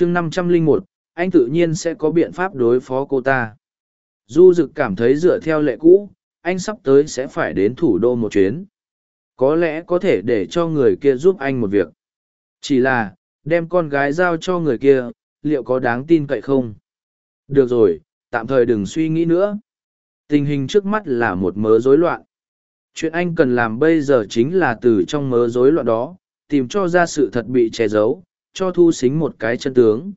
chương năm trăm linh một, anh tự nhiên sẽ có biện pháp đối phó cô ta. Du dực cảm thấy dựa theo lệ cũ, anh sắp tới sẽ phải đến thủ đô một chuyến. Có lẽ có thể để cho người kia giúp anh một việc. Chỉ là, đem con gái giao cho người kia, liệu có đáng tin cậy không? Được rồi, tạm thời đừng suy nghĩ nữa. Tình hình trước mắt là một mớ rối loạn. Chuyện anh cần làm bây giờ chính là từ trong mớ rối loạn đó, tìm cho ra sự thật bị che giấu cho thu xính một cái chân tướng.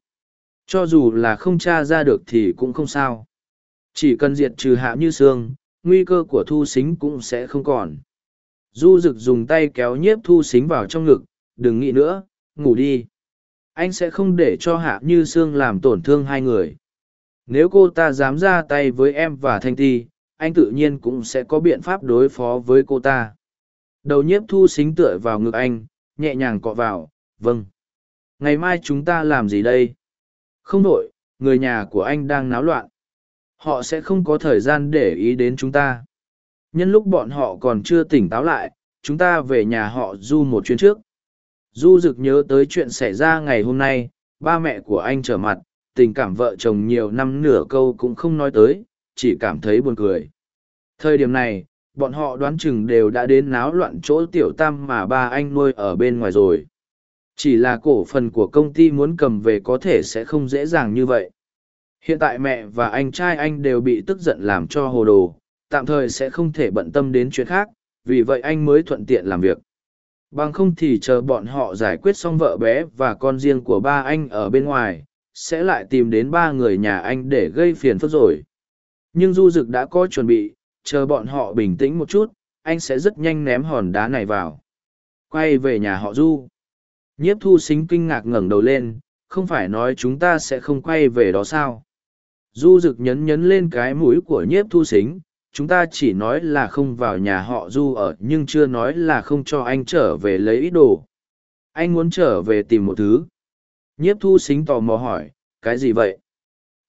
Cho dù là không tra ra được thì cũng không sao. Chỉ cần diệt trừ hạ như xương, nguy cơ của thu xính cũng sẽ không còn. Du rực dùng tay kéo nhiếp thu xính vào trong ngực, đừng nghĩ nữa, ngủ đi. Anh sẽ không để cho hạ như xương làm tổn thương hai người. Nếu cô ta dám ra tay với em và thanh ti, anh tự nhiên cũng sẽ có biện pháp đối phó với cô ta. Đầu nhiếp thu xính tựa vào ngực anh, nhẹ nhàng cọ vào vâng ngày mai chúng ta làm gì đây? Không đội người nhà của anh đang náo loạn. Họ sẽ không có thời gian để ý đến chúng ta. Nhân lúc bọn họ còn chưa tỉnh táo lại, chúng ta về nhà họ du một chuyến trước. Du rực nhớ tới chuyện xảy ra ngày hôm nay, ba mẹ của anh trở mặt, tình cảm vợ chồng nhiều năm nửa câu cũng không nói tới, chỉ cảm thấy buồn cười. Thời điểm này, bọn họ đoán chừng đều đã đến náo loạn chỗ tiểu tam mà ba anh nuôi ở bên ngoài rồi chỉ là cổ phần của công ty muốn cầm về có thể sẽ không dễ dàng như vậy. Hiện tại mẹ và anh trai anh đều bị tức giận làm cho hồ đồ, tạm thời sẽ không thể bận tâm đến chuyện khác, vì vậy anh mới thuận tiện làm việc. Bằng không thì chờ bọn họ giải quyết xong vợ bé và con riêng của ba anh ở bên ngoài, sẽ lại tìm đến ba người nhà anh để gây phiền phức rồi. Nhưng du dực đã có chuẩn bị, chờ bọn họ bình tĩnh một chút, anh sẽ rất nhanh ném hòn đá này vào. Quay về nhà họ du nhiếp thu xính kinh ngạc ngẩng đầu lên, không phải nói chúng ta sẽ không quay về đó sao? Du rực nhấn nhấn lên cái mũi của nhiếp thu xính chúng ta chỉ nói là không vào nhà họ du ở, nhưng chưa nói là không cho anh trở về lấy ít đồ. Anh muốn trở về tìm một thứ. Nhiếp thu xính tò mò hỏi, cái gì vậy?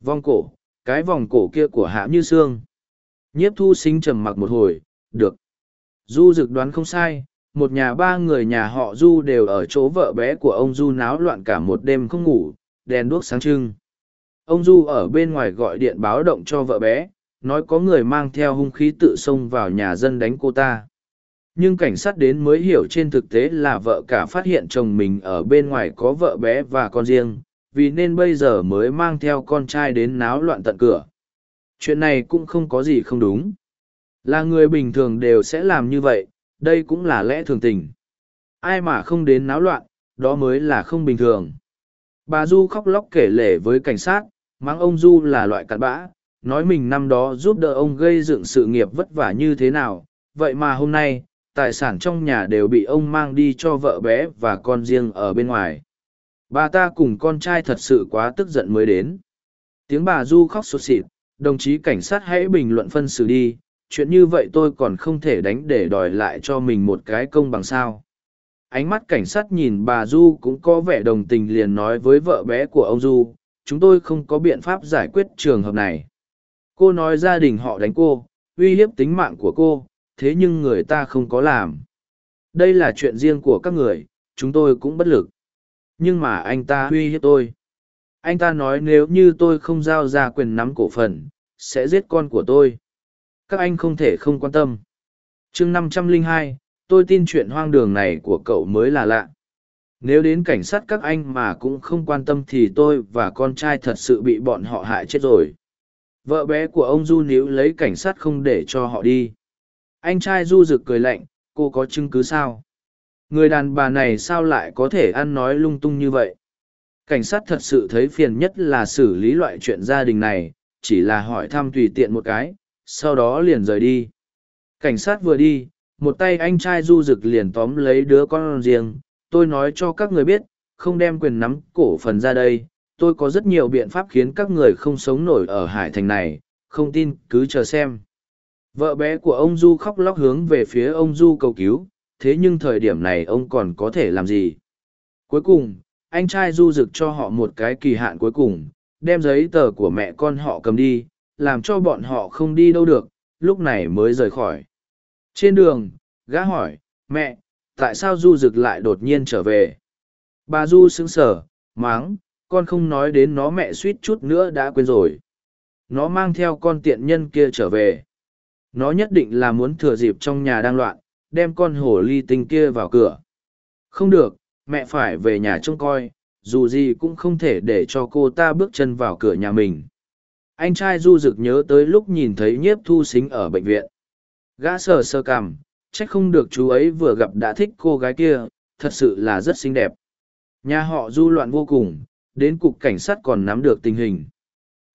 Vòng cổ, cái vòng cổ kia của hạ như sương. Nhiếp thu xính trầm mặc một hồi, được. Du rực đoán không sai một nhà ba người nhà họ du đều ở chỗ vợ bé của ông du náo loạn cả một đêm không ngủ, đèn đuốc sáng trưng. Ông du ở bên ngoài gọi điện báo động cho vợ bé, nói có người mang theo hung khí tự xông vào nhà dân đánh cô ta. Nhưng cảnh sát đến mới hiểu trên thực tế là vợ cả phát hiện chồng mình ở bên ngoài có vợ bé và con riêng, vì nên bây giờ mới mang theo con trai đến náo loạn tận cửa. Chuyện này cũng không có gì không đúng. Là người bình thường đều sẽ làm như vậy đây cũng là lẽ thường tình. Ai mà không đến náo loạn, đó mới là không bình thường. Bà du khóc lóc kể lể với cảnh sát, mắng ông du là loại cặn bã, nói mình năm đó giúp đỡ ông gây dựng sự nghiệp vất vả như thế nào. Vậy mà hôm nay, tài sản trong nhà đều bị ông mang đi cho vợ bé và con riêng ở bên ngoài. Bà ta cùng con trai thật sự quá tức giận mới đến. Tiếng bà du khóc sụt xịt đồng chí cảnh sát hãy bình luận phân xử đi chuyện như vậy tôi còn không thể đánh để đòi lại cho mình một cái công bằng sao. Ánh mắt cảnh sát nhìn bà du cũng có vẻ đồng tình liền nói với vợ bé của ông du, chúng tôi không có biện pháp giải quyết trường hợp này. Cô nói gia đình họ đánh cô, uy hiếp tính mạng của cô, thế nhưng người ta không có làm. Đây là chuyện riêng của các người, chúng tôi cũng bất lực. Nhưng mà anh ta uy hiếp tôi. Anh ta nói nếu như tôi không giao ra quyền nắm cổ phần, sẽ giết con của tôi các anh không thể không quan tâm. Chương năm trăm linh hai, tôi tin chuyện hoang đường này của cậu mới là lạ. Nếu đến cảnh sát các anh mà cũng không quan tâm thì tôi và con trai thật sự bị bọn họ hại chết rồi. Vợ bé của ông du níu lấy cảnh sát không để cho họ đi. Anh trai du rực cười lạnh, cô có chứng cứ sao? Người đàn bà này sao lại có thể ăn nói lung tung như vậy? Cảnh sát thật sự thấy phiền nhất là xử lý loại chuyện gia đình này, chỉ là hỏi thăm tùy tiện một cái sau đó liền rời đi. Cảnh sát vừa đi, một tay anh trai du rực liền tóm lấy đứa con riêng. Tôi nói cho các người biết, không đem quyền nắm cổ phần ra đây. Tôi có rất nhiều biện pháp khiến các người không sống nổi ở hải thành này. Không tin, cứ chờ xem. Vợ bé của ông du khóc lóc hướng về phía ông du cầu cứu. Thế nhưng thời điểm này ông còn có thể làm gì? Cuối cùng, anh trai du rực cho họ một cái kỳ hạn cuối cùng. Đem giấy tờ của mẹ con họ cầm đi làm cho bọn họ không đi đâu được lúc này mới rời khỏi trên đường gã hỏi mẹ tại sao du Dực lại đột nhiên trở về bà du sững sờ máng con không nói đến nó mẹ suýt chút nữa đã quên rồi. Nó mang theo con tiện nhân kia trở về. Nó nhất định là muốn thừa dịp trong nhà đang loạn, đem con hổ ly tinh kia vào cửa. Không được, mẹ phải về nhà trông coi, dù gì cũng không thể để cho cô ta bước chân vào cửa nhà mình. Anh trai du rực nhớ tới lúc nhìn thấy nhiếp thu xính ở bệnh viện. Gã sờ sơ cằm, trách không được chú ấy vừa gặp đã thích cô gái kia, thật sự là rất xinh đẹp. Nhà họ du loạn vô cùng, đến cục cảnh sát còn nắm được tình hình.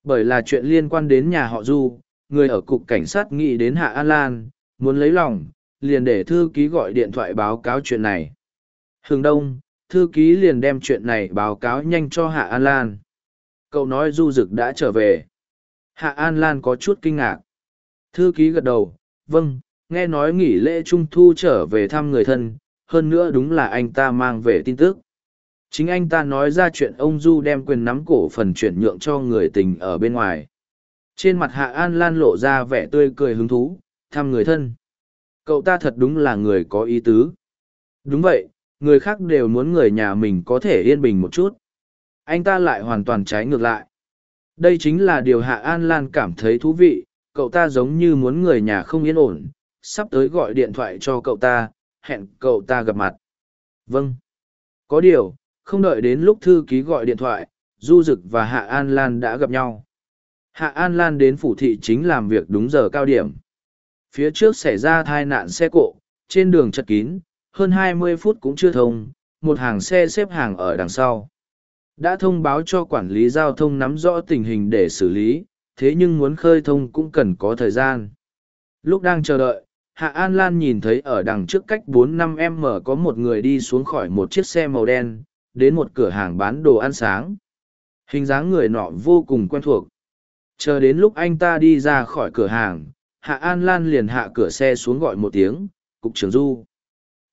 Bởi là chuyện liên quan đến nhà họ du, người ở cục cảnh sát nghĩ đến Hạ An Lan, muốn lấy lòng, liền để thư ký gọi điện thoại báo cáo chuyện này. Hừng đông, thư ký liền đem chuyện này báo cáo nhanh cho Hạ An Lan. Cậu nói du dực đã trở về. Hạ An Lan có chút kinh ngạc. Thư ký gật đầu, vâng, nghe nói nghỉ lễ trung thu trở về thăm người thân, hơn nữa đúng là anh ta mang về tin tức. Chính anh ta nói ra chuyện ông Du đem quyền nắm cổ phần chuyển nhượng cho người tình ở bên ngoài. Trên mặt Hạ An Lan lộ ra vẻ tươi cười hứng thú, thăm người thân. Cậu ta thật đúng là người có ý tứ. Đúng vậy, người khác đều muốn người nhà mình có thể yên bình một chút. Anh ta lại hoàn toàn trái ngược lại. Đây chính là điều Hạ An Lan cảm thấy thú vị, cậu ta giống như muốn người nhà không yên ổn, sắp tới gọi điện thoại cho cậu ta, hẹn cậu ta gặp mặt. Vâng. Có điều, không đợi đến lúc thư ký gọi điện thoại, Du Dực và Hạ An Lan đã gặp nhau. Hạ An Lan đến phủ thị chính làm việc đúng giờ cao điểm. Phía trước xảy ra tai nạn xe cộ, trên đường chật kín, hơn 20 phút cũng chưa thông, một hàng xe xếp hàng ở đằng sau. Đã thông báo cho quản lý giao thông nắm rõ tình hình để xử lý, thế nhưng muốn khơi thông cũng cần có thời gian. Lúc đang chờ đợi, Hạ An Lan nhìn thấy ở đằng trước cách 4-5 m có một người đi xuống khỏi một chiếc xe màu đen, đến một cửa hàng bán đồ ăn sáng. Hình dáng người nọ vô cùng quen thuộc. Chờ đến lúc anh ta đi ra khỏi cửa hàng, Hạ An Lan liền hạ cửa xe xuống gọi một tiếng, cục trưởng Du.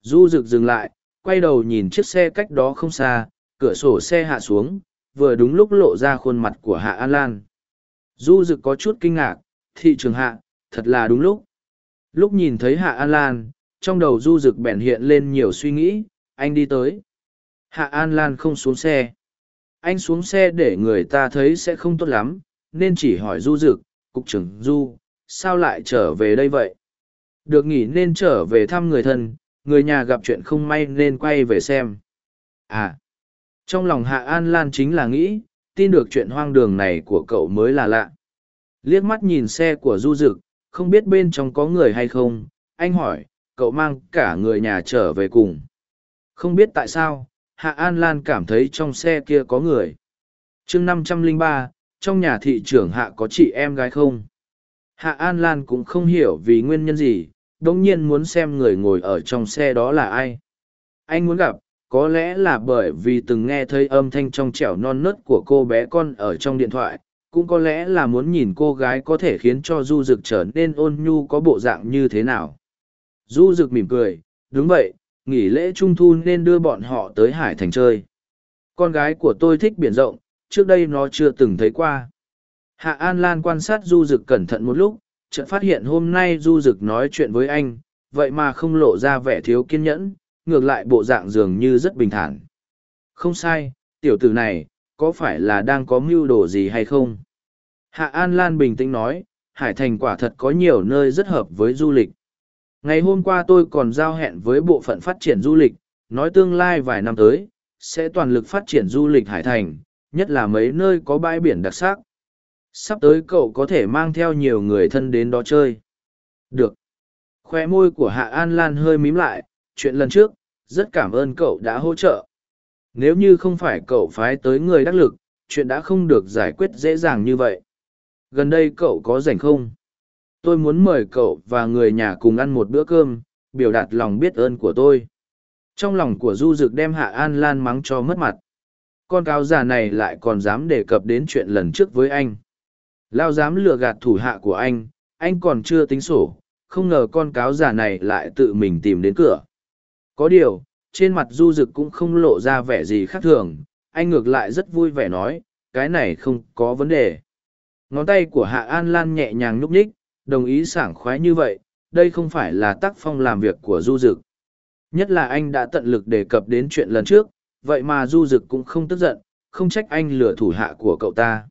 Du rực dừng lại, quay đầu nhìn chiếc xe cách đó không xa, cửa sổ xe hạ xuống, vừa đúng lúc lộ ra khuôn mặt của Hạ An Lan. Du rực có chút kinh ngạc, thị trường hạ, thật là đúng lúc. Lúc nhìn thấy Hạ An Lan, trong đầu Du rực bèn hiện lên nhiều suy nghĩ, anh đi tới. Hạ An Lan không xuống xe. Anh xuống xe để người ta thấy sẽ không tốt lắm, nên chỉ hỏi Du rực, cục trưởng Du, sao lại trở về đây vậy? Được nghỉ nên trở về thăm người thân, người nhà gặp chuyện không may nên quay về xem. À, trong lòng Hạ An Lan chính là nghĩ, tin được chuyện hoang đường này của cậu mới là lạ. Liếc mắt nhìn xe của Du Dực, không biết bên trong có người hay không, anh hỏi, cậu mang cả người nhà trở về cùng. Không biết tại sao, Hạ An Lan cảm thấy trong xe kia có người. chương năm trăm linh ba, trong nhà thị trưởng Hạ có chị em gái không? Hạ An Lan cũng không hiểu vì nguyên nhân gì, đồng nhiên muốn xem người ngồi ở trong xe đó là ai. Anh muốn gặp, có lẽ là bởi vì từng nghe thấy âm thanh trong trẻo non nớt của cô bé con ở trong điện thoại, cũng có lẽ là muốn nhìn cô gái có thể khiến cho Du Dực trở nên ôn nhu có bộ dạng như thế nào. Du Dực mỉm cười, đúng vậy, nghỉ lễ trung thu nên đưa bọn họ tới Hải Thành chơi. Con gái của tôi thích biển rộng, trước đây nó chưa từng thấy qua. Hạ An Lan quan sát Du Dực cẩn thận một lúc, chợt phát hiện hôm nay Du Dực nói chuyện với anh, vậy mà không lộ ra vẻ thiếu kiên nhẫn, ngược lại bộ dạng dường như rất bình thản. Không sai, tiểu tử này, có phải là đang có mưu đồ gì hay không? Hạ An Lan bình tĩnh nói, Hải Thành quả thật có nhiều nơi rất hợp với du lịch. Ngày hôm qua tôi còn giao hẹn với bộ phận phát triển du lịch, nói tương lai vài năm tới, sẽ toàn lực phát triển du lịch Hải Thành, nhất là mấy nơi có bãi biển đặc sắc. Sắp tới cậu có thể mang theo nhiều người thân đến đó chơi. Được. Khoe môi của Hạ An Lan hơi mím lại, chuyện lần trước, rất cảm ơn cậu đã hỗ trợ. Nếu như không phải cậu phái tới người đắc lực, chuyện đã không được giải quyết dễ dàng như vậy. Gần đây cậu có rảnh không? Tôi muốn mời cậu và người nhà cùng ăn một bữa cơm, biểu đạt lòng biết ơn của tôi. Trong lòng của Du Dực đem Hạ An Lan mắng cho mất mặt. Con cáo già này lại còn dám đề cập đến chuyện lần trước với anh. Lao dám lừa gạt thủ hạ của anh, anh còn chưa tính sổ, không ngờ con cáo già này lại tự mình tìm đến cửa. Có điều, trên mặt du dực cũng không lộ ra vẻ gì khác thường, anh ngược lại rất vui vẻ nói, cái này không có vấn đề. Ngón tay của Hạ An Lan nhẹ nhàng nhúc nhích, đồng ý sảng khoái như vậy, đây không phải là tác phong làm việc của du dực. Nhất là anh đã tận lực đề cập đến chuyện lần trước, vậy mà du dực cũng không tức giận, không trách anh lừa thủ hạ của cậu ta.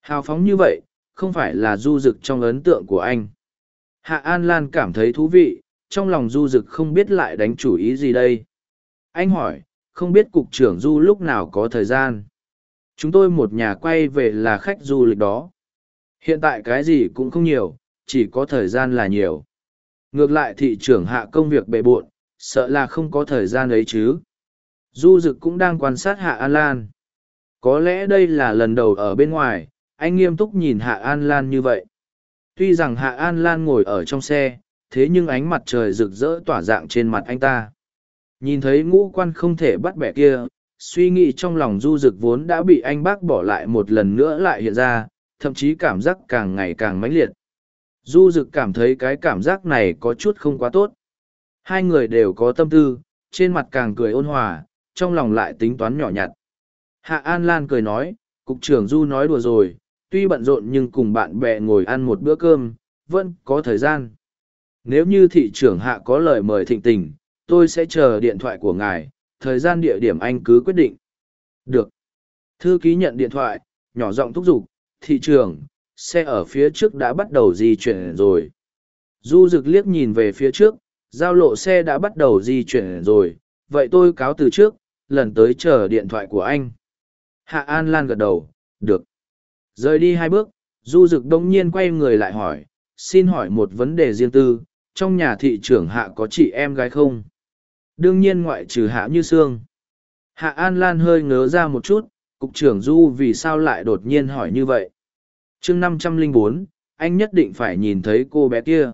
Hào phóng như vậy, không phải là du dực trong ấn tượng của anh. Hạ An Lan cảm thấy thú vị, trong lòng du dực không biết lại đánh chủ ý gì đây. Anh hỏi, không biết cục trưởng du lúc nào có thời gian. Chúng tôi một nhà quay về là khách du lịch đó. Hiện tại cái gì cũng không nhiều, chỉ có thời gian là nhiều. Ngược lại thị trưởng hạ công việc bề bộn, sợ là không có thời gian ấy chứ. Du Dực cũng đang quan sát Hạ An Lan. Có lẽ đây là lần đầu ở bên ngoài, anh nghiêm túc nhìn Hạ An Lan như vậy. Tuy rằng Hạ An Lan ngồi ở trong xe, thế nhưng ánh mặt trời rực rỡ tỏa dạng trên mặt anh ta. Nhìn thấy ngũ quan không thể bắt bẻ kia, suy nghĩ trong lòng du Dực vốn đã bị anh bác bỏ lại một lần nữa lại hiện ra, thậm chí cảm giác càng ngày càng mãnh liệt. Du Dực cảm thấy cái cảm giác này có chút không quá tốt. Hai người đều có tâm tư, trên mặt càng cười ôn hòa, trong lòng lại tính toán nhỏ nhặt. Hạ An Lan cười nói, Cục trưởng Du nói đùa rồi, tuy bận rộn nhưng cùng bạn bè ngồi ăn một bữa cơm, vẫn có thời gian. Nếu như thị trưởng Hạ có lời mời thịnh tình, tôi sẽ chờ điện thoại của ngài, thời gian địa điểm anh cứ quyết định. Được. Thư ký nhận điện thoại, nhỏ giọng thúc giục, thị trưởng, xe ở phía trước đã bắt đầu di chuyển rồi. Du rực liếc nhìn về phía trước, giao lộ xe đã bắt đầu di chuyển rồi, vậy tôi cáo từ trước, lần tới chờ điện thoại của anh. Hạ An Lan gật đầu, được. Rời đi hai bước, du rực đông nhiên quay người lại hỏi, xin hỏi một vấn đề riêng tư, trong nhà thị trưởng Hạ có chị em gái không? Đương nhiên ngoại trừ Hạ Như xương. Hạ An Lan hơi ngớ ra một chút, cục trưởng du vì sao lại đột nhiên hỏi như vậy? chương năm trăm linh bốn anh nhất định phải nhìn thấy cô bé kia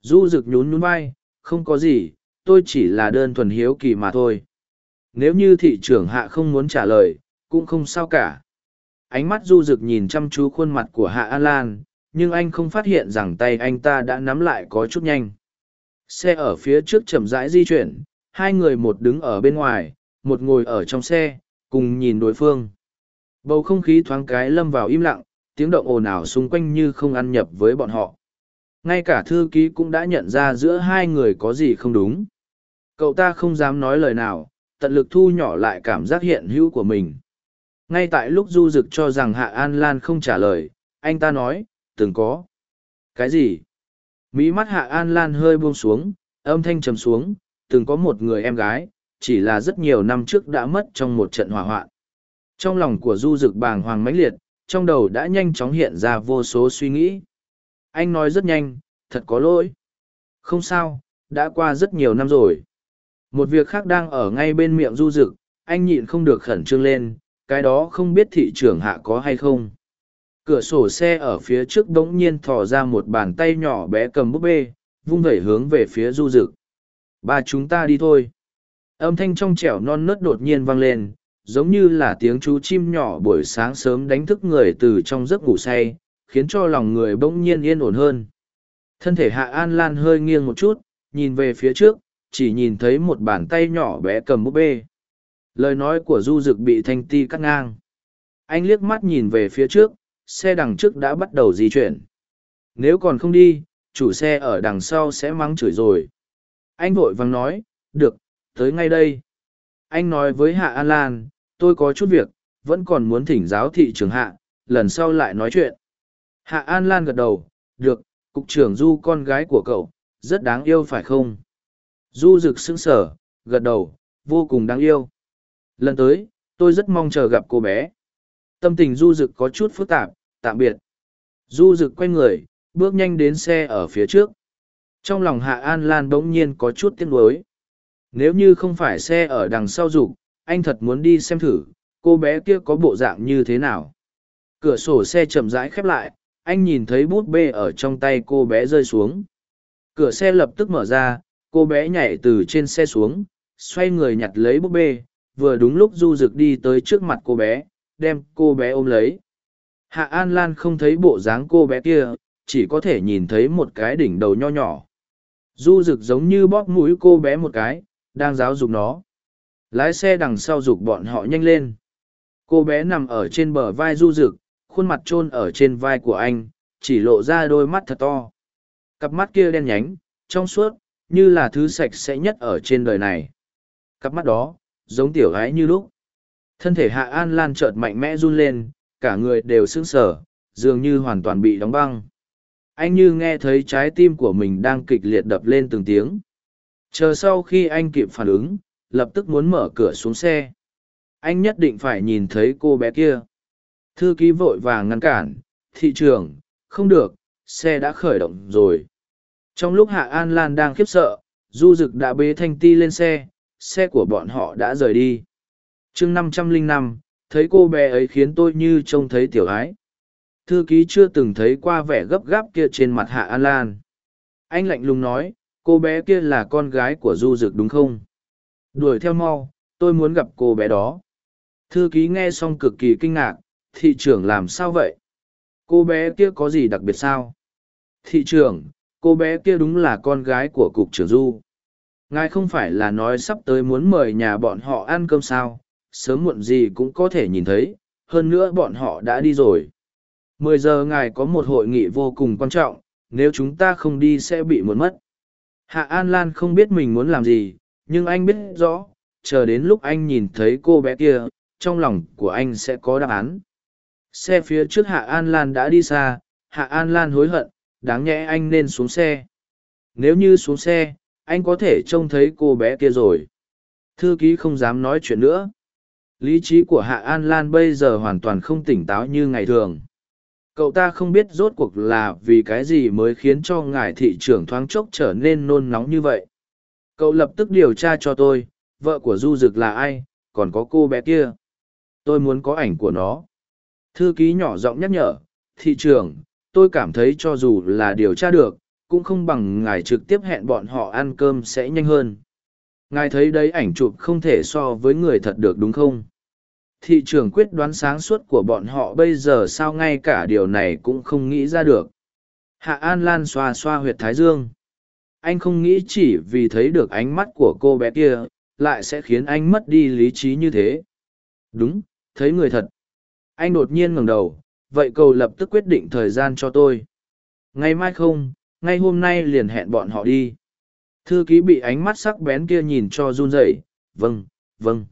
du rực nhún nhún vai không có gì tôi chỉ là đơn thuần hiếu kỳ mà thôi nếu như thị trưởng hạ không muốn trả lời cũng không sao cả ánh mắt du rực nhìn chăm chú khuôn mặt của hạ an lan nhưng anh không phát hiện rằng tay anh ta đã nắm lại có chút nhanh. Xe ở phía trước chậm rãi di chuyển, hai người một đứng ở bên ngoài, một ngồi ở trong xe, cùng nhìn đối phương. Bầu không khí thoáng cái lâm vào im lặng, tiếng động ồn ào xung quanh như không ăn nhập với bọn họ. Ngay cả thư ký cũng đã nhận ra giữa hai người có gì không đúng. Cậu ta không dám nói lời nào, tận lực thu nhỏ lại cảm giác hiện hữu của mình. Ngay tại lúc du dực cho rằng hạ an lan không trả lời, anh ta nói từng có cái gì mỹ mắt hạ an lan hơi buông xuống âm thanh trầm xuống từng có một người em gái chỉ là rất nhiều năm trước đã mất trong một trận hỏa hoạn trong lòng của du dực bàng hoàng mãnh liệt trong đầu đã nhanh chóng hiện ra vô số suy nghĩ. Anh nói rất nhanh, thật có lỗi. Không sao, đã qua rất nhiều năm rồi. Một việc khác đang ở ngay bên miệng du dực anh nhịn không được khẩn trương lên, cái đó không biết thị trưởng hạ có hay không. Cửa sổ xe ở phía trước đống nhiên thò ra một bàn tay nhỏ bé cầm búp bê, vung vẩy hướng về phía du rực. Ba chúng ta đi thôi. Âm thanh trong trẻo non nớt đột nhiên vang lên, giống như là tiếng chú chim nhỏ buổi sáng sớm đánh thức người từ trong giấc ngủ say khiến cho lòng người bỗng nhiên yên ổn hơn thân thể hạ an lan hơi nghiêng một chút nhìn về phía trước chỉ nhìn thấy một bàn tay nhỏ bé cầm búp bê lời nói của du rực bị thanh ti cắt ngang anh liếc mắt nhìn về phía trước xe đằng trước đã bắt đầu di chuyển nếu còn không đi chủ xe ở đằng sau sẽ mắng chửi rồi anh vội vàng nói được tới ngay đây anh nói với hạ an lan tôi có chút việc, vẫn còn muốn thỉnh giáo thị trường hạ, lần sau lại nói chuyện. Hạ An Lan gật đầu, được, cục trưởng Du con gái của cậu, rất đáng yêu phải không? Du rực sững sở, gật đầu, vô cùng đáng yêu. Lần tới, tôi rất mong chờ gặp cô bé. Tâm tình Du rực có chút phức tạp, tạm biệt. Du rực quay người, bước nhanh đến xe ở phía trước. Trong lòng Hạ An Lan bỗng nhiên có chút tiếc nuối. Nếu như không phải xe ở đằng sau rục, anh thật muốn đi xem thử cô bé kia có bộ dạng như thế nào cửa sổ xe chậm rãi khép lại anh nhìn thấy bút bê ở trong tay cô bé rơi xuống cửa xe lập tức mở ra cô bé nhảy từ trên xe xuống xoay người nhặt lấy bút bê vừa đúng lúc du rực đi tới trước mặt cô bé đem cô bé ôm lấy hạ an lan không thấy bộ dáng cô bé kia chỉ có thể nhìn thấy một cái đỉnh đầu nho nhỏ. Du rực giống như bóp mũi cô bé một cái đang giáo dục nó. Lái xe đằng sau dục bọn họ nhanh lên. Cô bé nằm ở trên bờ vai du rực khuôn mặt chôn ở trên vai của anh chỉ lộ ra đôi mắt thật to. Cặp mắt kia đen nhánh trong suốt như là thứ sạch sẽ nhất ở trên đời này. Cặp mắt đó giống tiểu gái như lúc. Thân thể Hạ An Lan chợt mạnh mẽ run lên, cả người đều sững sờ, dường như hoàn toàn bị đóng băng. Anh như nghe thấy trái tim của mình đang kịch liệt đập lên từng tiếng. Chờ sau khi anh kịp phản ứng, lập tức muốn mở cửa xuống xe. Anh nhất định phải nhìn thấy cô bé kia. Thư ký vội vàng ngăn cản, thị trường, không được, xe đã khởi động rồi. Trong lúc Hạ An Lan đang khiếp sợ, Du Dực đã bế Thanh Ti lên xe, xe của bọn họ đã rời đi. chương năm trăm linh năm, thấy cô bé ấy khiến tôi như trông thấy tiểu ái. Thư ký chưa từng thấy qua vẻ gấp gáp kia trên mặt Hạ An Lan. Anh lạnh lùng nói, cô bé kia là con gái của Du Dực đúng không? Đuổi theo mau, tôi muốn gặp cô bé đó. Thư ký nghe xong cực kỳ kinh ngạc, thị trưởng làm sao vậy? Cô bé kia có gì đặc biệt sao? Thị trưởng, cô bé kia đúng là con gái của cục trưởng Du. Ngài không phải là nói sắp tới muốn mời nhà bọn họ ăn cơm sao, sớm muộn gì cũng có thể nhìn thấy, hơn nữa bọn họ đã đi rồi. Mười giờ ngài có một hội nghị vô cùng quan trọng, nếu chúng ta không đi sẽ bị muộn mất. Hạ An Lan không biết mình muốn làm gì, nhưng anh biết rõ, chờ đến lúc anh nhìn thấy cô bé kia, trong lòng của anh sẽ có đáp án. Xe phía trước Hạ An Lan đã đi xa, Hạ An Lan hối hận, đáng nhẽ anh nên xuống xe. Nếu như xuống xe, anh có thể trông thấy cô bé kia rồi. Thư ký không dám nói chuyện nữa. Lý trí của Hạ An Lan bây giờ hoàn toàn không tỉnh táo như ngày thường. Cậu ta không biết rốt cuộc là vì cái gì mới khiến cho ngài thị trưởng thoáng chốc trở nên nôn nóng như vậy. Cậu lập tức điều tra cho tôi, vợ của Du Dực là ai, còn có cô bé kia. Tôi muốn có ảnh của nó. Thư ký nhỏ giọng nhắc nhở, thị trưởng, tôi cảm thấy cho dù là điều tra được, cũng không bằng ngài trực tiếp hẹn bọn họ ăn cơm sẽ nhanh hơn. Ngài thấy đấy ảnh chụp không thể so với người thật được đúng không? Thị trường quyết đoán sáng suốt của bọn họ bây giờ sao ngay cả điều này cũng không nghĩ ra được. Hạ An Lan xoa xoa huyệt thái dương. Anh không nghĩ chỉ vì thấy được ánh mắt của cô bé kia, lại sẽ khiến anh mất đi lý trí như thế. Đúng, thấy người thật. Anh đột nhiên ngẩng đầu, vậy cầu lập tức quyết định thời gian cho tôi. Ngày mai không, ngay hôm nay liền hẹn bọn họ đi. Thư ký bị ánh mắt sắc bén kia nhìn cho run rẩy. vâng, vâng.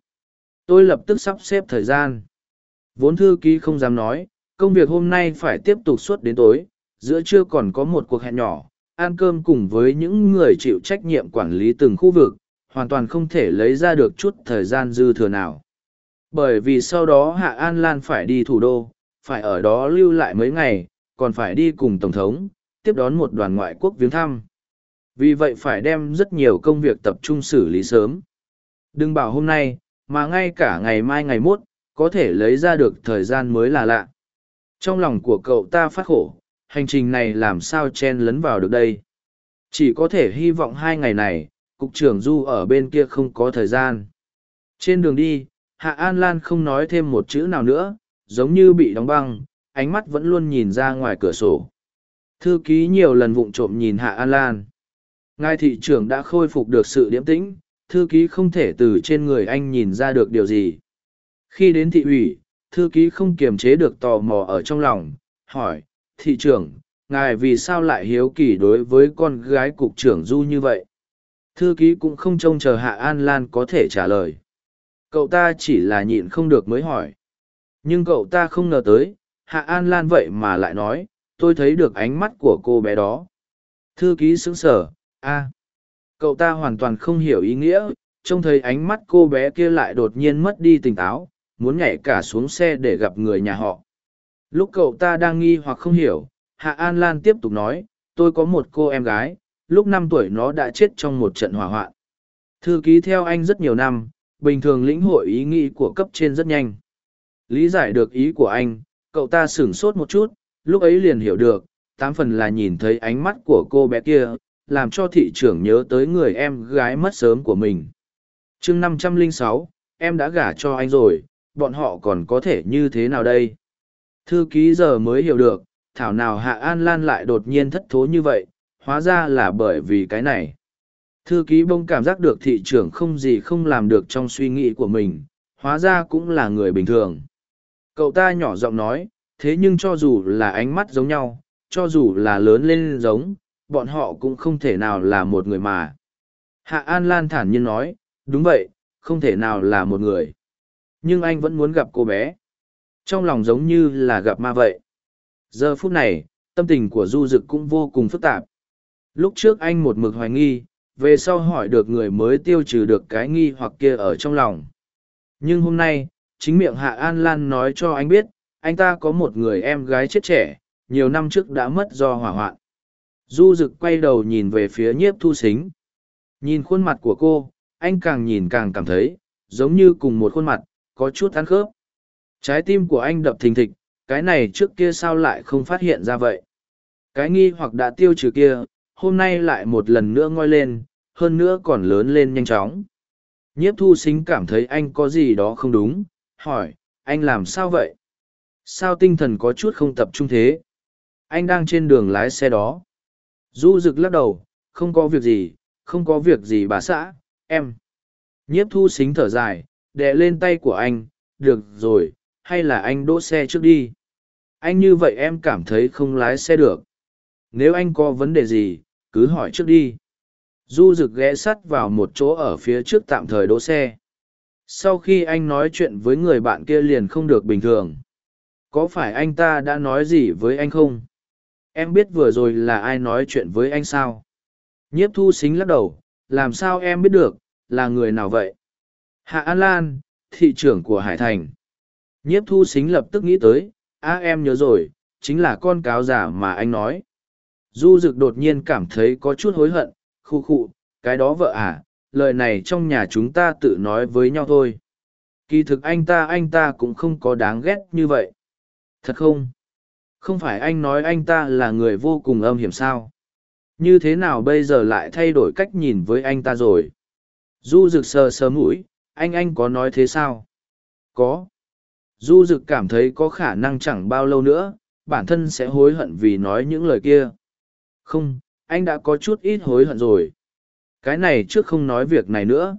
Tôi lập tức sắp xếp thời gian. Vốn thư ký không dám nói, công việc hôm nay phải tiếp tục suốt đến tối, giữa trưa còn có một cuộc hẹn nhỏ, ăn cơm cùng với những người chịu trách nhiệm quản lý từng khu vực, hoàn toàn không thể lấy ra được chút thời gian dư thừa nào. Bởi vì sau đó Hạ An Lan phải đi thủ đô, phải ở đó lưu lại mấy ngày, còn phải đi cùng Tổng thống, tiếp đón một đoàn ngoại quốc viếng thăm. Vì vậy phải đem rất nhiều công việc tập trung xử lý sớm. Đừng bảo hôm nay, mà ngay cả ngày mai ngày mốt, có thể lấy ra được thời gian mới là lạ. Trong lòng của cậu ta phát khổ, hành trình này làm sao chen lấn vào được đây. Chỉ có thể hy vọng hai ngày này, cục trưởng Du ở bên kia không có thời gian. Trên đường đi, Hạ An Lan không nói thêm một chữ nào nữa, giống như bị đóng băng, ánh mắt vẫn luôn nhìn ra ngoài cửa sổ. Thư ký nhiều lần vụng trộm nhìn Hạ An Lan. Ngài thị trưởng đã khôi phục được sự điềm tĩnh, thư ký không thể từ trên người anh nhìn ra được điều gì. Khi đến thị ủy, thư ký không kiềm chế được tò mò ở trong lòng, hỏi, thị trưởng, ngài vì sao lại hiếu kỳ đối với con gái cục trưởng Du như vậy? Thư ký cũng không trông chờ Hạ An Lan có thể trả lời. Cậu ta chỉ là nhịn không được mới hỏi. Nhưng cậu ta không ngờ tới, Hạ An Lan vậy mà lại nói, tôi thấy được ánh mắt của cô bé đó. Thư ký sững sờ a. Cậu ta hoàn toàn không hiểu ý nghĩa, trông thấy ánh mắt cô bé kia lại đột nhiên mất đi tỉnh táo, muốn nhảy cả xuống xe để gặp người nhà họ. Lúc cậu ta đang nghi hoặc không hiểu, hạ an lan tiếp tục nói, tôi có một cô em gái, lúc năm tuổi nó đã chết trong một trận hỏa hoạn. Thư ký theo anh rất nhiều năm, bình thường lĩnh hội ý nghĩ của cấp trên rất nhanh. Lý giải được ý của anh, cậu ta sửng sốt một chút, lúc ấy liền hiểu được, tám phần là nhìn thấy ánh mắt của cô bé kia làm cho thị trưởng nhớ tới người em gái mất sớm của mình. chương năm trăm linh sáu em đã gả cho anh rồi, bọn họ còn có thể như thế nào đây? Thư ký giờ mới hiểu được, thảo nào Hạ An Lan lại đột nhiên thất thố như vậy, hóa ra là bởi vì cái này. Thư ký bông cảm giác được thị trưởng không gì không làm được trong suy nghĩ của mình, hóa ra cũng là người bình thường. Cậu ta nhỏ giọng nói, thế nhưng cho dù là ánh mắt giống nhau, cho dù là lớn lên giống, bọn họ cũng không thể nào là một người mà. Hạ An Lan thản nhiên nói, đúng vậy, không thể nào là một người. Nhưng anh vẫn muốn gặp cô bé. Trong lòng giống như là gặp ma vậy. Giờ phút này, tâm tình của Du Dực cũng vô cùng phức tạp. Lúc trước anh một mực hoài nghi, về sau hỏi được người mới tiêu trừ được cái nghi hoặc kia ở trong lòng. Nhưng hôm nay, chính miệng Hạ An Lan nói cho anh biết, anh ta có một người em gái chết trẻ, nhiều năm trước đã mất do hỏa hoạn. Du rực quay đầu nhìn về phía nhiếp thu xính. Nhìn khuôn mặt của cô, anh càng nhìn càng cảm thấy, giống như cùng một khuôn mặt, có chút ăn khớp. Trái tim của anh đập thình thịch, cái này trước kia sao lại không phát hiện ra vậy? Cái nghi hoặc đã tiêu trừ kia, hôm nay lại một lần nữa ngoi lên, hơn nữa còn lớn lên nhanh chóng. Nhiếp thu xính cảm thấy anh có gì đó không đúng, hỏi, anh làm sao vậy? Sao tinh thần có chút không tập trung thế? Anh đang trên đường lái xe đó. Du rực lắc đầu, không có việc gì, không có việc gì bà xã, em. Nhiếp thu xính thở dài, đè lên tay của anh, được rồi, hay là anh đỗ xe trước đi. Anh như vậy em cảm thấy không lái xe được. Nếu anh có vấn đề gì, cứ hỏi trước đi. Du rực ghé sắt vào một chỗ ở phía trước tạm thời đỗ xe. Sau khi anh nói chuyện với người bạn kia liền không được bình thường. Có phải anh ta đã nói gì với anh không? Em biết vừa rồi là ai nói chuyện với anh sao? Nhiếp thu xính lắc đầu, làm sao em biết được, là người nào vậy? Hạ An Lan, thị trưởng của Hải Thành. Nhiếp thu xính lập tức nghĩ tới, a em nhớ rồi, chính là con cáo giả mà anh nói. Du Dực đột nhiên cảm thấy có chút hối hận, khu khụ, cái đó vợ à, lời này trong nhà chúng ta tự nói với nhau thôi. Kỳ thực anh ta anh ta cũng không có đáng ghét như vậy. Thật không? Không phải anh nói anh ta là người vô cùng âm hiểm sao? Như thế nào bây giờ lại thay đổi cách nhìn với anh ta rồi? Du rực sờ sờ mũi, anh anh có nói thế sao? Có. Du rực cảm thấy có khả năng chẳng bao lâu nữa, bản thân sẽ hối hận vì nói những lời kia. Không, anh đã có chút ít hối hận rồi. Cái này trước không nói việc này nữa.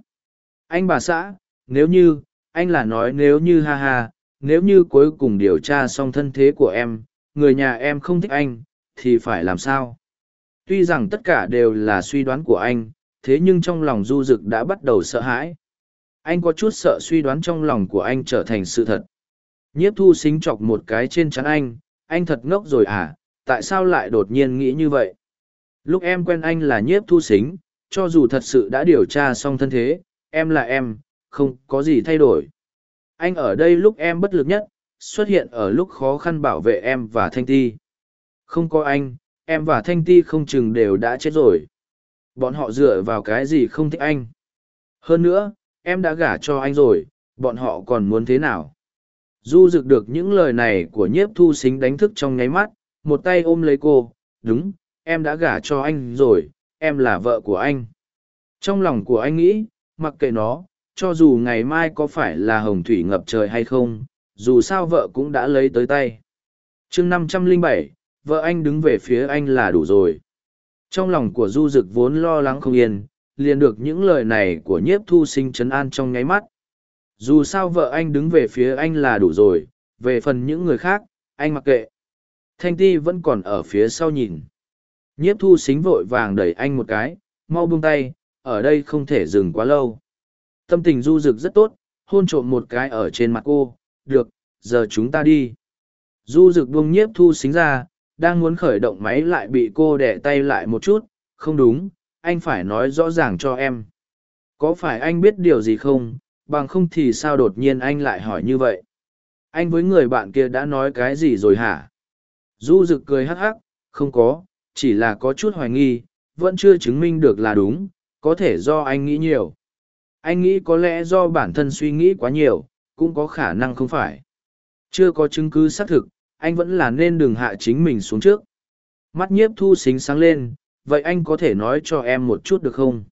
Anh bà xã, nếu như, anh là nói nếu như ha ha, nếu như cuối cùng điều tra xong thân thế của em, người nhà em không thích anh, thì phải làm sao? Tuy rằng tất cả đều là suy đoán của anh, thế nhưng trong lòng du dực đã bắt đầu sợ hãi. Anh có chút sợ suy đoán trong lòng của anh trở thành sự thật. Nhiếp thu xính chọc một cái trên chắn anh, anh thật ngốc rồi à, tại sao lại đột nhiên nghĩ như vậy? Lúc em quen anh là nhiếp thu xính, cho dù thật sự đã điều tra xong thân thế, em là em, không có gì thay đổi. Anh ở đây lúc em bất lực nhất, xuất hiện ở lúc khó khăn bảo vệ em và Thanh Ti. Không có anh, em và Thanh Ti không chừng đều đã chết rồi. Bọn họ dựa vào cái gì không thích anh. Hơn nữa, em đã gả cho anh rồi, bọn họ còn muốn thế nào? Du dực được những lời này của nhiếp thu xính đánh thức trong nháy mắt, một tay ôm lấy cô, đúng, em đã gả cho anh rồi, em là vợ của anh. Trong lòng của anh nghĩ, mặc kệ nó, cho dù ngày mai có phải là hồng thủy ngập trời hay không, dù sao vợ cũng đã lấy tới tay. chương năm trăm lẻ bảy vợ anh đứng về phía anh là đủ rồi. Trong lòng của Du Dực vốn lo lắng không yên, liền được những lời này của nhiếp thu sinh trấn an trong nháy mắt. Dù sao vợ anh đứng về phía anh là đủ rồi, về phần những người khác, anh mặc kệ. Thanh ti vẫn còn ở phía sau nhìn. Nhiếp thu xính vội vàng đẩy anh một cái, mau buông tay, ở đây không thể dừng quá lâu. Tâm tình du rực rất tốt, hôn trộm một cái ở trên mặt cô, được, giờ chúng ta đi. Du rực buông nhiếp thu xính ra, đang muốn khởi động máy lại bị cô đẻ tay lại một chút, không đúng, anh phải nói rõ ràng cho em. Có phải anh biết điều gì không, bằng không thì sao đột nhiên anh lại hỏi như vậy? Anh với người bạn kia đã nói cái gì rồi hả? Du rực cười hắc hắc, không có, chỉ là có chút hoài nghi, vẫn chưa chứng minh được là đúng, có thể do anh nghĩ nhiều. Anh nghĩ có lẽ do bản thân suy nghĩ quá nhiều, cũng có khả năng không phải. Chưa có chứng cứ xác thực, anh vẫn là nên đừng hạ chính mình xuống trước. Mắt nhiếp thu xính sáng lên, vậy anh có thể nói cho em một chút được không?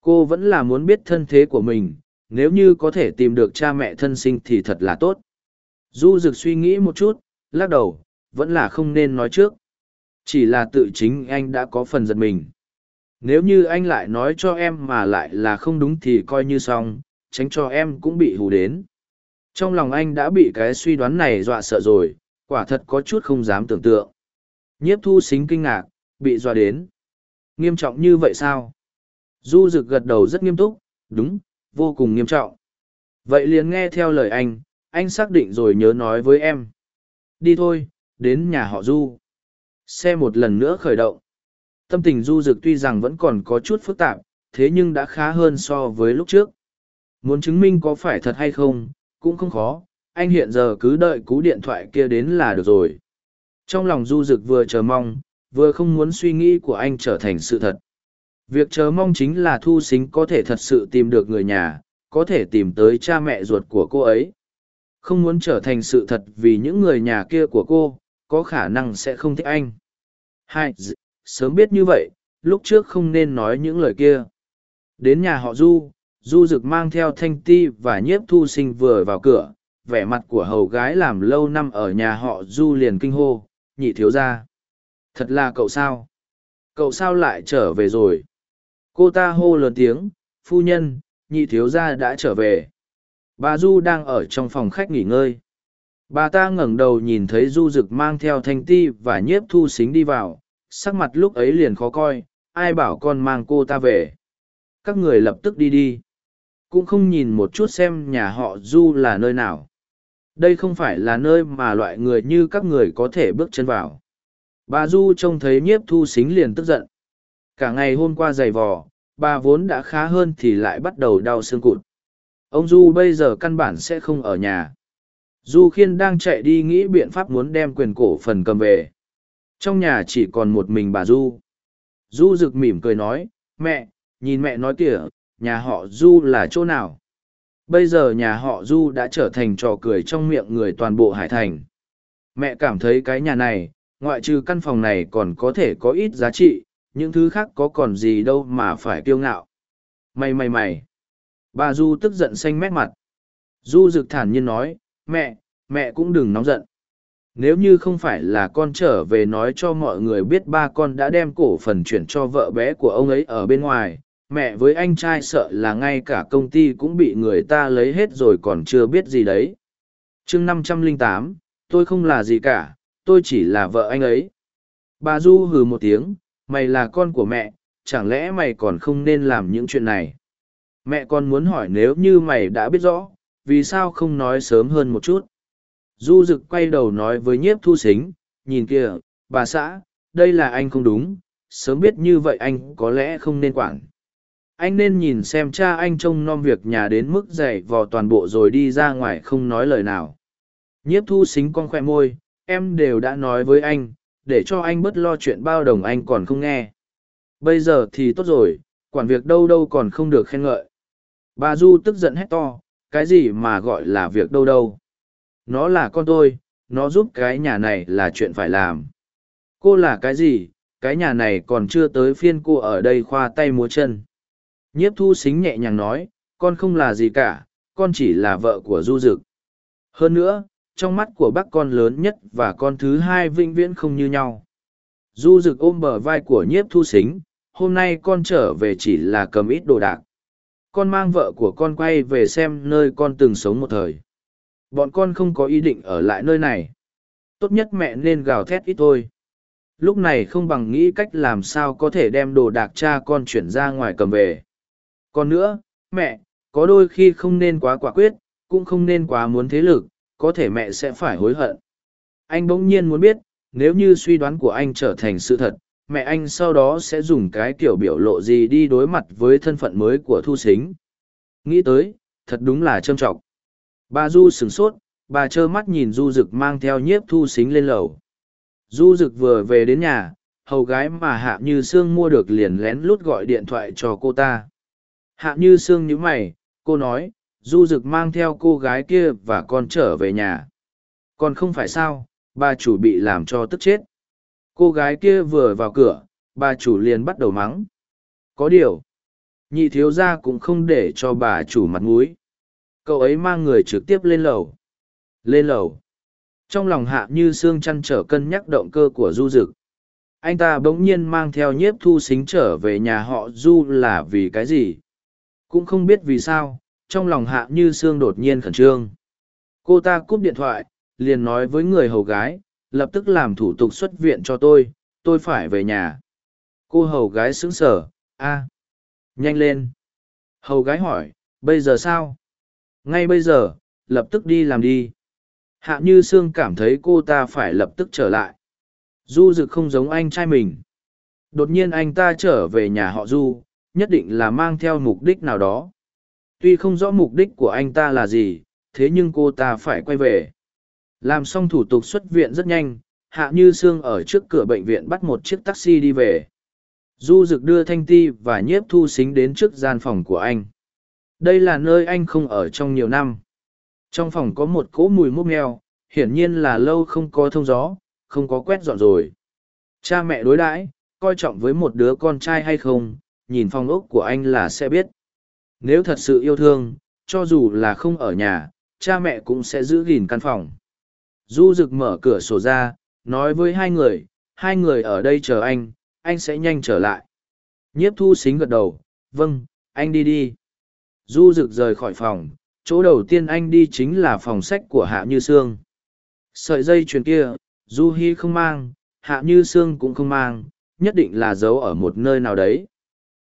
Cô vẫn là muốn biết thân thế của mình, nếu như có thể tìm được cha mẹ thân sinh thì thật là tốt. Du Dực suy nghĩ một chút, lắc đầu, vẫn là không nên nói trước. Chỉ là tự chính anh đã có phần giật mình. Nếu như anh lại nói cho em mà lại là không đúng thì coi như xong, tránh cho em cũng bị hù đến. Trong lòng anh đã bị cái suy đoán này dọa sợ rồi, quả thật có chút không dám tưởng tượng. Nhiếp thu xính kinh ngạc, bị dọa đến. Nghiêm trọng như vậy sao? Du rực gật đầu rất nghiêm túc, đúng, vô cùng nghiêm trọng. vậy liền nghe theo lời anh anh xác định rồi nhớ nói với em đi thôi đến nhà họ du xe một lần nữa khởi động tâm tình du rực tuy rằng vẫn còn có chút phức tạp thế nhưng đã khá hơn so với lúc trước muốn chứng minh có phải thật hay không cũng không khó, anh hiện giờ cứ đợi cú điện thoại kia đến là được rồi. Trong lòng du rực vừa chờ mong, vừa không muốn suy nghĩ của anh trở thành sự thật. Việc chờ mong chính là thu xính có thể thật sự tìm được người nhà, có thể tìm tới cha mẹ ruột của cô ấy. Không muốn trở thành sự thật vì những người nhà kia của cô, có khả năng sẽ không thích anh. Hai sớm biết như vậy, lúc trước không nên nói những lời kia. Đến nhà họ du du rực mang theo thanh ti và nhiếp thu sinh vừa vào cửa, vẻ mặt của hầu gái làm lâu năm ở nhà họ du liền kinh hô, nhị thiếu ra thật là cậu sao? Cậu sao lại trở về rồi? Cô ta hô lớn tiếng, phu nhân, nhị thiếu gia đã trở về. Bà du đang ở trong phòng khách nghỉ ngơi. Bà ta ngẩng đầu nhìn thấy du rực mang theo thanh ti và nhiếp thu xính đi vào, sắc mặt lúc ấy liền khó coi, ai bảo con mang cô ta về? Các người lập tức đi đi cũng không nhìn một chút xem nhà họ du là nơi nào. Đây không phải là nơi mà loại người như các người có thể bước chân vào. Bà du trông thấy nhiếp thu xính liền tức giận. Cả ngày hôm qua giày vò, bà vốn đã khá hơn thì lại bắt đầu đau xương cụt. Ông du bây giờ căn bản sẽ không ở nhà. Du khiên đang chạy đi nghĩ biện pháp muốn đem quyền cổ phần cầm về. Trong nhà chỉ còn một mình bà du. Du rực mỉm cười nói, mẹ, nhìn mẹ nói kìa nhà họ du là chỗ nào? Bây giờ nhà họ du đã trở thành trò cười trong miệng người toàn bộ hải thành. Mẹ cảm thấy cái nhà này, ngoại trừ căn phòng này còn có thể có ít giá trị, những thứ khác có còn gì đâu mà phải kiêu ngạo. Mày mày mày bà du tức giận xanh mét mặt. Du rực thản nhiên nói, mẹ mẹ cũng đừng nóng giận. Nếu như không phải là con trở về nói cho mọi người biết ba con đã đem cổ phần chuyển cho vợ bé của ông ấy ở bên ngoài mẹ với anh trai sợ là ngay cả công ty cũng bị người ta lấy hết rồi còn chưa biết gì đấy. Chương năm trăm lẻ tám, tôi không là gì cả, tôi chỉ là vợ anh ấy. Bà du hừ một tiếng, mày là con của mẹ, chẳng lẽ mày còn không nên làm những chuyện này? Mẹ còn muốn hỏi nếu như mày đã biết rõ, vì sao không nói sớm hơn một chút? Du rực quay đầu nói với nhiếp thu xính nhìn kìa, bà xã, đây là anh không đúng, sớm biết như vậy anh có lẽ không nên quản anh nên nhìn xem cha anh trông nom việc nhà đến mức dày vò toàn bộ rồi đi ra ngoài không nói lời nào. Nhiếp thu xính con khoe môi, em đều đã nói với anh, để cho anh bớt lo chuyện bao đồng anh còn không nghe. Bây giờ thì tốt rồi, quản việc đâu đâu còn không được khen ngợi. Bà du tức giận hét to, cái gì mà gọi là việc đâu đâu. Nó là con tôi, nó giúp cái nhà này là chuyện phải làm. Cô là cái gì, cái nhà này còn chưa tới phiên cô ở đây khoa tay múa chân nhiếp thu xính nhẹ nhàng nói, con không là gì cả, con chỉ là vợ của du dực. Hơn nữa, trong mắt của bác con lớn nhất và con thứ hai vĩnh viễn không như nhau. Du rực ôm bờ vai của nhiếp thu xính, hôm nay con trở về chỉ là cầm ít đồ đạc. Con mang vợ của con quay về xem nơi con từng sống một thời. Bọn con không có ý định ở lại nơi này. Tốt nhất mẹ nên gào thét ít thôi. Lúc này không bằng nghĩ cách làm sao có thể đem đồ đạc cha con chuyển ra ngoài cầm về còn nữa mẹ có đôi khi không nên quá quả quyết cũng không nên quá muốn thế lực có thể mẹ sẽ phải hối hận. Anh bỗng nhiên muốn biết, nếu như suy đoán của anh trở thành sự thật, mẹ anh sau đó sẽ dùng cái kiểu biểu lộ gì đi đối mặt với thân phận mới của Thu Sính. Nghĩ tới, thật đúng là trâm trọng. Bà Du sửng sốt, bà trơ mắt nhìn Du Dực mang theo nhiếp Thu Sính lên lầu. Du Dực vừa về đến nhà, hầu gái mà Hạ Như Sương mua được liền lén lút gọi điện thoại cho cô ta. Hạ Như Sương nhíu mày, cô nói, du rực mang theo cô gái kia và con trở về nhà. Còn không phải sao bà chủ bị làm cho tức chết. Cô gái kia vừa vào cửa bà chủ liền bắt đầu mắng. Có điều nhị thiếu gia cũng không để cho bà chủ mặt mũi. Cậu ấy mang người trực tiếp lên lầu. Lên lầu. Trong lòng hạ như xương chăn trở cân nhắc động cơ của du rực anh ta bỗng nhiên mang theo nhiếp thu xính trở về nhà họ du là vì cái gì? Cũng không biết vì sao trong lòng hạ như xương đột nhiên khẩn trương. Cô ta cúp điện thoại, liền nói với người hầu gái, lập tức làm thủ tục xuất viện cho tôi, tôi phải về nhà. Cô hầu gái sững sở, a, nhanh lên. Hầu gái hỏi, bây giờ sao? ngay bây giờ lập tức đi làm đi hạ như sương cảm thấy cô ta phải lập tức trở lại du dực không giống anh trai mình đột nhiên anh ta trở về nhà họ du nhất định là mang theo mục đích nào đó. Tuy không rõ mục đích của anh ta là gì thế nhưng cô ta phải quay về. Làm xong thủ tục xuất viện rất nhanh hạ như sương ở trước cửa bệnh viện bắt một chiếc taxi đi về. Du Dực đưa thanh ti và nhiếp thu xính đến trước gian phòng của anh. Đây là nơi anh không ở trong nhiều năm. Trong phòng có một cỗ mùi mốc mèo, hiển nhiên là lâu không có thông gió không có quét dọn rồi. Cha mẹ đối đãi coi trọng với một đứa con trai hay không nhìn phòng ốc của anh là sẽ biết. Nếu thật sự yêu thương, cho dù là không ở nhà, cha mẹ cũng sẽ giữ gìn căn phòng. Du rực mở cửa sổ ra, nói với hai người hai người ở đây chờ anh anh sẽ nhanh trở lại. Nhiếp thu xính gật đầu vâng anh đi đi. Du rực rời khỏi phòng, chỗ đầu tiên anh đi chính là phòng sách của hạ như sương. Sợi dây chuyền kia, du hi không mang, hạ như sương cũng không mang, nhất định là giấu ở một nơi nào đấy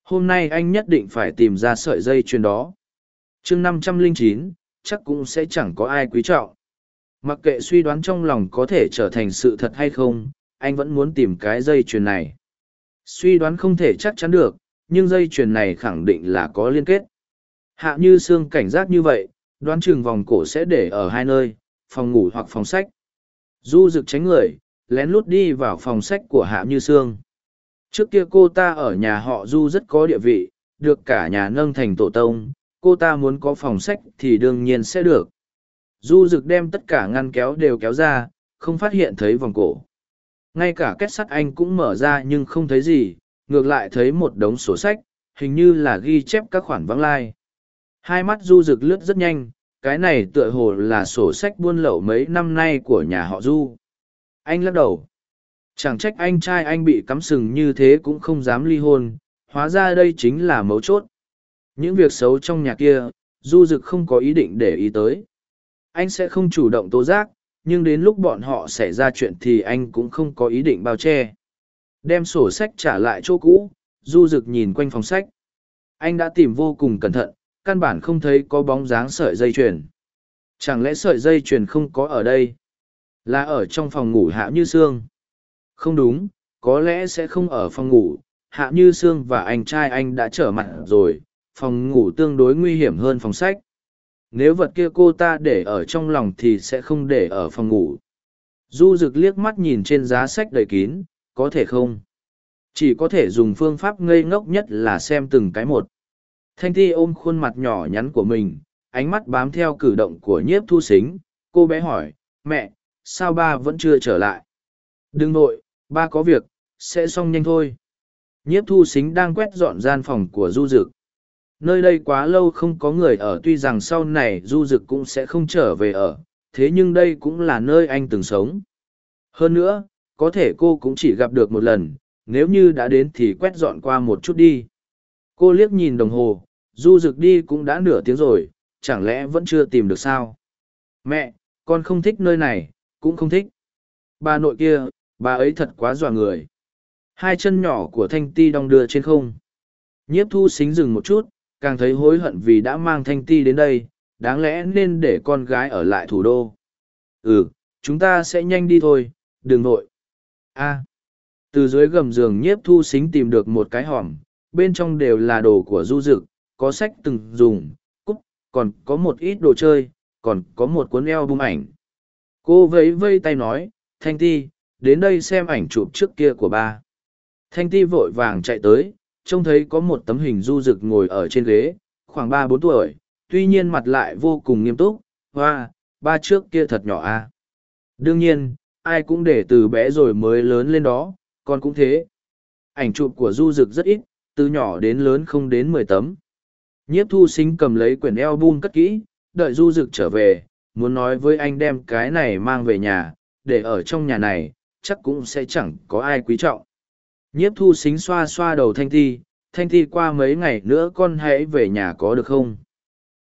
hôm nay anh nhất định phải tìm ra sợi dây chuyền đó. Chương năm trăm lẻ chín, chắc cũng sẽ chẳng có ai quý trọng. Mặc kệ suy đoán trong lòng có thể trở thành sự thật hay không, anh vẫn muốn tìm cái dây chuyền này. Suy đoán không thể chắc chắn được, nhưng dây chuyền này khẳng định là có liên kết. Hạ như xương cảnh giác như vậy, đoán chừng vòng cổ sẽ để ở hai nơi, phòng ngủ hoặc phòng sách. Du rực tránh người, lén lút đi vào phòng sách của hạ như sương trước kia cô ta ở nhà họ du rất có địa vị, được cả nhà nâng thành tổ tông, cô ta muốn có phòng sách thì đương nhiên sẽ được. Du rực đem tất cả ngăn kéo đều kéo ra, không phát hiện thấy vòng cổ. Ngay cả kết sắt anh cũng mở ra nhưng không thấy gì, ngược lại thấy một đống sổ sách, hình như là ghi chép các khoản vắng lai. Hai mắt du rực lướt rất nhanh, cái này tựa hồ là sổ sách buôn lậu mấy năm nay của nhà họ du. Anh lắc đầu chẳng trách anh trai anh bị cắm sừng như thế cũng không dám ly hôn, hóa ra đây chính là mấu chốt. Những việc xấu trong nhà kia, du dực không có ý định để ý tới. Anh sẽ không chủ động tố giác, nhưng đến lúc bọn họ xảy ra chuyện thì anh cũng không có ý định bao che. Đem sổ sách trả lại chỗ cũ, du dực nhìn quanh phòng sách. Anh đã tìm vô cùng cẩn thận, căn bản không thấy có bóng dáng sợi dây chuyền. Chẳng lẽ sợi dây chuyền không có ở đây? Là ở trong phòng ngủ hạ như xương không đúng, có lẽ sẽ không ở phòng ngủ. Hạ như sương và anh trai anh đã trở mặt rồi. Phòng ngủ tương đối nguy hiểm hơn phòng sách. Nếu vật kia cô ta để ở trong lòng thì sẽ không để ở phòng ngủ. Du rực liếc mắt nhìn trên giá sách đầy kín. Có thể không? Chỉ có thể dùng phương pháp ngây ngốc nhất là xem từng cái một. Thanh thi ôm khuôn mặt nhỏ nhắn của mình. Ánh mắt bám theo cử động của nhiếp thu xính cô bé hỏi, mẹ, sao ba vẫn chưa trở lại? Đừng nội ba có việc, sẽ xong nhanh thôi. Nhiếp thu xính đang quét dọn gian phòng của du dực. Nơi đây quá lâu không có người ở, tuy rằng sau này du dực cũng sẽ không trở về ở, thế nhưng đây cũng là nơi anh từng sống. Hơn nữa, có thể cô cũng chỉ gặp được một lần, nếu như đã đến thì quét dọn qua một chút đi. Cô liếc nhìn đồng hồ, du rực đi cũng đã nửa tiếng rồi, chẳng lẽ vẫn chưa tìm được sao? Mẹ, con không thích nơi này, cũng không thích. Bà nội kia bà ấy thật quá dọa người. Hai chân nhỏ của thanh ti đong đưa trên không. Nhiếp thu xính dừng một chút, càng thấy hối hận vì đã mang thanh ti đến đây, đáng lẽ nên để con gái ở lại thủ đô. Ừ chúng ta sẽ nhanh đi thôi, đừng vội. A. À. Từ dưới gầm giường nhiếp thu xính tìm được một cái hòm, bên trong đều là đồ của du dực, có sách từng dùng, cúc, còn có một ít đồ chơi, còn có một cuốn eo bung ảnh. Cô vẫy vây tay nói, thanh ti đến đây xem ảnh chụp trước kia của ba. Thanh ti vội vàng chạy tới, trông thấy có một tấm hình du rực ngồi ở trên ghế, khoảng ba bốn tuổi, tuy nhiên mặt lại vô cùng nghiêm túc, hoa, ba trước kia thật nhỏ a. À? đương nhiên, ai cũng để từ bé rồi mới lớn lên đó, con cũng thế. Ảnh chụp của du rực rất ít, từ nhỏ đến lớn không đến mười tấm. Nhiếp thu sinh cầm lấy quyển eo bun cất kỹ, đợi du rực trở về, muốn nói với anh đem cái này mang về nhà, để ở trong nhà này chắc cũng sẽ chẳng có ai quý trọng. Nhiếp thu xính xoa xoa đầu thanh thi thanh thi qua mấy ngày nữa con hãy về nhà có được không?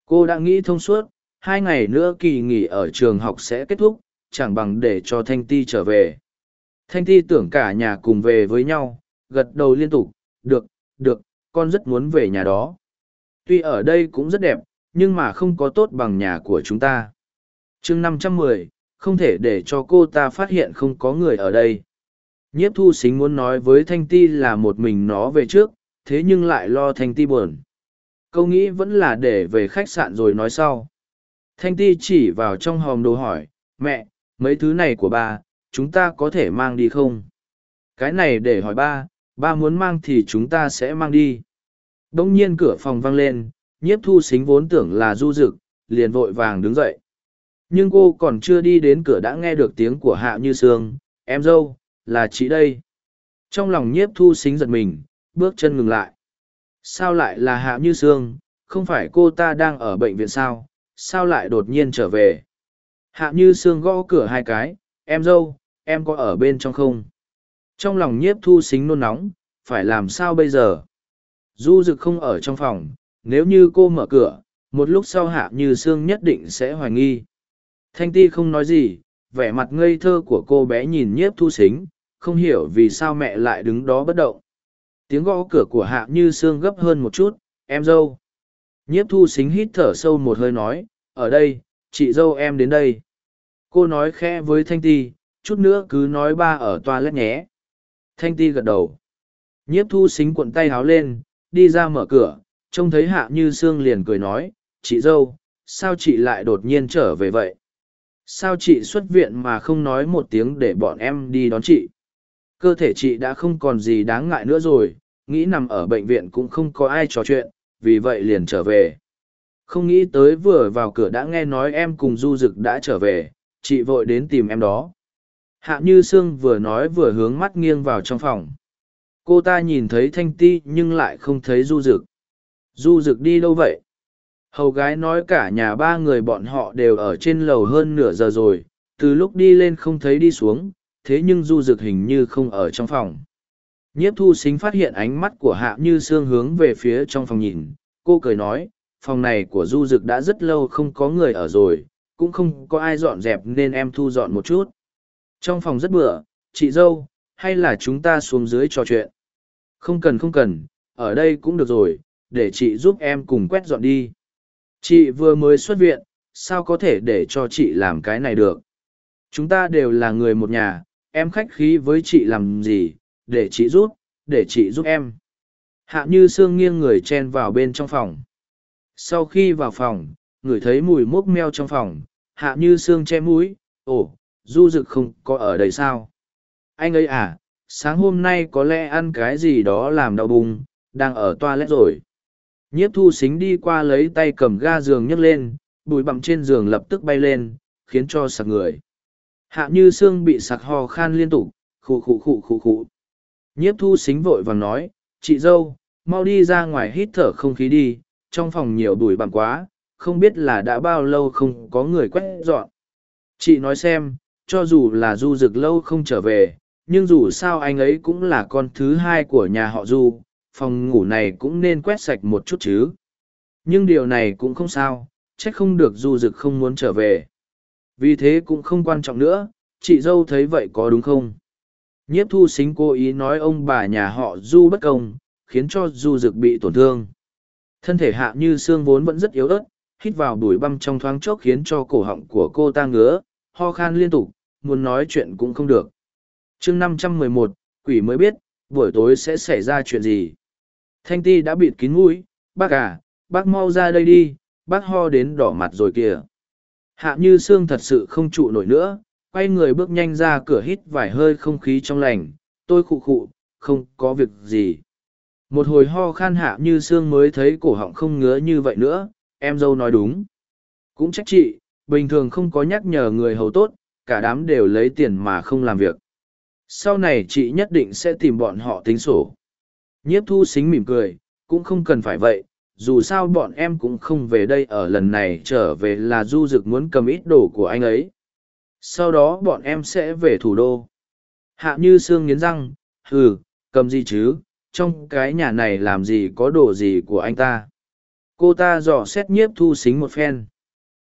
Cô đã nghĩ thông suốt, hai ngày nữa kỳ nghỉ ở trường học sẽ kết thúc, chẳng bằng để cho thanh ti trở về. Thanh ti tưởng cả nhà cùng về với nhau, gật đầu liên tục, được được, con rất muốn về nhà đó. Tuy ở đây cũng rất đẹp, nhưng mà không có tốt bằng nhà của chúng ta. chương năm trăm mười không thể để cho cô ta phát hiện không có người ở đây. Nhiếp thu xính muốn nói với Thanh Ti là một mình nó về trước, thế nhưng lại lo Thanh Ti buồn. Câu nghĩ vẫn là để về khách sạn rồi nói sau. Thanh Ti chỉ vào trong hòm đồ hỏi, mẹ, mấy thứ này của ba, chúng ta có thể mang đi không? Cái này để hỏi ba, ba muốn mang thì chúng ta sẽ mang đi. Đông nhiên cửa phòng vang lên, nhiếp thu xính vốn tưởng là du rực, liền vội vàng đứng dậy. Nhưng cô còn chưa đi đến cửa đã nghe được tiếng của Hạ Như Sương, em dâu, là chị đây. Trong lòng nhiếp thu xính giật mình, bước chân ngừng lại. Sao lại là Hạ Như Sương, không phải cô ta đang ở bệnh viện sao, sao lại đột nhiên trở về? Hạ Như Sương gõ cửa hai cái, em dâu, em có ở bên trong không? Trong lòng nhiếp thu xính nôn nóng, phải làm sao bây giờ? Du Dực không ở trong phòng, nếu như cô mở cửa, một lúc sau Hạ Như Sương nhất định sẽ hoài nghi. Thanh Ti không nói gì, vẻ mặt ngây thơ của cô bé nhìn nhiếp thu xính, không hiểu vì sao mẹ lại đứng đó bất động. Tiếng gõ cửa của Hạ Như Sương gấp hơn một chút, em dâu. Nhiếp thu xính hít thở sâu một hơi nói, ở đây, chị dâu em đến đây. Cô nói khẽ với Thanh Ti, chút nữa cứ nói ba ở toilet nhé. Thanh Ti gật đầu. Nhiếp thu xính cuộn tay háo lên, đi ra mở cửa, trông thấy Hạ Như Sương liền cười nói, chị dâu, sao chị lại đột nhiên trở về vậy? Sao chị xuất viện mà không nói một tiếng để bọn em đi đón chị? Cơ thể chị đã không còn gì đáng ngại nữa rồi, nghĩ nằm ở bệnh viện cũng không có ai trò chuyện, vì vậy liền trở về. Không nghĩ tới vừa vào cửa đã nghe nói em cùng Du Dực đã trở về, chị vội đến tìm em đó. Hạ Như Sương vừa nói vừa hướng mắt nghiêng vào trong phòng. Cô ta nhìn thấy Thanh Ti nhưng lại không thấy Du Dực. Du Dực đi đâu vậy? Hầu gái nói cả nhà ba người bọn họ đều ở trên lầu hơn nửa giờ rồi, từ lúc đi lên không thấy đi xuống, thế nhưng Du Dực hình như không ở trong phòng. Nhiếp thu xính phát hiện ánh mắt của Hạ Như Sương hướng về phía trong phòng nhìn, cô cười nói, phòng này của Du Dực đã rất lâu không có người ở rồi, cũng không có ai dọn dẹp nên em thu dọn một chút. Trong phòng rất bựa, chị dâu, hay là chúng ta xuống dưới trò chuyện? Không cần không cần, ở đây cũng được rồi, để chị giúp em cùng quét dọn đi. Chị vừa mới xuất viện, sao có thể để cho chị làm cái này được? Chúng ta đều là người một nhà, em khách khí với chị làm gì, để chị giúp, để chị giúp em. Hạ như sương nghiêng người chen vào bên trong phòng. Sau khi vào phòng, người thấy mùi mốc meo trong phòng, hạ như sương che mũi, ồ, du dực không có ở đây sao? Anh ấy à, sáng hôm nay có lẽ ăn cái gì đó làm đau bụng, đang ở toilet rồi. Nhiếp thu xính đi qua lấy tay cầm ga giường nhấc lên, bụi bặm trên giường lập tức bay lên, khiến cho sặc người. Hạ như xương bị sặc ho khan liên tục, khụ khụ khụ khụ khụ. Nhiếp thu xính vội vàng nói, chị dâu, mau đi ra ngoài hít thở không khí đi, trong phòng nhiều bụi bặm quá, không biết là đã bao lâu không có người quét dọn. Chị nói xem, cho dù là du rực lâu không trở về, nhưng dù sao anh ấy cũng là con thứ hai của nhà họ du, phòng ngủ này cũng nên quét sạch một chút chứ. Nhưng điều này cũng không sao, trách không được du rực không muốn trở về. Vì thế cũng không quan trọng nữa, chị dâu thấy vậy có đúng không? Nhiếp thu xính cố ý nói ông bà nhà họ du bất công, khiến cho du rực bị tổn thương. Thân thể hạ như xương vốn vẫn rất yếu ớt, hít vào bụi băm trong thoáng chốc khiến cho cổ họng của cô ta ngứa, ho khan liên tục, muốn nói chuyện cũng không được. chương năm trăm mười một, quỷ mới biết, buổi tối sẽ xảy ra chuyện gì. Thanh ti đã bịt kín mũi, bác à, bác mau ra đây đi, bác ho đến đỏ mặt rồi kìa. Hạ như xương thật sự không trụ nổi nữa, quay người bước nhanh ra cửa hít vài hơi không khí trong lành, tôi khụ khụ, không có việc gì. Một hồi ho khan hạ như xương mới thấy cổ họng không ngứa như vậy nữa, em dâu nói đúng. Cũng trách chị, bình thường không có nhắc nhở người hầu tốt, cả đám đều lấy tiền mà không làm việc. Sau này chị nhất định sẽ tìm bọn họ tính sổ. Nhiếp thu xính mỉm cười, cũng không cần phải vậy, dù sao bọn em cũng không về đây ở lần này trở về là du dực muốn cầm ít đồ của anh ấy. Sau đó bọn em sẽ về thủ đô. Hạ như xương nghiến răng, hừ, cầm gì chứ, trong cái nhà này làm gì có đồ gì của anh ta. Cô ta dò xét nhiếp thu xính một phen.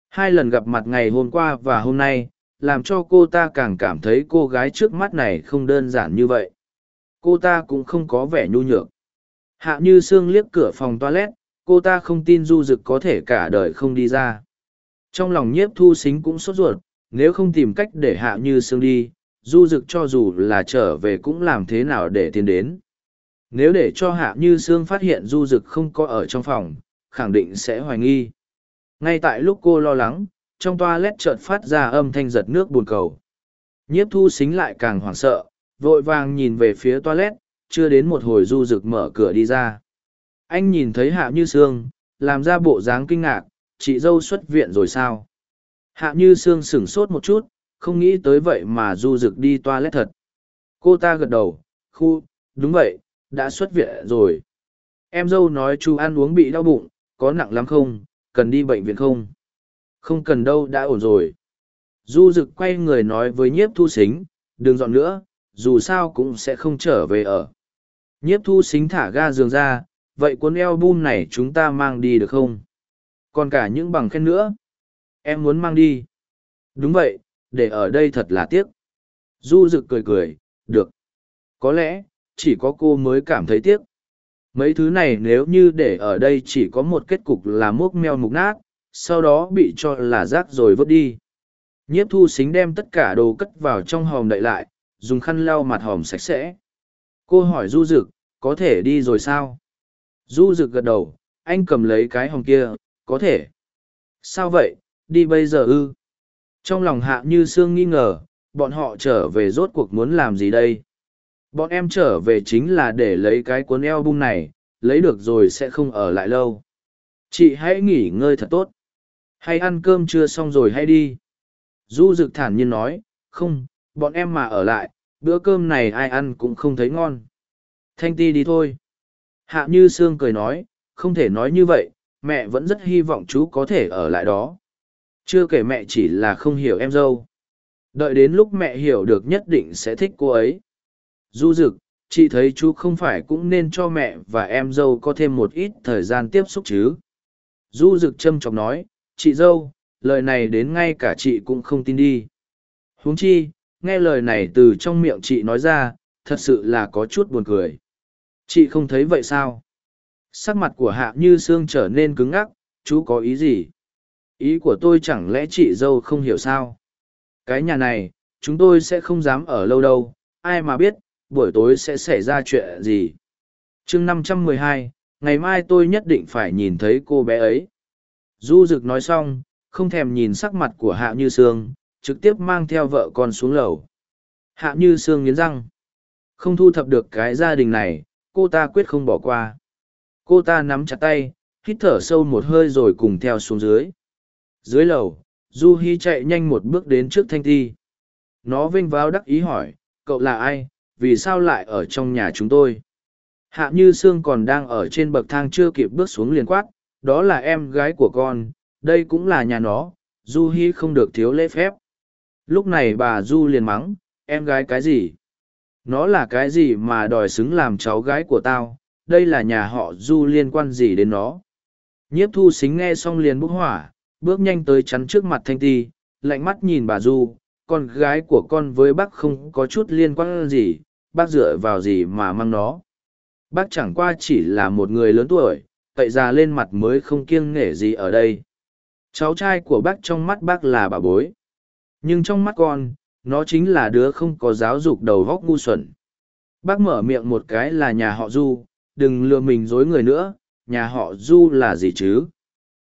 Hai lần gặp mặt ngày hôm qua và hôm nay, làm cho cô ta càng cảm thấy cô gái trước mắt này không đơn giản như vậy cô ta cũng không có vẻ nhu nhược. Hạ như sương liếc cửa phòng toilet, cô ta không tin du dực có thể cả đời không đi ra. Trong lòng nhiếp thu xính cũng sốt ruột, nếu không tìm cách để hạ như sương đi, du dực cho dù là trở về cũng làm thế nào để tiến đến. Nếu để cho hạ như sương phát hiện du dực không có ở trong phòng, khẳng định sẽ hoài nghi. Ngay tại lúc cô lo lắng, trong toa lét chợt phát ra âm thanh giật nước buồn cầu. Nhiếp thu xính lại càng hoảng sợ vội vàng nhìn về phía toilet, chưa đến một hồi du rực mở cửa đi ra. Anh nhìn thấy hạ như sương, làm ra bộ dáng kinh ngạc, chị dâu xuất viện rồi sao? Hạ như sương sửng sốt một chút, không nghĩ tới vậy mà du rực đi toilet thật. Cô ta gật đầu, khu, đúng vậy, đã xuất viện rồi. Em dâu nói chú ăn uống bị đau bụng, có nặng lắm không, cần đi bệnh viện không? Không cần đâu, đã ổn rồi. Du rực quay người nói với nhiếp thu xính, đừng dọn nữa dù sao cũng sẽ không trở về ở. Nhiếp thu xính thả ga giường ra, vậy cuốn eo bum này chúng ta mang đi được không? Còn cả những bằng khen nữa. Em muốn mang đi. Đúng vậy, để ở đây thật là tiếc. Du rực cười cười, được. Có lẽ, chỉ có cô mới cảm thấy tiếc. Mấy thứ này nếu như để ở đây chỉ có một kết cục là múc meo mục nát, sau đó bị cho là rác rồi vứt đi. Nhiếp thu xính đem tất cả đồ cất vào trong hòm đậy lại dùng khăn lau mặt hòm sạch sẽ. Cô hỏi du Dực, có thể đi rồi sao? Du Dực gật đầu anh cầm lấy cái hòm kia có thể. Sao vậy? Đi bây giờ ư? Trong lòng hạ như sương nghi ngờ bọn họ trở về rốt cuộc muốn làm gì đây? Bọn em trở về chính là để lấy cái cuốn eo bung này lấy được rồi sẽ không ở lại lâu. Chị hãy nghỉ ngơi thật tốt. Hay ăn cơm chưa xong rồi hay đi. Du Dực thản nhiên nói không bọn em mà ở lại bữa cơm này ai ăn cũng không thấy ngon. Thanh ti đi thôi. Hạ như sương cười nói không thể nói như vậy mẹ vẫn rất hy vọng chú có thể ở lại đó. Chưa kể mẹ chỉ là không hiểu em dâu. Đợi đến lúc mẹ hiểu được nhất định sẽ thích cô ấy. Du Dực, chị thấy chú không phải cũng nên cho mẹ và em dâu có thêm một ít thời gian tiếp xúc chứ? Du Dực châm chọc nói chị dâu lời này đến ngay cả chị cũng không tin đi. Huống chi nghe lời này từ trong miệng chị nói ra, thật sự là có chút buồn cười. Chị không thấy vậy sao? Sắc mặt của hạ như sương trở nên cứng ngắc, chú có ý gì? Ý của tôi chẳng lẽ chị dâu không hiểu sao? Cái nhà này, chúng tôi sẽ không dám ở lâu đâu, ai mà biết, buổi tối sẽ xảy ra chuyện gì. Chương năm trăm mười hai, ngày mai tôi nhất định phải nhìn thấy cô bé ấy. Du rực nói xong, không thèm nhìn sắc mặt của hạ như sương trực tiếp mang theo vợ con xuống lầu. Hạ như xương nghiến răng. Không thu thập được cái gia đình này, cô ta quyết không bỏ qua. Cô ta nắm chặt tay, hít thở sâu một hơi rồi cùng theo xuống dưới. Dưới lầu, du hi chạy nhanh một bước đến trước thanh thi nó vênh váo đắc ý hỏi, cậu là ai? Vì sao lại ở trong nhà chúng tôi? Hạ như sương còn đang ở trên bậc thang chưa kịp bước xuống liền quát, đó là em gái của con, đây cũng là nhà nó, du hi không được thiếu lễ phép lúc này bà du liền mắng, em gái cái gì? Nó là cái gì mà đòi xứng làm cháu gái của tao? Đây là nhà họ du liên quan gì đến nó? Nhiếp thu xính nghe xong liền bốc hỏa, bước nhanh tới chắn trước mặt thanh ti, lạnh mắt nhìn bà du, con gái của con với bác không có chút liên quan gì, bác dựa vào gì mà mang nó? Bác chẳng qua chỉ là một người lớn tuổi, cậy già lên mặt mới không kiêng nể gì ở đây. Cháu trai của bác trong mắt bác là bà bối nhưng trong mắt con, nó chính là đứa không có giáo dục đầu vóc ngu xuẩn. Bác mở miệng một cái là nhà họ du, đừng lừa mình dối người nữa, nhà họ du là gì chứ?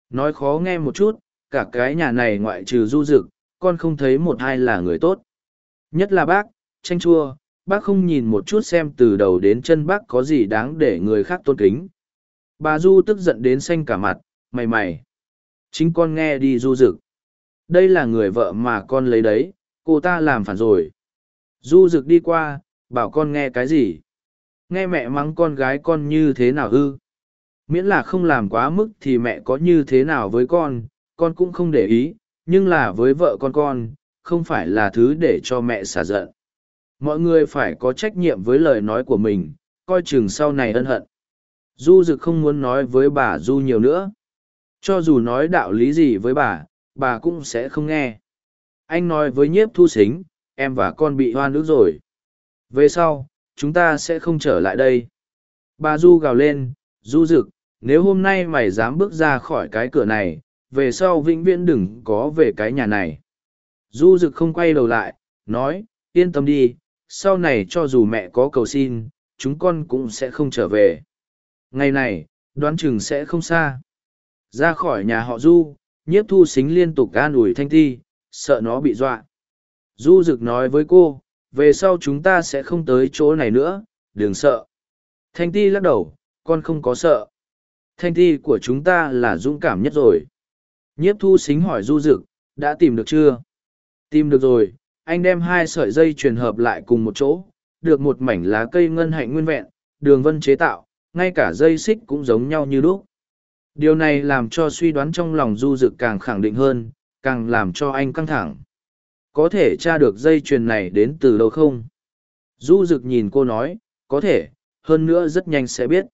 Nói khó nghe một chút, cả cái nhà này ngoại trừ du rực con không thấy một ai là người tốt. Nhất là bác tranh chua, bác không nhìn một chút xem từ đầu đến chân bác có gì đáng để người khác tôn kính. Bà du tức giận đến xanh cả mặt, mày mày. Chính con nghe đi du rực đây là người vợ mà con lấy đấy, cô ta làm phản rồi. Du rực đi qua, bảo con nghe cái gì? Nghe mẹ mắng con gái con như thế nào ư? Miễn là không làm quá mức thì mẹ có như thế nào với con con cũng không để ý, nhưng là với vợ con con, không phải là thứ để cho mẹ xả giận. Mọi người phải có trách nhiệm với lời nói của mình, coi chừng sau này ân hận. Du rực không muốn nói với bà du nhiều nữa. Cho dù nói đạo lý gì với bà bà cũng sẽ không nghe. Anh nói với nhiếp thu xính, em và con bị hoan ước rồi. Về sau, chúng ta sẽ không trở lại đây. Bà du gào lên, du rực nếu hôm nay mày dám bước ra khỏi cái cửa này, về sau vĩnh viễn đừng có về cái nhà này. Du rực không quay đầu lại, nói, yên tâm đi, sau này cho dù mẹ có cầu xin, chúng con cũng sẽ không trở về. Ngày này, đoán chừng sẽ không xa. Ra khỏi nhà họ du nhiếp thu xính liên tục an ủi thanh thi sợ nó bị dọa. Du rực nói với cô, về sau chúng ta sẽ không tới chỗ này nữa, đừng sợ. Thanh ti lắc đầu, con không có sợ. Thanh ti của chúng ta là dũng cảm nhất rồi. Nhiếp thu xính hỏi du rực đã tìm được chưa? Tìm được rồi, anh đem hai sợi dây truyền hợp lại cùng một chỗ, được một mảnh lá cây ngân hạnh nguyên vẹn, đường vân chế tạo, ngay cả dây xích cũng giống nhau như đúc điều này làm cho suy đoán trong lòng du Dực càng khẳng định hơn, càng làm cho anh căng thẳng. Có thể tra được dây chuyền này đến từ đâu không? Du Dực nhìn cô nói, có thể, hơn nữa rất nhanh sẽ biết.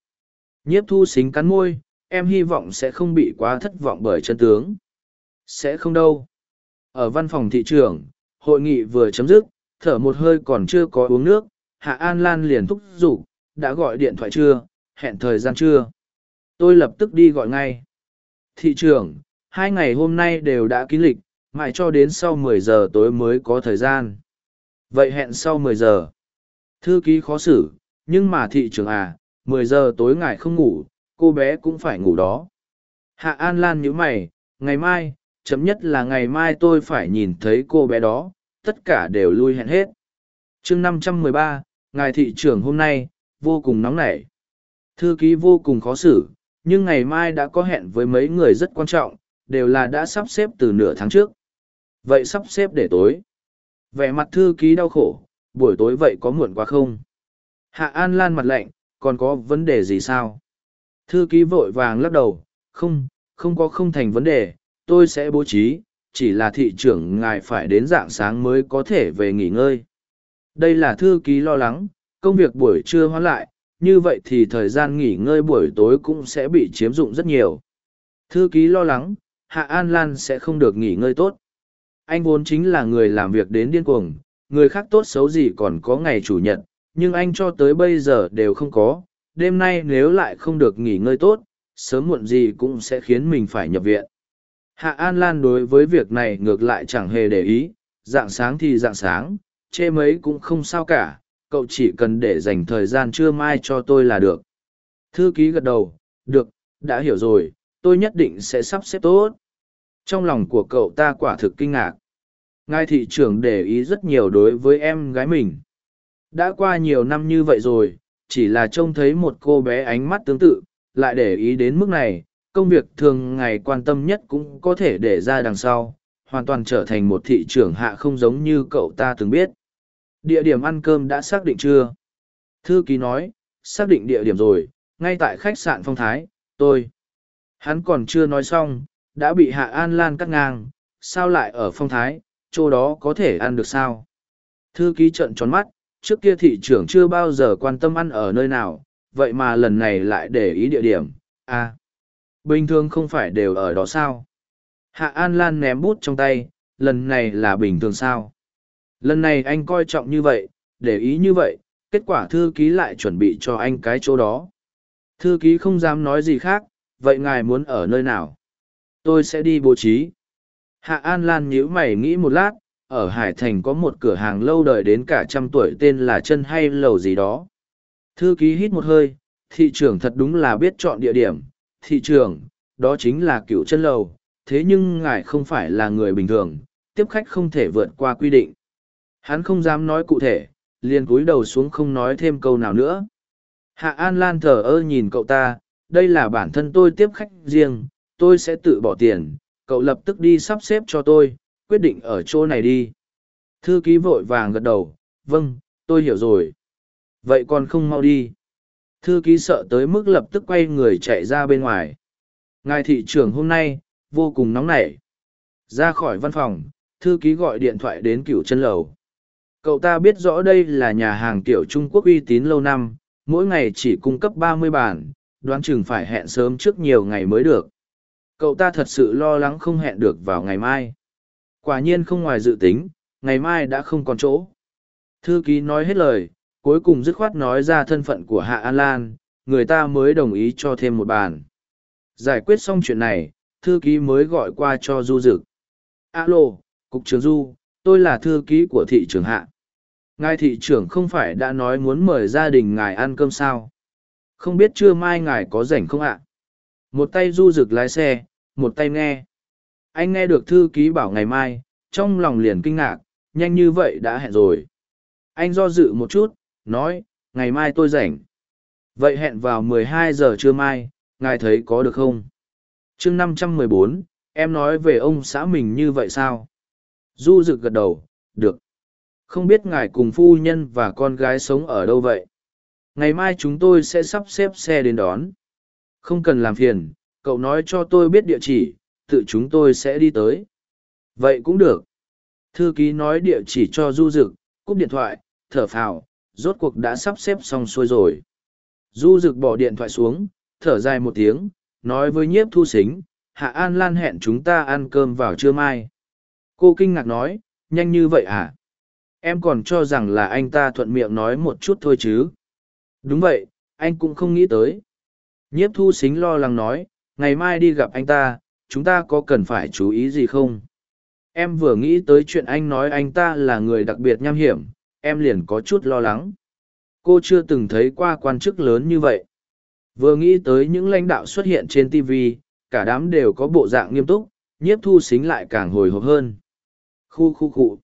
Nhiếp thu xính cắn môi, em hy vọng sẽ không bị quá thất vọng bởi chân tướng. Sẽ không đâu. Ở văn phòng thị trường, hội nghị vừa chấm dứt, thở một hơi còn chưa có uống nước, hạ an lan liền thúc giục, đã gọi điện thoại chưa? Hẹn thời gian chưa? Tôi lập tức đi gọi ngay. Thị trường hai ngày hôm nay đều đã kín lịch mãi cho đến sau 10 giờ tối mới có thời gian. Vậy hẹn sau 10 giờ. Thư ký khó xử nhưng mà thị trường à 10 giờ tối ngài không ngủ cô bé cũng phải ngủ đó. Hạ an lan nhíu mày ngày mai chấm nhất là ngày mai tôi phải nhìn thấy cô bé đó tất cả đều lui hẹn hết. Chương 513, ngài thị trưởng hôm nay vô cùng nóng nảy. Thư ký vô cùng khó xử nhưng ngày mai đã có hẹn với mấy người rất quan trọng, đều là đã sắp xếp từ nửa tháng trước. Vậy sắp xếp để tối. Vẻ mặt thư ký đau khổ, buổi tối vậy có muộn quá không? Hạ an lan mặt lạnh, còn có vấn đề gì sao? Thư ký vội vàng lắc đầu, không không có không thành vấn đề, tôi sẽ bố trí, chỉ là thị trưởng ngài phải đến dạng sáng mới có thể về nghỉ ngơi. Đây là thư ký lo lắng, công việc buổi trưa hoãn lại như vậy thì thời gian nghỉ ngơi buổi tối cũng sẽ bị chiếm dụng rất nhiều. Thư ký lo lắng, hạ an lan sẽ không được nghỉ ngơi tốt. Anh vốn chính là người làm việc đến điên cuồng, người khác tốt xấu gì còn có ngày chủ nhật, nhưng anh cho tới bây giờ đều không có. Đêm nay nếu lại không được nghỉ ngơi tốt, sớm muộn gì cũng sẽ khiến mình phải nhập viện. Hạ an lan đối với việc này ngược lại chẳng hề để ý, dạng sáng thì dạng sáng, chê mấy cũng không sao cả cậu chỉ cần để dành thời gian trưa mai cho tôi là được. Thư ký gật đầu, được, đã hiểu rồi, tôi nhất định sẽ sắp xếp tốt. Trong lòng của cậu ta quả thực kinh ngạc. Ngài thị trưởng để ý rất nhiều đối với em gái mình. Đã qua nhiều năm như vậy rồi, chỉ là trông thấy một cô bé ánh mắt tương tự, lại để ý đến mức này, công việc thường ngày quan tâm nhất cũng có thể để ra đằng sau, hoàn toàn trở thành một thị trưởng hạ không giống như cậu ta từng biết địa điểm ăn cơm đã xác định chưa? Thư ký nói xác định địa điểm rồi ngay tại khách sạn phong thái tôi. Hắn còn chưa nói xong đã bị hạ an lan cắt ngang sao lại ở phong thái chỗ đó có thể ăn được sao? Thư ký trợn tròn mắt trước kia thị trưởng chưa bao giờ quan tâm ăn ở nơi nào vậy mà lần này lại để ý địa điểm à, bình thường không phải đều ở đó sao? Hạ an lan ném bút trong tay lần này là bình thường sao? Lần này anh coi trọng như vậy, để ý như vậy, kết quả thư ký lại chuẩn bị cho anh cái chỗ đó. Thư ký không dám nói gì khác, vậy ngài muốn ở nơi nào? Tôi sẽ đi bố trí. Hạ an lan nhíu mày nghĩ một lát, ở hải thành có một cửa hàng lâu đời đến cả trăm tuổi tên là chân hay lầu gì đó. Thư ký hít một hơi, thị trưởng thật đúng là biết chọn địa điểm. Thị trường đó chính là cựu chân lầu, thế nhưng ngài không phải là người bình thường, tiếp khách không thể vượt qua quy định hắn không dám nói cụ thể, liền cúi đầu xuống không nói thêm câu nào nữa. Hạ an lan thờ ơ nhìn cậu ta, đây là bản thân tôi tiếp khách riêng, tôi sẽ tự bỏ tiền, cậu lập tức đi sắp xếp cho tôi, quyết định ở chỗ này đi. Thư ký vội vàng gật đầu vâng tôi hiểu rồi. Vậy còn không mau đi. Thư ký sợ tới mức lập tức quay người chạy ra bên ngoài. Ngài thị trưởng hôm nay, vô cùng nóng nảy. Ra khỏi văn phòng, thư ký gọi điện thoại đến cựu chân lầu cậu ta biết rõ đây là nhà hàng tiểu trung quốc uy tín lâu năm mỗi ngày chỉ cung cấp ba mươi bàn đoán chừng phải hẹn sớm trước nhiều ngày mới được cậu ta thật sự lo lắng không hẹn được vào ngày mai quả nhiên không ngoài dự tính ngày mai đã không còn chỗ thư ký nói hết lời cuối cùng dứt khoát nói ra thân phận của hạ an lan người ta mới đồng ý cho thêm một bàn Giải quyết xong chuyện này, thư ký mới gọi qua cho Du Dực. Alo, Cục trưởng Du, tôi là thư ký của thị trưởng hạ. Ngài thị trưởng không phải đã nói muốn mời gia đình ngài ăn cơm sao? Không biết trưa mai ngài có rảnh không ạ? Một tay Du Dực lái xe, một tay nghe. Anh nghe được thư ký bảo ngày mai, trong lòng liền kinh ngạc, nhanh như vậy đã hẹn rồi. Anh do dự một chút, nói, ngày mai tôi rảnh. Vậy hẹn vào 12 giờ trưa mai, ngài thấy có được không? chương 514, em nói về ông xã mình như vậy sao? Du rực gật đầu, được. Không biết ngài cùng phu nhân và con gái sống ở đâu vậy? Ngày mai chúng tôi sẽ sắp xếp xe đến đón. Không cần làm phiền, cậu nói cho tôi biết địa chỉ, tự chúng tôi sẽ đi tới. Vậy cũng được. Thư ký nói địa chỉ cho Du Dực, cúp điện thoại, thở phào, rốt cuộc đã sắp xếp xong xuôi rồi. Du Dực bỏ điện thoại xuống, thở dài một tiếng, nói với nhiếp thu xính, Hạ An Lan hẹn chúng ta ăn cơm vào trưa mai. Cô kinh ngạc nói, nhanh như vậy à? Em còn cho rằng là anh ta thuận miệng nói một chút thôi chứ. Đúng vậy, anh cũng không nghĩ tới. Nhiếp thu xính lo lắng nói, ngày mai đi gặp anh ta, chúng ta có cần phải chú ý gì không? Em vừa nghĩ tới chuyện anh nói anh ta là người đặc biệt nham hiểm, em liền có chút lo lắng. Cô chưa từng thấy qua quan chức lớn như vậy. Vừa nghĩ tới những lãnh đạo xuất hiện trên TV, cả đám đều có bộ dạng nghiêm túc, nhiếp thu xính lại càng hồi hộp hơn. Khu khu khu.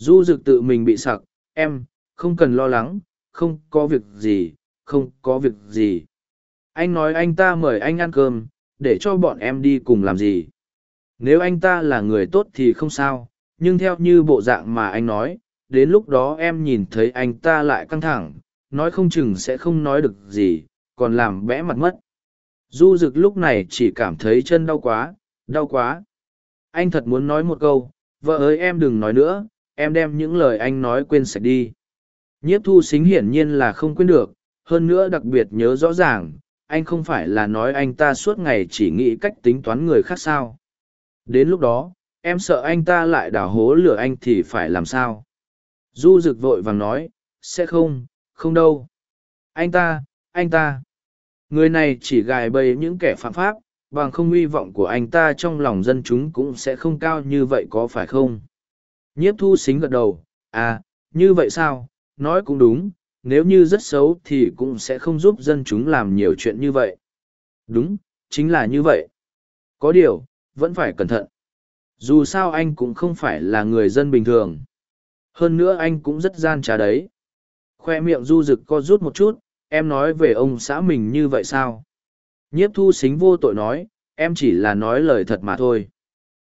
Du dực tự mình bị sặc, em, không cần lo lắng, không có việc gì, không có việc gì. Anh nói anh ta mời anh ăn cơm, để cho bọn em đi cùng làm gì. Nếu anh ta là người tốt thì không sao, nhưng theo như bộ dạng mà anh nói, đến lúc đó em nhìn thấy anh ta lại căng thẳng, nói không chừng sẽ không nói được gì, còn làm bẽ mặt mất. Du rực lúc này chỉ cảm thấy chân đau quá, đau quá. Anh thật muốn nói một câu, vợ ơi em đừng nói nữa, em đem những lời anh nói quên sạch đi. Nhiếp thu xính hiển nhiên là không quên được, hơn nữa đặc biệt nhớ rõ ràng, anh không phải là nói anh ta suốt ngày chỉ nghĩ cách tính toán người khác sao. Đến lúc đó, em sợ anh ta lại đào hố lửa anh thì phải làm sao? Du rực vội vàng nói, sẽ không, không đâu. Anh ta, anh ta. Người này chỉ gài bầy những kẻ phạm pháp, bằng không hy vọng của anh ta trong lòng dân chúng cũng sẽ không cao như vậy có phải không? Nhiếp thu xính gật đầu, à, như vậy sao? Nói cũng đúng, nếu như rất xấu thì cũng sẽ không giúp dân chúng làm nhiều chuyện như vậy. Đúng, chính là như vậy. Có điều, vẫn phải cẩn thận. Dù sao anh cũng không phải là người dân bình thường. Hơn nữa anh cũng rất gian trá đấy. Khoe miệng du rực co rút một chút, em nói về ông xã mình như vậy sao? Nhiếp thu xính vô tội nói, em chỉ là nói lời thật mà thôi.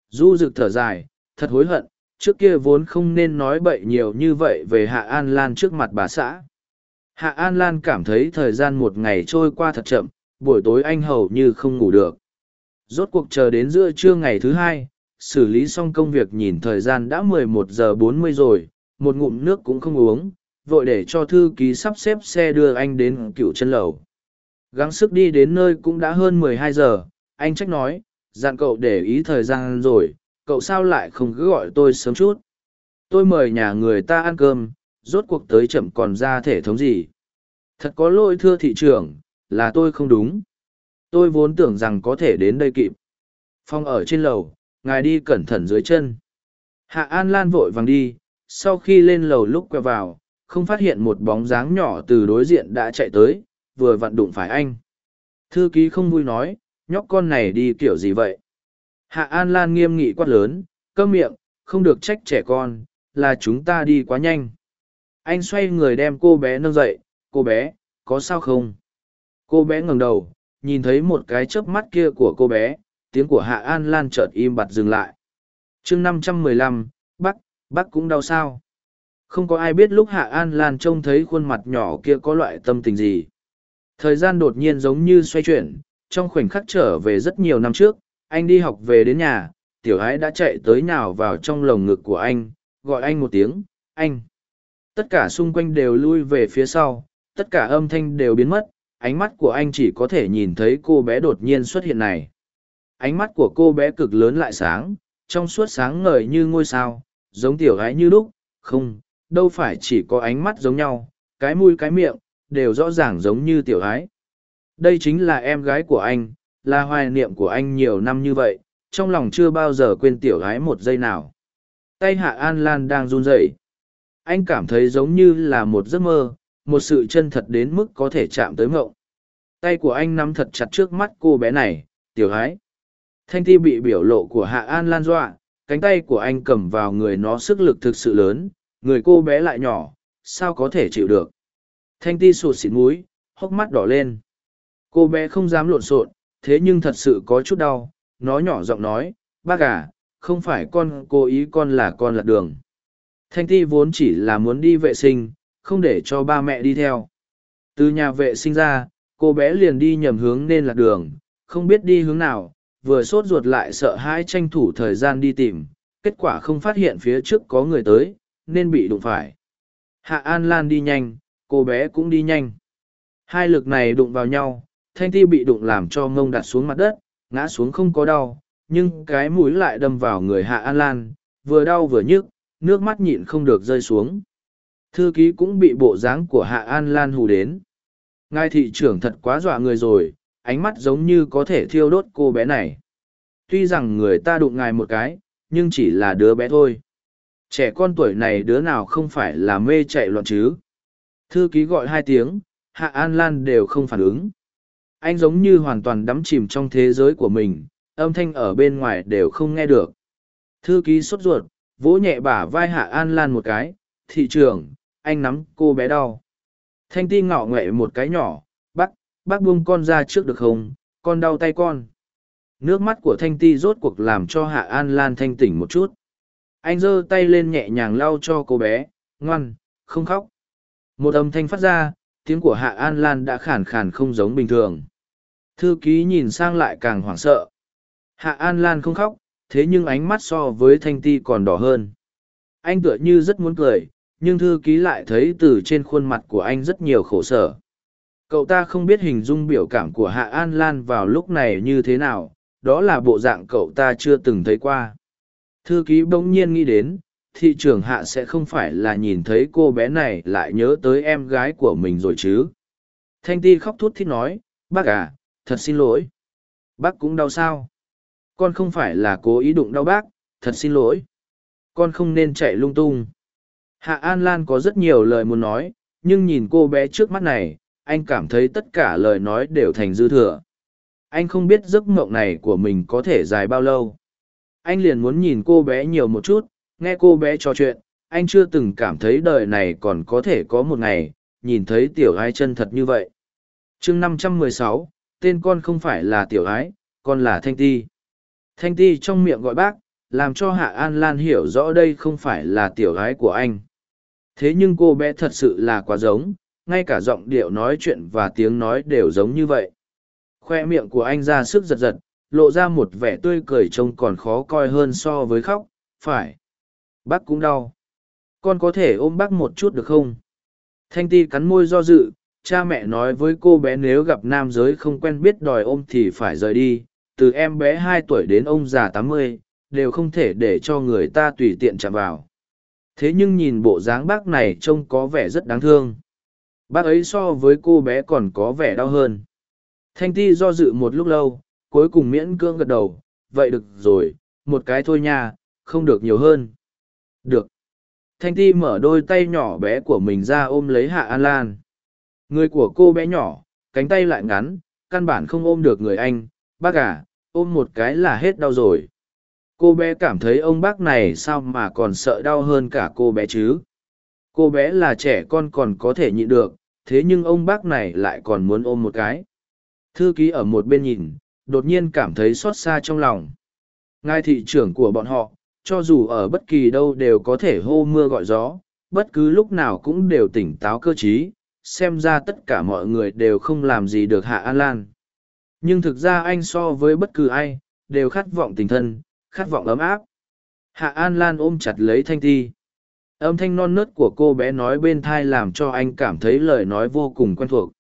Du rực thở dài, thật hối hận, trước kia vốn không nên nói bậy nhiều như vậy về Hạ An Lan trước mặt bà xã. Hạ An Lan cảm thấy thời gian một ngày trôi qua thật chậm, buổi tối anh hầu như không ngủ được. Rốt cuộc chờ đến giữa trưa ngày thứ hai, xử lý xong công việc nhìn thời gian đã 11 giờ 40 rồi, một ngụm nước cũng không uống, vội để cho thư ký sắp xếp xe đưa anh đến cựu chân lầu. Gắng sức đi đến nơi cũng đã hơn 12 giờ, anh trách nói, dặn cậu để ý thời gian rồi, cậu sao lại không cứ gọi tôi sớm chút. Tôi mời nhà người ta ăn cơm, rốt cuộc tới chậm còn ra thể thống gì. Thật có lỗi thưa thị trưởng, là tôi không đúng. Tôi vốn tưởng rằng có thể đến đây kịp. Phong ở trên lầu, ngài đi cẩn thận dưới chân. Hạ An Lan vội vàng đi, sau khi lên lầu lúc quẹo vào, không phát hiện một bóng dáng nhỏ từ đối diện đã chạy tới, vừa vặn đụng phải anh. Thư ký không vui nói, nhóc con này đi kiểu gì vậy? Hạ An Lan nghiêm nghị quát lớn, cơm miệng, không được trách trẻ con, là chúng ta đi quá nhanh. Anh xoay người đem cô bé nâng dậy, cô bé, có sao không? Cô bé ngẩng đầu, nhìn thấy một cái chớp mắt kia của cô bé, tiếng của Hạ An Lan chợt im bặt dừng lại. chương năm trăm mười lăm, cũng đau sao? Không có ai biết lúc Hạ An Lan trông thấy khuôn mặt nhỏ kia có loại tâm tình gì. Thời gian đột nhiên giống như xoay chuyển, trong khoảnh khắc trở về rất nhiều năm trước, anh đi học về đến nhà, tiểu ái đã chạy tới nào vào trong lồng ngực của anh, gọi anh một tiếng, anh. Tất cả xung quanh đều lui về phía sau, tất cả âm thanh đều biến mất, ánh mắt của anh chỉ có thể nhìn thấy cô bé đột nhiên xuất hiện này. Ánh mắt của cô bé cực lớn lại sáng, trong suốt sáng ngời như ngôi sao, giống tiểu gái như lúc, không, đâu phải chỉ có ánh mắt giống nhau, cái mũi cái miệng, đều rõ ràng giống như tiểu gái. Đây chính là em gái của anh, là hoài niệm của anh nhiều năm như vậy, trong lòng chưa bao giờ quên tiểu gái một giây nào. Tay Hạ An Lan đang run rẩy. Anh cảm thấy giống như là một giấc mơ, một sự chân thật đến mức có thể chạm tới mộng. Tay của anh nắm thật chặt trước mắt cô bé này, tiểu gái. Thanh ti bị biểu lộ của Hạ An Lan dọa, cánh tay của anh cầm vào người nó sức lực thực sự lớn, người cô bé lại nhỏ, sao có thể chịu được. Thanh ti sụt xịt mũi, hốc mắt đỏ lên. Cô bé không dám lộn xộn, thế nhưng thật sự có chút đau, nó nhỏ giọng nói, bác à, không phải con cố ý con là con lật đường. Thanh ti vốn chỉ là muốn đi vệ sinh, không để cho ba mẹ đi theo. Từ nhà vệ sinh ra, cô bé liền đi nhầm hướng nên lạc đường, không biết đi hướng nào, vừa sốt ruột lại sợ hãi tranh thủ thời gian đi tìm, kết quả không phát hiện phía trước có người tới, nên bị đụng phải. Hạ An Lan đi nhanh, cô bé cũng đi nhanh. Hai lực này đụng vào nhau, thanh ti bị đụng làm cho ngông đặt xuống mặt đất, ngã xuống không có đau, nhưng cái mũi lại đâm vào người Hạ An Lan, vừa đau vừa nhức, nước mắt nhịn không được rơi xuống. Thư ký cũng bị bộ dáng của Hạ An Lan hù đến. Ngài thị trưởng thật quá dọa người rồi, ánh mắt giống như có thể thiêu đốt cô bé này. Tuy rằng người ta đụng ngài một cái, nhưng chỉ là đứa bé thôi. Trẻ con tuổi này đứa nào không phải là mê chạy loạn chứ. Thư ký gọi hai tiếng, Hạ An Lan đều không phản ứng. Anh giống như hoàn toàn đắm chìm trong thế giới của mình, âm thanh ở bên ngoài đều không nghe được. Thư ký sốt ruột, vỗ nhẹ bả vai Hạ An Lan một cái, thị trưởng, anh nắm cô bé đau. Thanh ti ngọ nghệ một cái nhỏ, bác, bác buông con ra trước được không, con đau tay con. Nước mắt của Thanh ti rốt cuộc làm cho Hạ An Lan thanh tỉnh một chút. Anh giơ tay lên nhẹ nhàng lau cho cô bé, ngoan, không khóc. Một âm thanh phát ra, tiếng của Hạ An Lan đã khàn khàn không giống bình thường. Thư ký nhìn sang lại càng hoảng sợ. Hạ An Lan không khóc, thế nhưng ánh mắt so với Thanh Ti còn đỏ hơn. Anh tựa như rất muốn cười, nhưng thư ký lại thấy từ trên khuôn mặt của anh rất nhiều khổ sở. Cậu ta không biết hình dung biểu cảm của Hạ An Lan vào lúc này như thế nào, đó là bộ dạng cậu ta chưa từng thấy qua. Thư ký bỗng nhiên nghĩ đến, thị trường Hạ sẽ không phải là nhìn thấy cô bé này lại nhớ tới em gái của mình rồi chứ. Thanh Ti khóc thút thít nói, bác à, thật xin lỗi. Bác cũng đau sao? Con không phải là cố ý đụng đau bác, thật xin lỗi. Con không nên chạy lung tung. Hạ An Lan có rất nhiều lời muốn nói, nhưng nhìn cô bé trước mắt này, anh cảm thấy tất cả lời nói đều thành dư thừa. Anh không biết giấc mộng này của mình có thể dài bao lâu. Anh liền muốn nhìn cô bé nhiều một chút, nghe cô bé trò chuyện, anh chưa từng cảm thấy đời này còn có thể có một ngày, nhìn thấy tiểu gái chân thật như vậy. chương 516, tên con không phải là tiểu gái, con là Thanh Ti. Thanh Ti trong miệng gọi bác, làm cho Hạ An Lan hiểu rõ đây không phải là tiểu gái của anh. Thế nhưng cô bé thật sự là quá giống, ngay cả giọng điệu nói chuyện và tiếng nói đều giống như vậy. Khoe miệng của anh ra sức giật giật, lộ ra một vẻ tươi cười trông còn khó coi hơn so với khóc, phải. Bác cũng đau. Con có thể ôm bác một chút được không? Thanh ti cắn môi do dự, cha mẹ nói với cô bé nếu gặp nam giới không quen biết đòi ôm thì phải rời đi, từ em bé hai tuổi đến ông già tám mươi, đều không thể để cho người ta tùy tiện chạm vào thế nhưng nhìn bộ dáng bác này trông có vẻ rất đáng thương bác ấy so với cô bé còn có vẻ đau hơn thanh ti do dự một lúc lâu cuối cùng miễn cưỡng gật đầu vậy được rồi một cái thôi nha không được nhiều hơn được. Thanh ti mở đôi tay nhỏ bé của mình ra ôm lấy hạ an lan. Người của cô bé nhỏ, cánh tay lại ngắn, căn bản không ôm được người anh. Bác à ôm một cái là hết đau rồi. Cô bé cảm thấy ông bác này sao mà còn sợ đau hơn cả cô bé chứ? Cô bé là trẻ con còn có thể nhịn được, thế nhưng ông bác này lại còn muốn ôm một cái. Thư ký ở một bên nhìn, đột nhiên cảm thấy xót xa trong lòng. Ngài thị trưởng của bọn họ cho dù ở bất kỳ đâu đều có thể hô mưa gọi gió bất cứ lúc nào cũng đều tỉnh táo cơ trí. xem ra tất cả mọi người đều không làm gì được hạ an lan nhưng thực ra anh so với bất cứ ai đều khát vọng tình thân khát vọng ấm áp. Hạ An Lan ôm chặt lấy Thanh Ti. Âm thanh non nớt của cô bé nói bên thai làm cho anh cảm thấy lời nói vô cùng quen thuộc.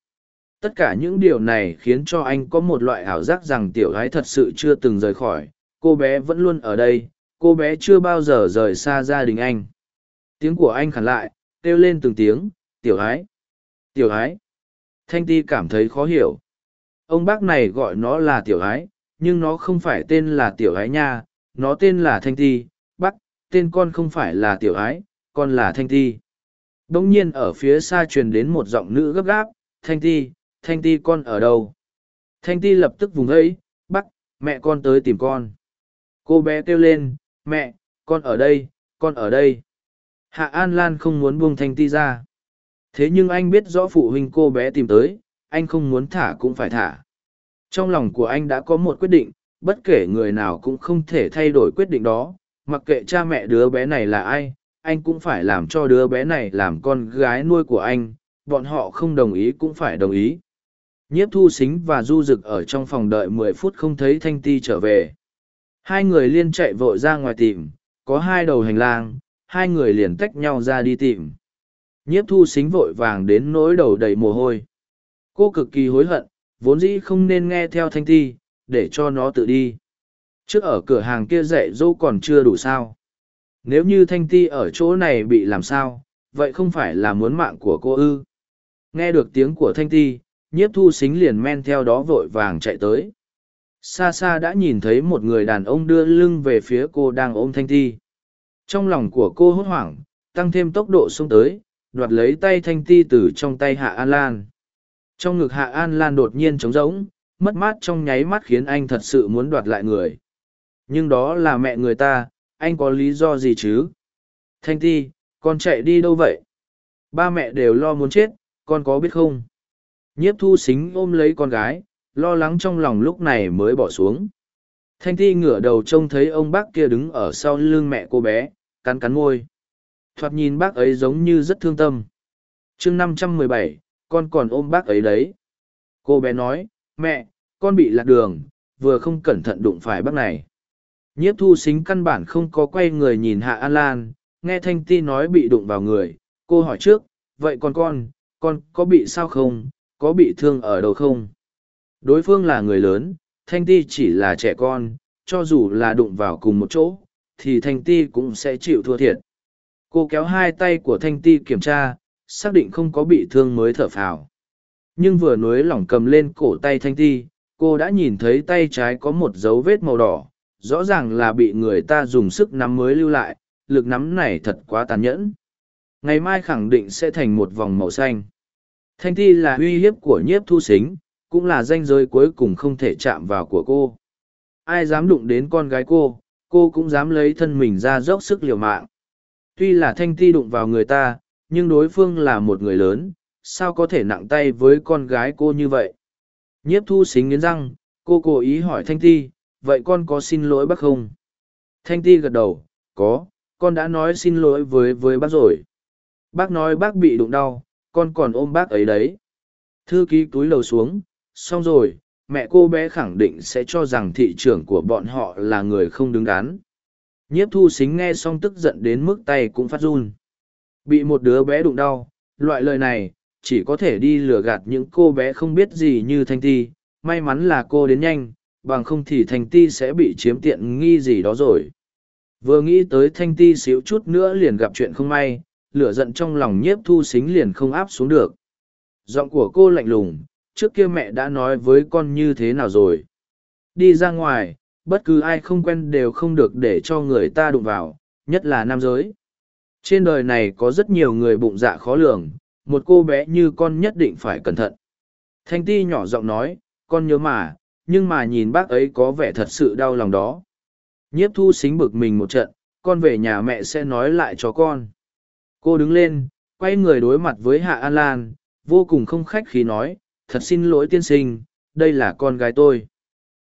Tất cả những điều này khiến cho anh có một loại ảo giác rằng tiểu gái thật sự chưa từng rời khỏi, cô bé vẫn luôn ở đây, cô bé chưa bao giờ rời xa gia đình anh. Tiếng của anh khẳng lại, kêu lên từng tiếng, tiểu Ái, tiểu Ái. Thanh Ti cảm thấy khó hiểu. Ông bác này gọi nó là tiểu ái, nhưng nó không phải tên là tiểu ái nha, nó tên là Thanh Ti, bác, tên con không phải là tiểu ái, con là Thanh Ti. Đông nhiên ở phía xa truyền đến một giọng nữ gấp gáp, Thanh Ti, Thanh Ti con ở đâu? Thanh Ti lập tức vùng ấy, bắc mẹ con tới tìm con. Cô bé kêu lên, mẹ, con ở đây, con ở đây. Hạ An Lan không muốn buông Thanh Ti ra. Thế nhưng anh biết rõ phụ huynh cô bé tìm tới, anh không muốn thả cũng phải thả. Trong lòng của anh đã có một quyết định, bất kể người nào cũng không thể thay đổi quyết định đó, mặc kệ cha mẹ đứa bé này là ai, anh cũng phải làm cho đứa bé này làm con gái nuôi của anh, bọn họ không đồng ý cũng phải đồng ý. Nhiếp thu xính và du rực ở trong phòng đợi mười phút không thấy thanh ti trở về. Hai người liên chạy vội ra ngoài tìm, có hai đầu hành lang, hai người liền tách nhau ra đi tìm. Nhiếp thu xính vội vàng đến nỗi đầu đầy mồ hôi. Cô cực kỳ hối hận, vốn dĩ không nên nghe theo thanh ti, để cho nó tự đi. Trước ở cửa hàng kia dạy dỗ còn chưa đủ sao. Nếu như thanh ti ở chỗ này bị làm sao, vậy không phải là muốn mạng của cô ư. Nghe được tiếng của thanh ti, nhiếp thu xính liền men theo đó vội vàng chạy tới. Xa xa đã nhìn thấy một người đàn ông đưa lưng về phía cô đang ôm thanh ti. Trong lòng của cô hốt hoảng, tăng thêm tốc độ xông tới, đoạt lấy tay thanh ti từ trong tay Hạ An Lan. Trong ngực Hạ An Lan đột nhiên trống rỗng, mất mát trong nháy mắt khiến anh thật sự muốn đoạt lại người. Nhưng đó là mẹ người ta, anh có lý do gì chứ? Thanh ti, con chạy đi đâu vậy? Ba mẹ đều lo muốn chết, con có biết không? Nhiếp thu xính ôm lấy con gái, lo lắng trong lòng lúc này mới bỏ xuống. Thanh ti ngửa đầu trông thấy ông bác kia đứng ở sau lưng mẹ cô bé, cắn cắn môi. Thoạt nhìn bác ấy giống như rất thương tâm. chương năm trăm mười bảy, con còn ôm bác ấy đấy. Cô bé nói, mẹ, con bị lạc đường, vừa không cẩn thận đụng phải bác này. Nhiếp thu xính căn bản không có quay người nhìn Hạ An Lan, nghe Thanh Ti nói bị đụng vào người, cô hỏi trước, vậy còn con, con có bị sao không, có bị thương ở đâu không? Đối phương là người lớn, Thanh Ti chỉ là trẻ con, cho dù là đụng vào cùng một chỗ, thì Thanh Ti cũng sẽ chịu thua thiệt. Cô kéo hai tay của Thanh Ti kiểm tra, xác định không có bị thương mới thở phào. Nhưng vừa nối lỏng cầm lên cổ tay Thanh Ti, cô đã nhìn thấy tay trái có một dấu vết màu đỏ, rõ ràng là bị người ta dùng sức nắm mới lưu lại, lực nắm này thật quá tàn nhẫn. Ngày mai khẳng định sẽ thành một vòng màu xanh. Thanh Ti là uy hiếp của nhiếp thu xính, cũng là danh giới cuối cùng không thể chạm vào của cô. Ai dám đụng đến con gái cô, cô cũng dám lấy thân mình ra dốc sức liều mạng. Tuy là Thanh Ti đụng vào người ta, nhưng đối phương là một người lớn, sao có thể nặng tay với con gái cô như vậy? Nhiếp thu xính nghiến răng, cô cố ý hỏi Thanh Ti, vậy con có xin lỗi bác không? Thanh Ti gật đầu, có, con đã nói xin lỗi với với bác rồi. Bác nói bác bị đụng đau, con còn ôm bác ấy đấy. Thư ký túi lầu xuống, xong rồi, mẹ cô bé khẳng định sẽ cho rằng thị trưởng của bọn họ là người không đứng đắn. Nhiếp thu xính nghe xong tức giận đến mức tay cũng phát run. Bị một đứa bé đụng đau, loại lời này, chỉ có thể đi lừa gạt những cô bé không biết gì như Thanh Ti. May mắn là cô đến nhanh, bằng không thì Thanh Ti sẽ bị chiếm tiện nghi gì đó rồi. Vừa nghĩ tới Thanh Ti xíu chút nữa liền gặp chuyện không may, lửa giận trong lòng nhiếp thu xính liền không áp xuống được. Giọng của cô lạnh lùng, trước kia mẹ đã nói với con như thế nào rồi. Đi ra ngoài, bất cứ ai không quen đều không được để cho người ta đụng vào, nhất là nam giới. Trên đời này có rất nhiều người bụng dạ khó lường, một cô bé như con nhất định phải cẩn thận. Thanh ti nhỏ giọng nói, con nhớ mà, nhưng mà nhìn bác ấy có vẻ thật sự đau lòng đó. Nhiếp thu xính bực mình một trận, con về nhà mẹ sẽ nói lại cho con. Cô đứng lên, quay người đối mặt với Hạ An Lan, vô cùng không khách khí nói, thật xin lỗi tiên sinh, đây là con gái tôi.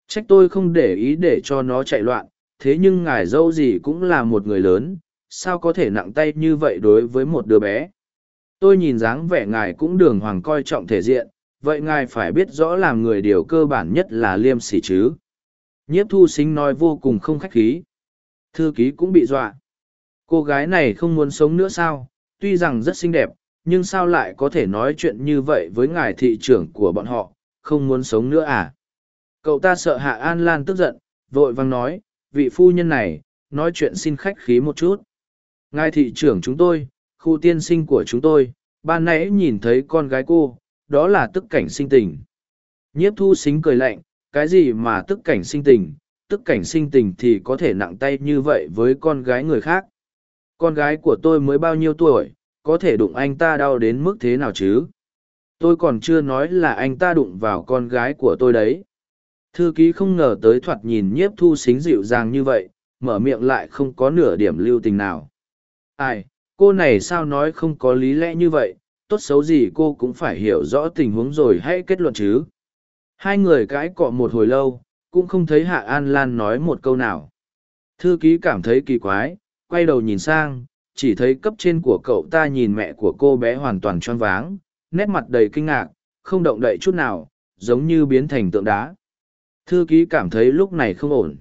Trách tôi không để ý để cho nó chạy loạn, thế nhưng ngài dâu gì cũng là một người lớn, sao có thể nặng tay như vậy đối với một đứa bé. Tôi nhìn dáng vẻ ngài cũng đường hoàng coi trọng thể diện, vậy ngài phải biết rõ làm người điều cơ bản nhất là liêm sỉ chứ. Nhiếp thu sinh nói vô cùng không khách khí. Thư ký cũng bị dọa. Cô gái này không muốn sống nữa sao, tuy rằng rất xinh đẹp, nhưng sao lại có thể nói chuyện như vậy với ngài thị trưởng của bọn họ, không muốn sống nữa à? Cậu ta sợ Hạ An Lan tức giận, vội vang nói, vị phu nhân này, nói chuyện xin khách khí một chút. Ngài thị trưởng chúng tôi, khu tiên sinh của chúng tôi, ban nãy nhìn thấy con gái cô, đó là tức cảnh sinh tình. Nhiếp thu xính cười lạnh, cái gì mà tức cảnh sinh tình, tức cảnh sinh tình thì có thể nặng tay như vậy với con gái người khác. Con gái của tôi mới bao nhiêu tuổi, có thể đụng anh ta đau đến mức thế nào chứ? Tôi còn chưa nói là anh ta đụng vào con gái của tôi đấy. Thư ký không ngờ tới thoạt nhìn nhiếp thu xính dịu dàng như vậy, mở miệng lại không có nửa điểm lưu tình nào. Ai, cô này sao nói không có lý lẽ như vậy, tốt xấu gì cô cũng phải hiểu rõ tình huống rồi hãy kết luận chứ. Hai người cãi cọ một hồi lâu, cũng không thấy Hạ An Lan nói một câu nào. Thư ký cảm thấy kỳ quái, quay đầu nhìn sang, chỉ thấy cấp trên của cậu ta nhìn mẹ của cô bé hoàn toàn choáng váng, nét mặt đầy kinh ngạc, không động đậy chút nào, giống như biến thành tượng đá. Thư ký cảm thấy lúc này không ổn.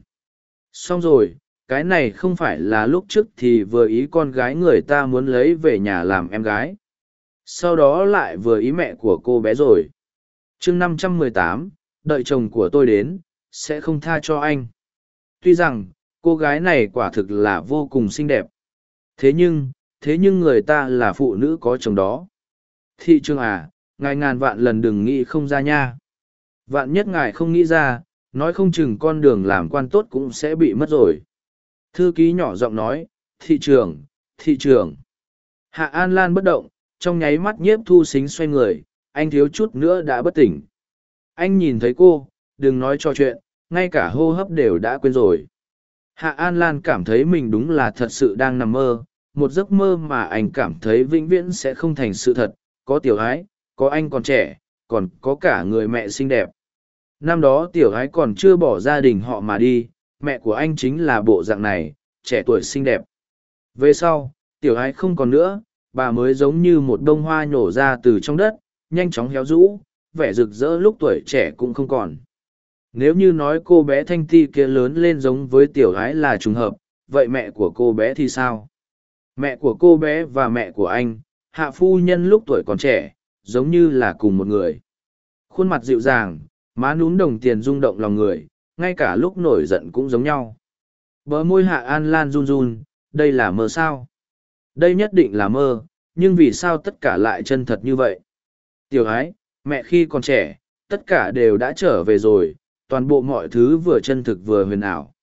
Xong rồi, cái này không phải là lúc trước thì vừa ý con gái người ta muốn lấy về nhà làm em gái. Sau đó lại vừa ý mẹ của cô bé rồi. chương năm trăm mười tám, đợi chồng của tôi đến, sẽ không tha cho anh. Tuy rằng, cô gái này quả thực là vô cùng xinh đẹp. Thế nhưng, thế nhưng người ta là phụ nữ có chồng đó. Thị trường à, ngài ngàn vạn lần đừng nghĩ không ra nha. Vạn nhất ngài không nghĩ ra, nói không chừng con đường làm quan tốt cũng sẽ bị mất rồi. Thư ký nhỏ giọng nói, thị trường, thị trường. Hạ An Lan bất động, trong nháy mắt nhiếp thu xính xoay người, anh thiếu chút nữa đã bất tỉnh. Anh nhìn thấy cô, đừng nói cho chuyện, ngay cả hô hấp đều đã quên rồi. Hạ An Lan cảm thấy mình đúng là thật sự đang nằm mơ, một giấc mơ mà anh cảm thấy vĩnh viễn sẽ không thành sự thật, có tiểu ái, có anh còn trẻ, còn có cả người mẹ xinh đẹp. Năm đó tiểu ái còn chưa bỏ gia đình họ mà đi, mẹ của anh chính là bộ dạng này, trẻ tuổi xinh đẹp. Về sau, tiểu ái không còn nữa, bà mới giống như một bông hoa nhổ ra từ trong đất, nhanh chóng héo rũ, vẻ rực rỡ lúc tuổi trẻ cũng không còn. Nếu như nói cô bé Thanh Ti kia lớn lên giống với tiểu gái là trùng hợp, vậy mẹ của cô bé thì sao? Mẹ của cô bé và mẹ của anh, hạ phu nhân lúc tuổi còn trẻ, giống như là cùng một người. Khuôn mặt dịu dàng, má núm đồng tiền rung động lòng người, ngay cả lúc nổi giận cũng giống nhau. Bờ môi hạ an lan run run, đây là mơ sao? Đây nhất định là mơ, nhưng vì sao tất cả lại chân thật như vậy? Tiểu ái, mẹ khi còn trẻ, tất cả đều đã trở về rồi, toàn bộ mọi thứ vừa chân thực vừa huyền ảo.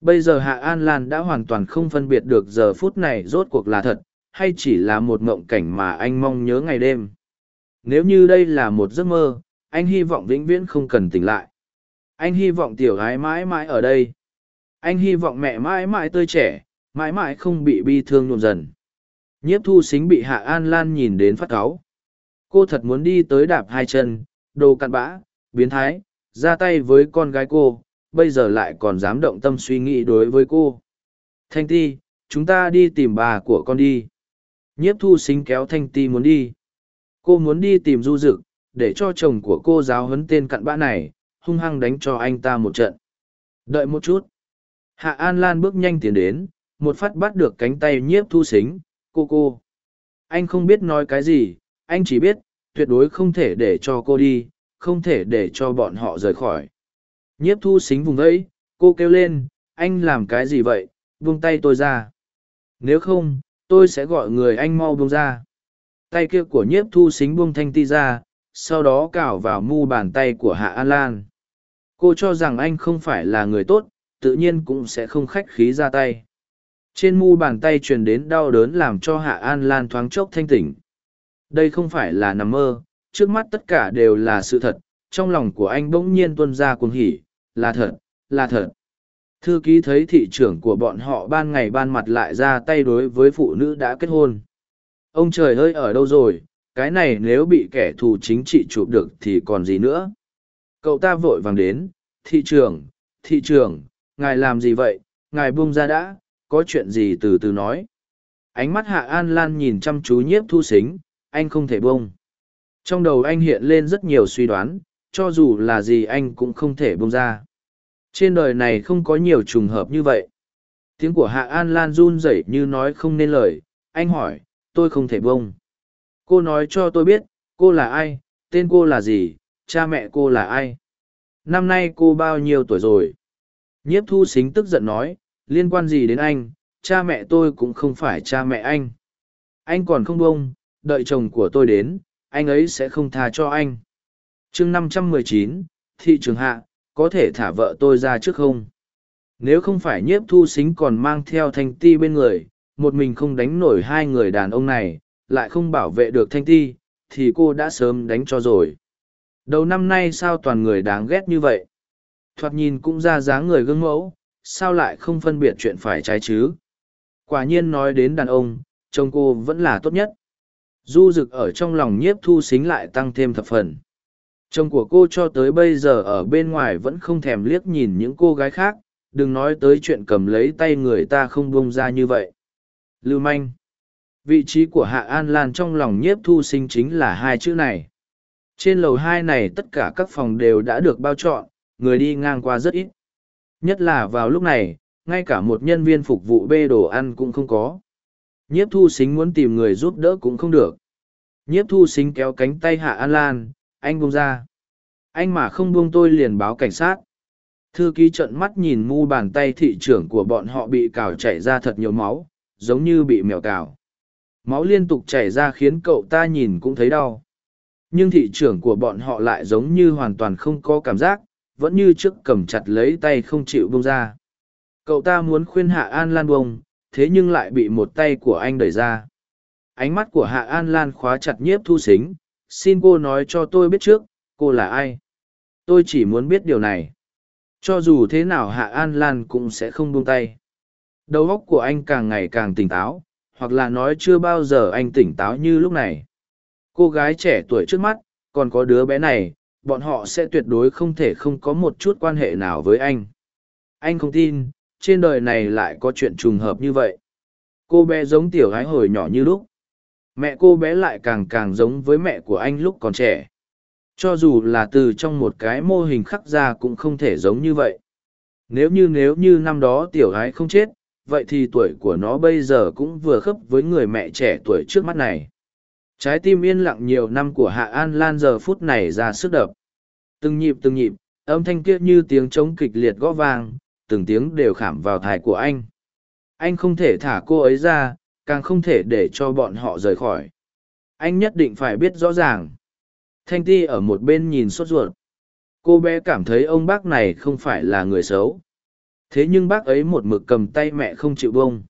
Bây giờ Hạ An Lan đã hoàn toàn không phân biệt được giờ phút này rốt cuộc là thật, hay chỉ là một mộng cảnh mà anh mong nhớ ngày đêm. Nếu như đây là một giấc mơ, anh hy vọng vĩnh viễn không cần tỉnh lại. Anh hy vọng tiểu gái mãi mãi ở đây. Anh hy vọng mẹ mãi mãi tươi trẻ, mãi mãi không bị bi thương nhuộm dần. Nhiếp thu xính bị Hạ An Lan nhìn đến phát cáu. Cô thật muốn đi tới đạp hai chân, đồ cặn bã, biến thái, ra tay với con gái cô, bây giờ lại còn dám động tâm suy nghĩ đối với cô. Thanh Ti, chúng ta đi tìm bà của con đi. Nhiếp thu xính kéo Thanh Ti muốn đi. Cô muốn đi tìm du dực, để cho chồng của cô giáo huấn tên cặn bã này, hung hăng đánh cho anh ta một trận. Đợi một chút. Hạ An Lan bước nhanh tiến đến, một phát bắt được cánh tay nhiếp thu xính, cô cô. Anh không biết nói cái gì, anh chỉ biết, tuyệt đối không thể để cho cô đi, không thể để cho bọn họ rời khỏi. Nhiếp thu xính vùng vẫy, cô kêu lên, anh làm cái gì vậy, buông tay tôi ra. Nếu không, tôi sẽ gọi người anh mau buông ra. Tay kia của nhiếp thu xính buông thanh ti ra, sau đó cào vào mu bàn tay của Hạ An Lan. Cô cho rằng anh không phải là người tốt, tự nhiên cũng sẽ không khách khí ra tay. Trên mu bàn tay truyền đến đau đớn làm cho Hạ An Lan thoáng chốc thanh tỉnh. Đây không phải là nằm mơ, trước mắt tất cả đều là sự thật, trong lòng của anh bỗng nhiên tuân ra cuồng hỉ, là thật, là thật. Thư ký thấy thị trưởng của bọn họ ban ngày ban mặt lại ra tay đối với phụ nữ đã kết hôn. Ông trời ơi ở đâu rồi, cái này nếu bị kẻ thù chính trị chụp được thì còn gì nữa. Cậu ta vội vàng đến, thị trưởng, thị trưởng, ngài làm gì vậy, ngài buông ra đã, có chuyện gì từ từ nói. Ánh mắt Hạ An Lan nhìn chăm chú nhiếp thu xính, anh không thể buông. Trong đầu anh hiện lên rất nhiều suy đoán, cho dù là gì anh cũng không thể buông ra. Trên đời này không có nhiều trùng hợp như vậy. Tiếng của Hạ An Lan run rẩy như nói không nên lời, anh hỏi, tôi không thể buông. Cô nói cho tôi biết, cô là ai, tên cô là gì, cha mẹ cô là ai. Năm nay cô bao nhiêu tuổi rồi? Nhiếp thu xính tức giận nói, liên quan gì đến anh, cha mẹ tôi cũng không phải cha mẹ anh. Anh còn không bông, đợi chồng của tôi đến, anh ấy sẽ không tha cho anh. chương năm trăm mười chín thị trường hạ, có thể thả vợ tôi ra trước không? Nếu không phải nhiếp thu xính còn mang theo thanh ti bên người, một mình không đánh nổi hai người đàn ông này, lại không bảo vệ được thanh ti, thì cô đã sớm đánh cho rồi. Đầu năm nay sao toàn người đáng ghét như vậy? Thoạt nhìn cũng ra dáng người gương mẫu, sao lại không phân biệt chuyện phải trái chứ? Quả nhiên nói đến đàn ông, chồng cô vẫn là tốt nhất. Du rực ở trong lòng nhiếp thu xính lại tăng thêm thập phần. Chồng của cô cho tới bây giờ ở bên ngoài vẫn không thèm liếc nhìn những cô gái khác, đừng nói tới chuyện cầm lấy tay người ta không buông ra như vậy. Lưu manh. Vị trí của Hạ An Lan trong lòng nhiếp thu sinh chính là hai chữ này. Trên lầu hai này tất cả các phòng đều đã được bao trọn, người đi ngang qua rất ít. Nhất là vào lúc này, ngay cả một nhân viên phục vụ bê đồ ăn cũng không có. Nhiếp thu xính muốn tìm người giúp đỡ cũng không được. Nhiếp thu xính kéo cánh tay Hạ An Lan, anh buông ra. Anh mà không buông tôi liền báo cảnh sát. Thư ký trợn mắt nhìn mu bàn tay thị trưởng của bọn họ bị cào chảy ra thật nhiều máu, giống như bị mèo cào. Máu liên tục chảy ra khiến cậu ta nhìn cũng thấy đau. Nhưng thị trưởng của bọn họ lại giống như hoàn toàn không có cảm giác, vẫn như trước cầm chặt lấy tay không chịu buông ra. Cậu ta muốn khuyên Hạ An Lan bông, thế nhưng lại bị một tay của anh đẩy ra. Ánh mắt của Hạ An Lan khóa chặt nhiếp thu xính, xin cô nói cho tôi biết trước, cô là ai? Tôi chỉ muốn biết điều này. Cho dù thế nào Hạ An Lan cũng sẽ không buông tay. Đầu óc của anh càng ngày càng tỉnh táo, hoặc là nói chưa bao giờ anh tỉnh táo như lúc này. Cô gái trẻ tuổi trước mắt, còn có đứa bé này, bọn họ sẽ tuyệt đối không thể không có một chút quan hệ nào với anh. Anh không tin, trên đời này lại có chuyện trùng hợp như vậy. Cô bé giống tiểu gái hồi nhỏ như lúc. Mẹ cô bé lại càng càng giống với mẹ của anh lúc còn trẻ. Cho dù là từ trong một cái mô hình khắc ra cũng không thể giống như vậy. Nếu như nếu như năm đó tiểu gái không chết, vậy thì tuổi của nó bây giờ cũng vừa khớp với người mẹ trẻ tuổi trước mắt này. Trái tim yên lặng nhiều năm của Hạ An Lan giờ phút này ra sức đập. Từng nhịp từng nhịp, âm thanh kia như tiếng trống kịch liệt gõ vang, từng tiếng đều khảm vào thải của anh. Anh không thể thả cô ấy ra, càng không thể để cho bọn họ rời khỏi. Anh nhất định phải biết rõ ràng. Thanh Ti ở một bên nhìn sốt ruột. Cô bé cảm thấy ông bác này không phải là người xấu. Thế nhưng bác ấy một mực cầm tay mẹ không chịu bông.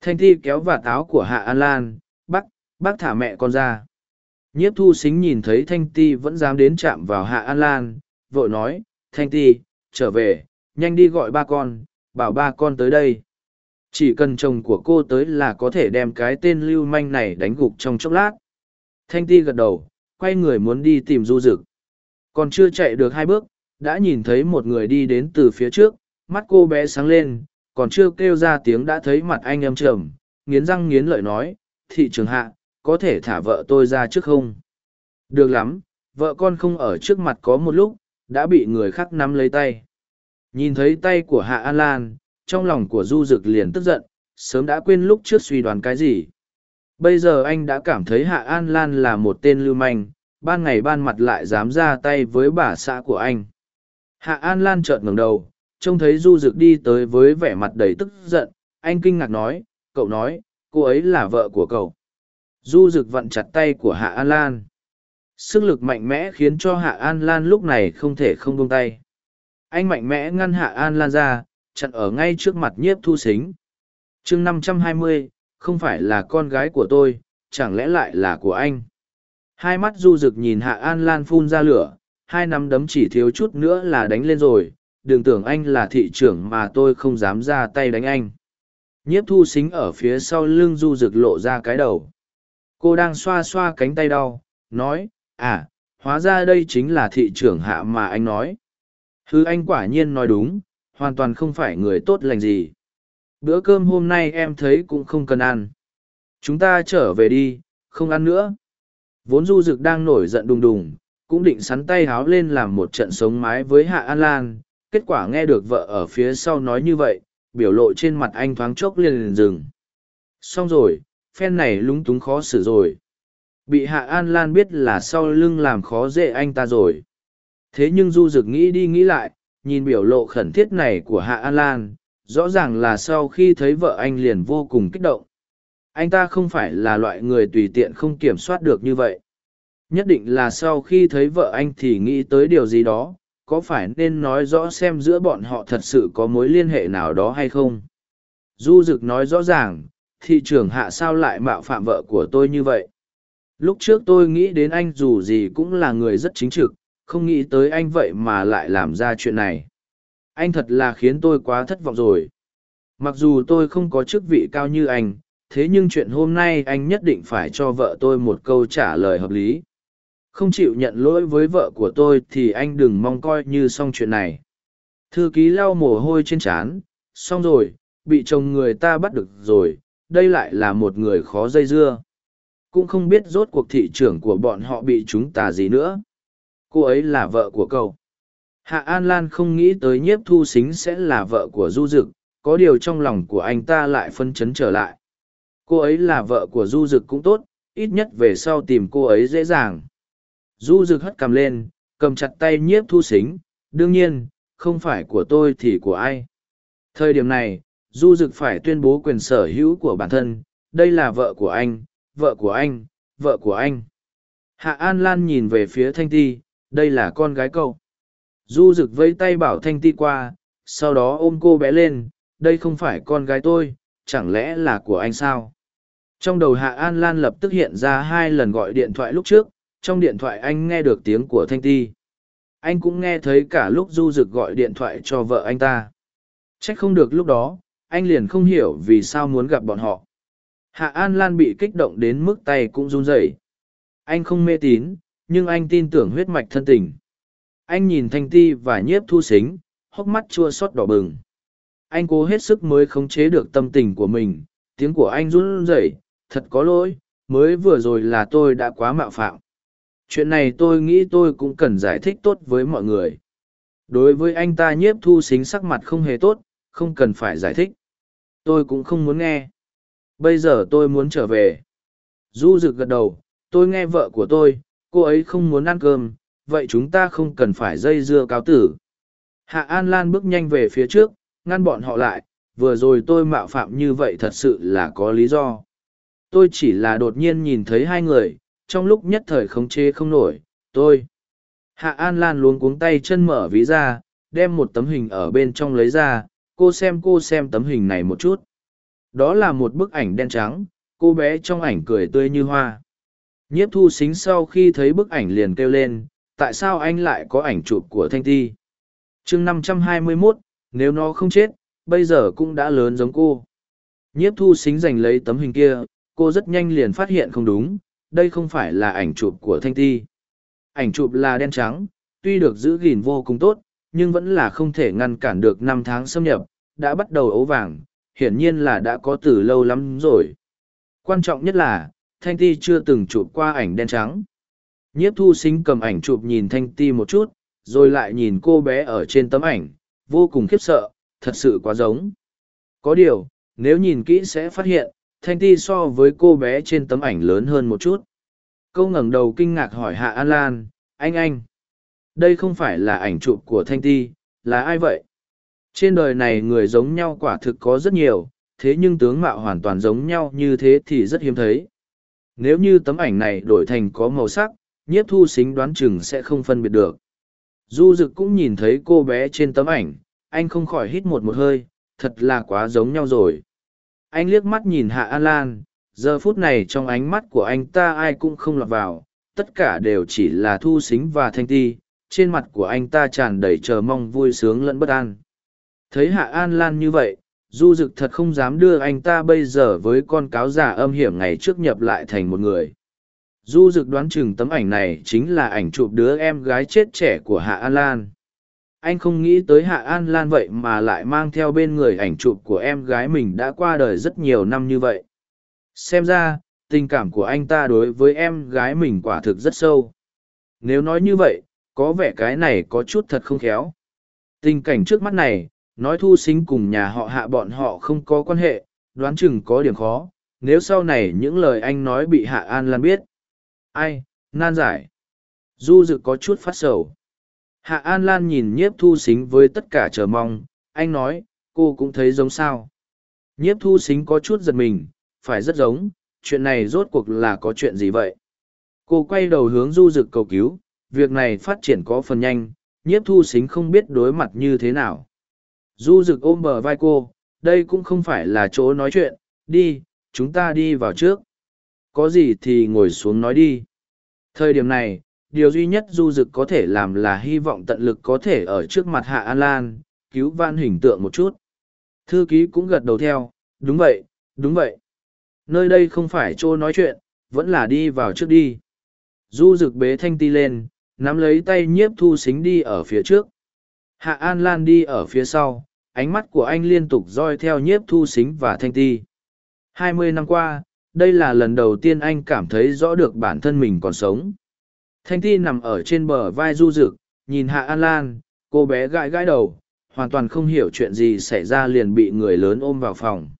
Thanh Ti kéo vạt áo của Hạ An Lan, bác, bác thả mẹ con ra. Nhiếp thu xính nhìn thấy Thanh Ti vẫn dám đến chạm vào Hạ An Lan, vội nói, Thanh Ti, trở về, nhanh đi gọi ba con, bảo ba con tới đây. Chỉ cần chồng của cô tới là có thể đem cái tên lưu manh này đánh gục trong chốc lát. Thanh Ti gật đầu, quay người muốn đi tìm du dực. Còn chưa chạy được hai bước, đã nhìn thấy một người đi đến từ phía trước, mắt cô bé sáng lên, còn chưa kêu ra tiếng đã thấy mặt anh em trầm, nghiến răng nghiến lợi nói, thị trường hạ, có thể thả vợ tôi ra trước không? Được lắm, vợ con không ở trước mặt có một lúc, đã bị người khác nắm lấy tay. Nhìn thấy tay của Hạ An Lan, trong lòng của Du Dực liền tức giận, sớm đã quên lúc trước suy đoán cái gì. Bây giờ anh đã cảm thấy Hạ An Lan là một tên lưu manh, ban ngày ban mặt lại dám ra tay với bà xã của anh. Hạ An Lan trợn ngẩng đầu, trông thấy Du Dực đi tới với vẻ mặt đầy tức giận, anh kinh ngạc nói, cậu nói, cô ấy là vợ của cậu. Du Dực vặn chặt tay của Hạ An Lan. Sức lực mạnh mẽ khiến cho Hạ An Lan lúc này không thể không buông tay. Anh mạnh mẽ ngăn Hạ An Lan ra, chặn ở ngay trước mặt nhiếp thu xính. chương năm trăm hai mươi, không phải là con gái của tôi, chẳng lẽ lại là của anh? Hai mắt du rực nhìn Hạ An Lan phun ra lửa, hai nắm đấm chỉ thiếu chút nữa là đánh lên rồi, đừng tưởng anh là thị trưởng mà tôi không dám ra tay đánh anh. Nhiếp thu xính ở phía sau lưng du rực lộ ra cái đầu. Cô đang xoa xoa cánh tay đau, nói, à, hóa ra đây chính là thị trưởng hạ mà anh nói. Hứ anh quả nhiên nói đúng, hoàn toàn không phải người tốt lành gì. Bữa cơm hôm nay em thấy cũng không cần ăn. Chúng ta trở về đi, không ăn nữa. Vốn du dực đang nổi giận đùng đùng, cũng định sắn tay háo lên làm một trận sống mái với Hạ An Lan. Kết quả nghe được vợ ở phía sau nói như vậy, biểu lộ trên mặt anh thoáng chốc liền liền dừng. Xong rồi, phen này lúng túng khó xử rồi. Bị Hạ An Lan biết là sau lưng làm khó dễ anh ta rồi. Thế nhưng Du Dực nghĩ đi nghĩ lại, nhìn biểu lộ khẩn thiết này của Hạ An Lan, rõ ràng là sau khi thấy vợ anh liền vô cùng kích động. Anh ta không phải là loại người tùy tiện không kiểm soát được như vậy. nhất định là sau khi thấy vợ anh thì nghĩ tới điều gì đó có phải nên nói rõ xem giữa bọn họ thật sự có mối liên hệ nào đó hay không du Dực nói rõ ràng thị trưởng hạ sao lại mạo phạm vợ của tôi như vậy lúc trước tôi nghĩ đến anh dù gì cũng là người rất chính trực không nghĩ tới anh vậy mà lại làm ra chuyện này. Anh thật là khiến tôi quá thất vọng rồi. Mặc dù tôi không có chức vị cao như anh, thế nhưng chuyện hôm nay anh nhất định phải cho vợ tôi một câu trả lời hợp lý. Không chịu nhận lỗi với vợ của tôi thì anh đừng mong coi như xong chuyện này. Thư ký lau mồ hôi trên trán, xong rồi, bị chồng người ta bắt được rồi, đây lại là một người khó dây dưa. Cũng không biết rốt cuộc thị trưởng của bọn họ bị chúng ta gì nữa cô ấy là vợ của cậu. Hạ an lan không nghĩ tới nhiếp thu xính sẽ là vợ của du dực, có điều trong lòng của anh ta lại phân chấn trở lại. Cô ấy là vợ của du dực cũng tốt, ít nhất về sau tìm cô ấy dễ dàng. Du dực hất cầm lên, cầm chặt tay nhiếp thu xính, đương nhiên, không phải của tôi thì của ai. Thời điểm này, du dực phải tuyên bố quyền sở hữu của bản thân, đây là vợ của anh, vợ của anh, vợ của anh. Hạ an lan nhìn về phía thanh ti đây là con gái cậu. Du rực vẫy tay bảo thanh ti qua, sau đó ôm cô bé lên, đây không phải con gái tôi, chẳng lẽ là của anh sao? Trong đầu hạ an lan lập tức hiện ra hai lần gọi điện thoại lúc trước, trong điện thoại anh nghe được tiếng của thanh ti. Anh cũng nghe thấy cả lúc du rực gọi điện thoại cho vợ anh ta. C h ắ c không được lúc đó, anh liền không hiểu vì sao muốn gặp bọn họ. Hạ an lan bị kích động đến mức tay cũng run rẩy. Anh không mê tín nhưng anh tin tưởng huyết mạch thân tình. Anh nhìn thanh ti và nhiếp thu xính hốc mắt chua xót đỏ bừng. Anh cố hết sức mới khống chế được tâm tình của mình, tiếng của anh run rẩy, thật có lỗi, mới vừa rồi là tôi đã quá mạo phạm. Chuyện này tôi nghĩ tôi cũng cần giải thích tốt với mọi người. Đối với anh ta nhiếp thu xính sắc mặt không hề tốt, không cần phải giải thích. Tôi cũng không muốn nghe. Bây giờ tôi muốn trở về. Du rực gật đầu, tôi nghe vợ của tôi cô ấy không muốn ăn cơm vậy chúng ta không cần phải dây dưa cáo tử. Hạ An Lan bước nhanh về phía trước, ngăn bọn họ lại, vừa rồi tôi mạo phạm như vậy thật sự là có lý do. Tôi chỉ là đột nhiên nhìn thấy hai người, trong lúc nhất thời khống chế không nổi, tôi. Hạ An Lan luống cuống tay chân mở ví ra, đem một tấm hình ở bên trong lấy ra, cô xem cô xem tấm hình này một chút. Đó là một bức ảnh đen trắng, cô bé trong ảnh cười tươi như hoa. Nhiếp thu xính sau khi thấy bức ảnh liền kêu lên, tại sao anh lại có ảnh chụp của thanh ti? Chương năm trăm hai mươi mốt nếu nó không chết bây giờ cũng đã lớn giống cô. Nhiếp thu xính giành lấy tấm hình kia cô rất nhanh liền phát hiện không đúng đây không phải là ảnh chụp của thanh ti. Ảnh chụp là đen trắng tuy được giữ gìn vô cùng tốt nhưng vẫn là không thể ngăn cản được năm tháng xâm nhập đã bắt đầu ấu vàng hiển nhiên là đã có từ lâu lắm rồi. Quan trọng nhất là thanh ti chưa từng chụp qua ảnh đen trắng. Nhiếp thu sinh cầm ảnh chụp nhìn thanh ti một chút, rồi lại nhìn cô bé ở trên tấm ảnh, vô cùng khiếp sợ, thật sự quá giống. Có điều, nếu nhìn kỹ sẽ phát hiện, thanh ti so với cô bé trên tấm ảnh lớn hơn một chút. Câu ngẩng đầu kinh ngạc hỏi hạ an lan, anh anh, đây không phải là ảnh chụp của thanh ti, là ai vậy? Trên đời này người giống nhau quả thực có rất nhiều, thế nhưng tướng mạo hoàn toàn giống nhau như thế thì rất hiếm thấy nếu như tấm ảnh này đổi thành có màu sắc nhiếp thu xính đoán chừng sẽ không phân biệt được. Du dực cũng nhìn thấy cô bé trên tấm ảnh, anh không khỏi hít một một hơi, thật là quá giống nhau rồi. Anh liếc mắt nhìn Hạ An Lan, giờ phút này trong ánh mắt của anh ta ai cũng không lọt vào, tất cả đều chỉ là thu xính và thanh ti, trên mặt của anh ta tràn đầy chờ mong vui sướng lẫn bất an. Thấy Hạ An Lan như vậy, Du Dực thật không dám đưa anh ta bây giờ với con cáo giả âm hiểm ngày trước nhập lại thành một người. Du Dực đoán chừng tấm ảnh này chính là ảnh chụp đứa em gái chết trẻ của Hạ An Lan. Anh không nghĩ tới Hạ An Lan vậy mà lại mang theo bên người ảnh chụp của em gái mình đã qua đời rất nhiều năm như vậy. Xem ra, tình cảm của anh ta đối với em gái mình quả thực rất sâu. Nếu nói như vậy, có vẻ cái này có chút thật không khéo. Tình cảnh trước mắt này, nói thu xính cùng nhà họ hạ bọn họ không có quan hệ, đoán chừng có điểm khó, nếu sau này những lời anh nói bị Hạ An Lan biết. Ai nan giải. Du dự có chút phát sầu. Hạ an lan nhìn nhiếp thu xính với tất cả chờ mong anh nói cô cũng thấy giống sao. Nhiếp thu xính có chút giật mình phải rất giống chuyện này rốt cuộc là có chuyện gì vậy? Cô quay đầu hướng du dực cầu cứu việc này phát triển có phần nhanh nhiếp thu xính không biết đối mặt như thế nào du rực ôm bờ vai cô, đây cũng không phải là chỗ nói chuyện, đi, chúng ta đi vào trước. Có gì thì ngồi xuống nói đi. Thời điểm này, điều duy nhất du rực có thể làm là hy vọng tận lực có thể ở trước mặt hạ an lan, cứu van hình tượng một chút. Thư ký cũng gật đầu theo, đúng vậy đúng vậy. Nơi đây không phải chỗ nói chuyện, vẫn là đi vào trước đi. Du rực bế thanh ti lên, nắm lấy tay nhiếp thu xính đi ở phía trước hạ an lan đi ở phía sau, ánh mắt của anh liên tục roi theo nhiếp thu xính và thanh ti. Hai mươi năm qua, đây là lần đầu tiên anh cảm thấy rõ được bản thân mình còn sống. Thanh ti nằm ở trên bờ vai du rực nhìn hạ an lan, cô bé gãi gãi đầu, hoàn toàn không hiểu chuyện gì xảy ra liền bị người lớn ôm vào phòng.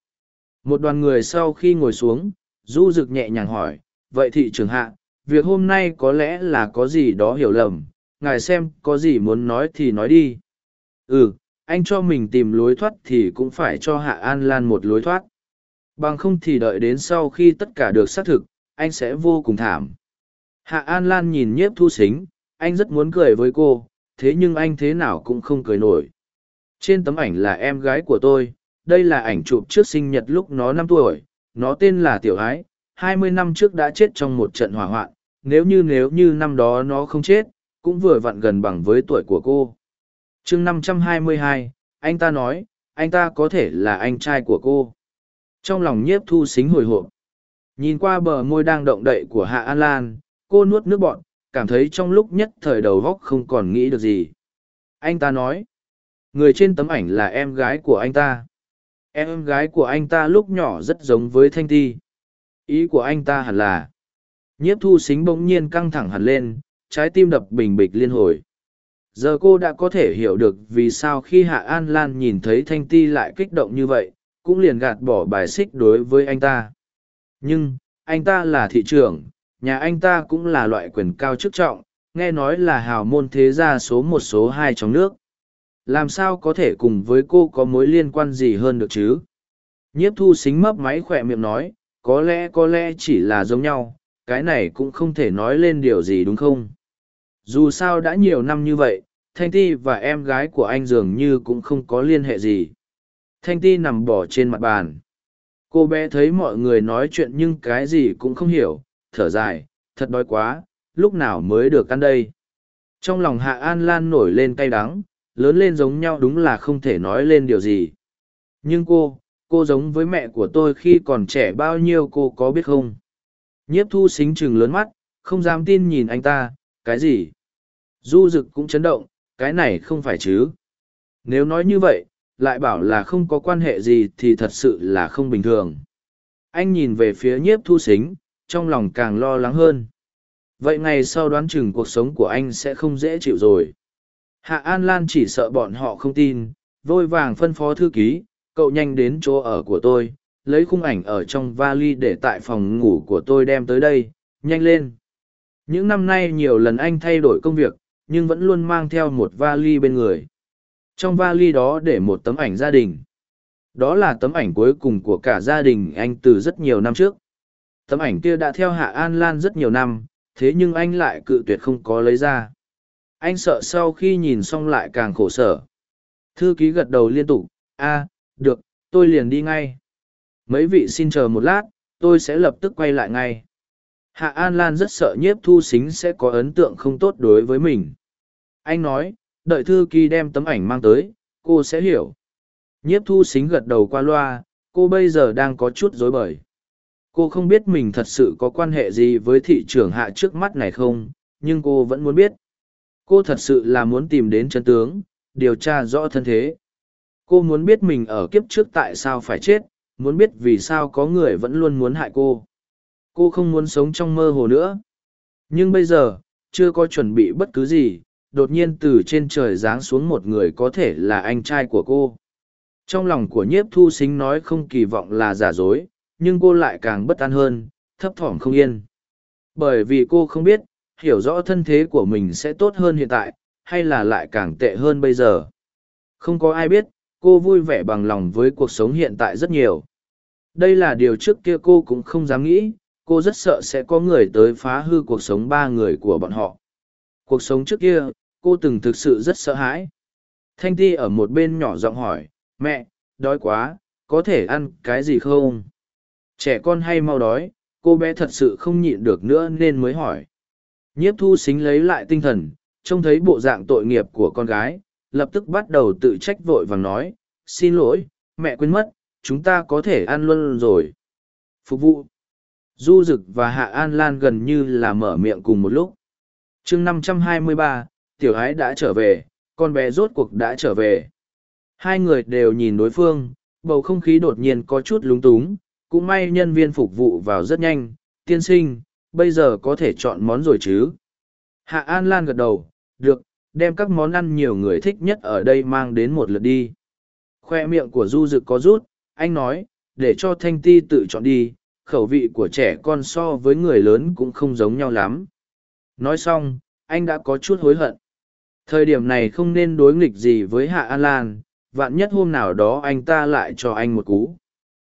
Một đoàn người sau khi ngồi xuống, du rực nhẹ nhàng hỏi, vậy thị trường hạ, việc hôm nay có lẽ là có gì đó hiểu lầm? Ngài xem có gì muốn nói thì nói đi ừ anh cho mình tìm lối thoát thì cũng phải cho hạ an lan một lối thoát. Bằng không thì đợi đến sau khi tất cả được xác thực, anh sẽ vô cùng thảm. Hạ an lan nhìn nhiếp thu xính anh rất muốn cười với cô, thế nhưng anh thế nào cũng không cười nổi. Trên tấm ảnh là em gái của tôi, đây là ảnh chụp trước sinh nhật lúc nó năm tuổi, nó tên là tiểu ái, hai mươi năm trước đã chết trong một trận hỏa hoạn, nếu như nếu như năm đó nó không chết, cũng vừa vặn gần bằng với tuổi của cô chương năm trăm hai mươi hai, anh ta nói, anh ta có thể là anh trai của cô. Trong lòng nhiếp thu xính hồi hộp. Nhìn qua bờ môi đang động đậy của hạ an lan, cô nuốt nước bọn cảm thấy trong lúc nhất thời đầu góc không còn nghĩ được gì. Anh ta nói, người trên tấm ảnh là em gái của anh ta. Em gái của anh ta lúc nhỏ rất giống với thanh ti. Ý của anh ta hẳn là nhiếp thu xính bỗng nhiên căng thẳng hẳn lên, trái tim đập bình bịch liên hồi giờ cô đã có thể hiểu được vì sao khi hạ an lan nhìn thấy thanh ti lại kích động như vậy, cũng liền gạt bỏ bài xích đối với anh ta. Nhưng, anh ta là thị trưởng, nhà anh ta cũng là loại quyền cao chức trọng, nghe nói là hào môn thế gia số một số hai trong nước. Làm sao có thể cùng với cô có mối liên quan gì hơn được chứ? Nhiếp thu xính mấp máy khỏe miệng nói, có lẽ có lẽ chỉ là giống nhau, cái này cũng không thể nói lên điều gì đúng không? Dù sao đã nhiều năm như vậy, thanh ti và em gái của anh dường như cũng không có liên hệ gì. Thanh ti nằm bỏ trên mặt bàn. Cô bé thấy mọi người nói chuyện nhưng cái gì cũng không hiểu, thở dài, thật đói quá, lúc nào mới được ăn đây? Trong lòng hạ an lan nổi lên cay đắng, lớn lên giống nhau đúng là không thể nói lên điều gì. Nhưng cô cô giống với mẹ của tôi khi còn trẻ bao nhiêu cô có biết không? Nhiếp thu xính chừng lớn mắt, không dám tin nhìn anh ta cái gì? Du Dực cũng chấn động, cái này không phải chứ? Nếu nói như vậy, lại bảo là không có quan hệ gì thì thật sự là không bình thường. Anh nhìn về phía nhiếp thu xính, trong lòng càng lo lắng hơn. Vậy ngày sau đoán chừng cuộc sống của anh sẽ không dễ chịu rồi. Hạ an lan chỉ sợ bọn họ không tin, vội vàng phân phó thư ký, cậu nhanh đến chỗ ở của tôi, lấy khung ảnh ở trong vali để tại phòng ngủ của tôi đem tới đây, nhanh lên những năm nay nhiều lần anh thay đổi công việc, nhưng vẫn luôn mang theo một vali bên người. Trong vali đó để một tấm ảnh gia đình. Đó là tấm ảnh cuối cùng của cả gia đình anh từ rất nhiều năm trước. Tấm ảnh kia đã theo hạ an lan rất nhiều năm, thế nhưng anh lại cự tuyệt không có lấy ra. Anh sợ sau khi nhìn xong lại càng khổ sở. Thư ký gật đầu liên tục, a, được, tôi liền đi ngay. Mấy vị xin chờ một lát, tôi sẽ lập tức quay lại ngay hạ an lan rất sợ nhiếp thu xính sẽ có ấn tượng không tốt đối với mình. Anh nói, đợi thư Kỳ đem tấm ảnh mang tới, cô sẽ hiểu. Nhiếp thu xính gật đầu qua loa, cô bây giờ đang có chút rối bời. Cô không biết mình thật sự có quan hệ gì với thị trường hạ trước mắt này không, nhưng cô vẫn muốn biết. Cô thật sự là muốn tìm đến chân tướng, điều tra rõ thân thế. Cô muốn biết mình ở kiếp trước tại sao phải chết, muốn biết vì sao có người vẫn luôn muốn hại cô cô không muốn sống trong mơ hồ nữa. Nhưng bây giờ, chưa có chuẩn bị bất cứ gì, đột nhiên từ trên trời giáng xuống một người có thể là anh trai của cô. Trong lòng của nhiếp thu xính nói không kỳ vọng là giả dối, nhưng cô lại càng bất an hơn, thấp thỏm không yên. Bởi vì cô không biết, hiểu rõ thân thế của mình sẽ tốt hơn hiện tại, hay là lại càng tệ hơn bây giờ. Không có ai biết, cô vui vẻ bằng lòng với cuộc sống hiện tại rất nhiều. Đây là điều trước kia cô cũng không dám nghĩ cô rất sợ sẽ có người tới phá hư cuộc sống ba người của bọn họ. Cuộc sống trước kia, cô từng thực sự rất sợ hãi. Thanh ti ở một bên nhỏ giọng hỏi, mẹ, đói quá, có thể ăn cái gì không? Trẻ con hay mau đói, cô bé thật sự không nhịn được nữa nên mới hỏi. Nhiếp thu xính lấy lại tinh thần, trông thấy bộ dạng tội nghiệp của con gái, lập tức bắt đầu tự trách vội vàng nói, xin lỗi, mẹ quên mất, chúng ta có thể ăn luôn rồi. Phục vụ du Dực và hạ an lan gần như là mở miệng cùng một lúc. Chương năm trăm hai mươi ba, tiểu ái đã trở về, con bé rốt cuộc đã trở về. Hai người đều nhìn đối phương, bầu không khí đột nhiên có chút lúng túng. Cũng may nhân viên phục vụ vào rất nhanh. Tiên sinh, bây giờ có thể chọn món rồi chứ? Hạ an lan gật đầu. Được, đem các món ăn nhiều người thích nhất ở đây mang đến một lượt đi. Khoe miệng của du dực có rút. Anh nói, để cho thanh ti tự chọn đi khẩu vị của trẻ con so với người lớn cũng không giống nhau lắm. Nói xong, anh đã có chút hối hận. Thời điểm này không nên đối nghịch gì với hạ an lan, vạn nhất hôm nào đó anh ta lại cho anh một cú.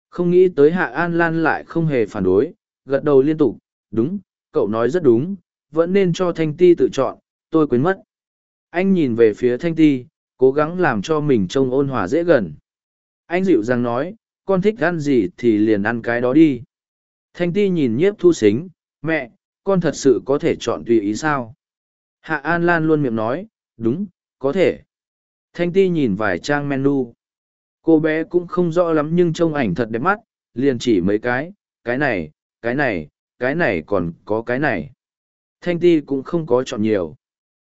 Không nghĩ tới hạ an lan lại không hề phản đối, gật đầu liên tục, đúng, cậu nói rất đúng, vẫn nên cho thanh ti tự chọn, tôi quên mất. Anh nhìn về phía thanh ti, cố gắng làm cho mình trông ôn hòa dễ gần. Anh dịu dàng nói, con thích ăn gì thì liền ăn cái đó đi thanh ti nhìn nhiếp thu xính, mẹ, con thật sự có thể chọn tùy ý sao? Hạ an lan luôn miệng nói, đúng, có thể. Thanh ti nhìn vài trang menu. Cô bé cũng không rõ lắm nhưng trông ảnh thật đẹp mắt, liền chỉ mấy cái cái này cái này cái này còn có cái này. Thanh ti cũng không có chọn nhiều.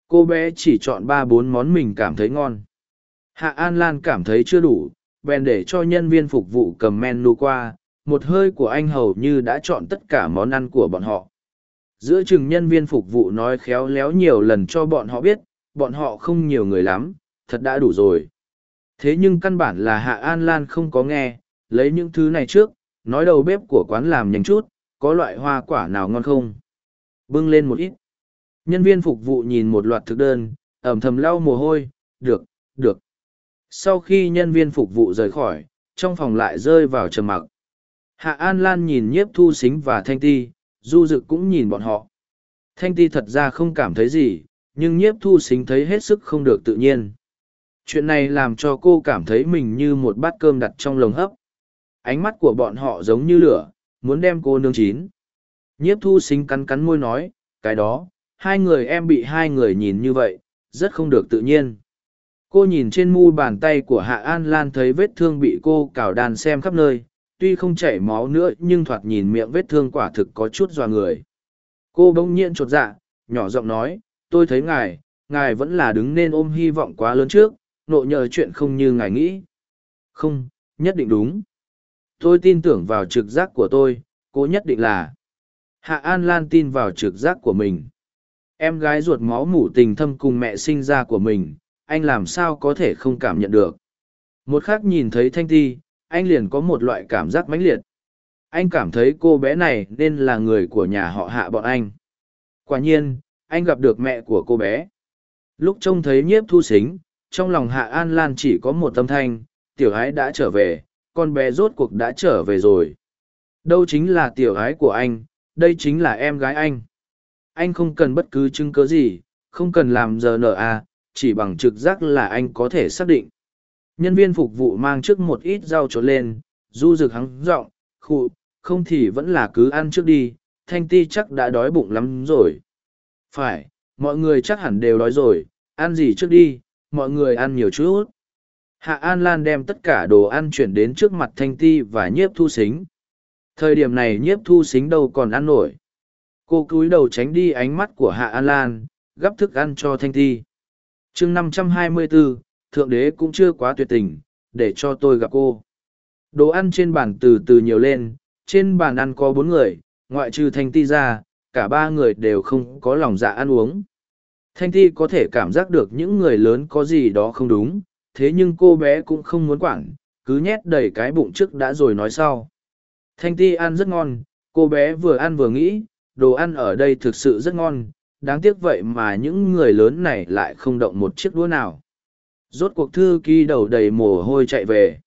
Cô bé chỉ chọn ba bốn món mình cảm thấy ngon. Hạ an lan cảm thấy chưa đủ, bèn để cho nhân viên phục vụ cầm menu qua một hơi của anh hầu như đã chọn tất cả món ăn của bọn họ. Giữa chừng nhân viên phục vụ nói khéo léo nhiều lần cho bọn họ biết, bọn họ không nhiều người lắm, thật đã đủ rồi. Thế nhưng căn bản là hạ an lan không có nghe, lấy những thứ này trước, nói đầu bếp của quán làm nhanh chút, có loại hoa quả nào ngon không? Bưng lên một ít. Nhân viên phục vụ nhìn một loạt thực đơn, ẩm thầm lau mồ hôi, được được. Sau khi nhân viên phục vụ rời khỏi, trong phòng lại rơi vào trầm mặc hạ an lan nhìn nhiếp thu xính và thanh ti, du dực cũng nhìn bọn họ. Thanh ti thật ra không cảm thấy gì, nhưng nhiếp thu xính thấy hết sức không được tự nhiên. Chuyện này làm cho cô cảm thấy mình như một bát cơm đặt trong lồng hấp. Ánh mắt của bọn họ giống như lửa, muốn đem cô nướng chín. Nhiếp thu xính cắn cắn môi nói, cái đó, hai người em bị hai người nhìn như vậy, rất không được tự nhiên. Cô nhìn trên mu bàn tay của hạ an lan thấy vết thương bị cô cào đàn xem khắp nơi tuy không chảy máu nữa, nhưng thoạt nhìn miệng vết thương quả thực có chút dọa người. Cô bỗng nhiên chột dạ nhỏ giọng nói, tôi thấy ngài ngài vẫn là đứng nên ôm hy vọng quá lớn trước, nộ nhờ chuyện không như ngài nghĩ. Không, nhất định đúng. Tôi tin tưởng vào trực giác của tôi, cô nhất định là. Hạ an lan tin vào trực giác của mình. Em gái ruột máu mủ tình thâm cùng mẹ sinh ra của mình, anh làm sao có thể không cảm nhận được? Một khác nhìn thấy thanh ti anh liền có một loại cảm giác mãnh liệt. Anh cảm thấy cô bé này nên là người của nhà họ hạ bọn anh. Quả nhiên, anh gặp được mẹ của cô bé. Lúc trông thấy nhiếp thu xính, trong lòng hạ an lan chỉ có một tâm thanh, tiểu ái đã trở về, con bé rốt cuộc đã trở về rồi. Đâu chính là tiểu ái của anh, đây chính là em gái anh. Anh không cần bất cứ chứng cớ gì, không cần làm giờ nở à chỉ bằng trực giác là anh có thể xác định nhân viên phục vụ mang trước một ít rau trộn lên, du rực hắng giọng khụ, không thì vẫn là cứ ăn trước đi, thanh ti chắc đã đói bụng lắm rồi. Phải, mọi người chắc hẳn đều đói rồi, ăn gì trước đi, mọi người ăn nhiều chút. Hạ An Lan đem tất cả đồ ăn chuyển đến trước mặt Thanh Ti và Nhiếp Thu Sính. Thời điểm này Nhiếp Thu Sính đâu còn ăn nổi. Cô cúi đầu tránh đi ánh mắt của Hạ An Lan, gắp thức ăn cho Thanh Ti. Chương 524, thượng đế cũng chưa quá tuyệt tình, để cho tôi gặp cô. Đồ ăn trên bàn từ từ nhiều lên, trên bàn ăn có bốn người, ngoại trừ thanh ti ra, cả ba người đều không có lòng dạ ăn uống. Thanh ti có thể cảm giác được những người lớn có gì đó không đúng, thế nhưng cô bé cũng không muốn quản, cứ nhét đầy cái bụng trước đã rồi nói sau. Thanh ti ăn rất ngon, cô bé vừa ăn vừa nghĩ, đồ ăn ở đây thực sự rất ngon, đáng tiếc vậy mà những người lớn này lại không động một chiếc đũa nào rốt cuộc thư ký đầu đầy mồ hôi chạy về.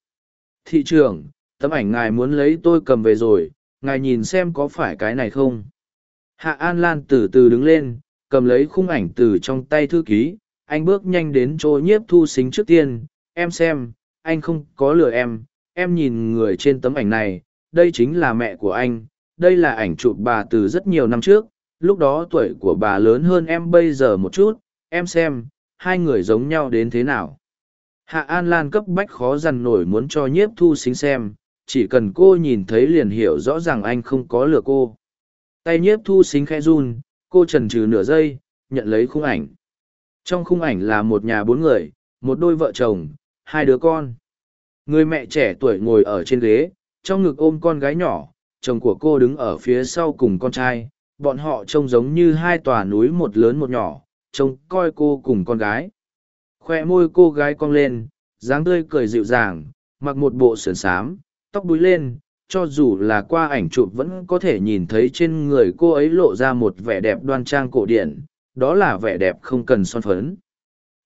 Thị trường tấm ảnh ngài muốn lấy tôi cầm về rồi, ngài nhìn xem có phải cái này không? Hạ an lan từ từ đứng lên, cầm lấy khung ảnh từ trong tay thư ký, anh bước nhanh đến chỗ nhiếp thu xính trước tiên, em xem, anh không có lừa em em nhìn người trên tấm ảnh này, đây chính là mẹ của anh, đây là ảnh chụp bà từ rất nhiều năm trước, lúc đó tuổi của bà lớn hơn em bây giờ một chút, em xem hai người giống nhau đến thế nào. Hạ an lan cấp bách khó dằn nổi muốn cho nhiếp thu xính xem, chỉ cần cô nhìn thấy liền hiểu rõ ràng anh không có lừa cô. Tay nhiếp thu xính khẽ run, cô trần trừ nửa giây, nhận lấy khung ảnh. Trong khung ảnh là một nhà bốn người, một đôi vợ chồng, hai đứa con. Người mẹ trẻ tuổi ngồi ở trên ghế, trong ngực ôm con gái nhỏ, chồng của cô đứng ở phía sau cùng con trai, bọn họ trông giống như hai tòa núi một lớn một nhỏ trông coi cô cùng con gái. Khoe môi cô gái cong lên, dáng tươi cười dịu dàng, mặc một bộ sườn xám, tóc búi lên, cho dù là qua ảnh chụp vẫn có thể nhìn thấy trên người cô ấy lộ ra một vẻ đẹp đoan trang cổ điển, đó là vẻ đẹp không cần son phấn.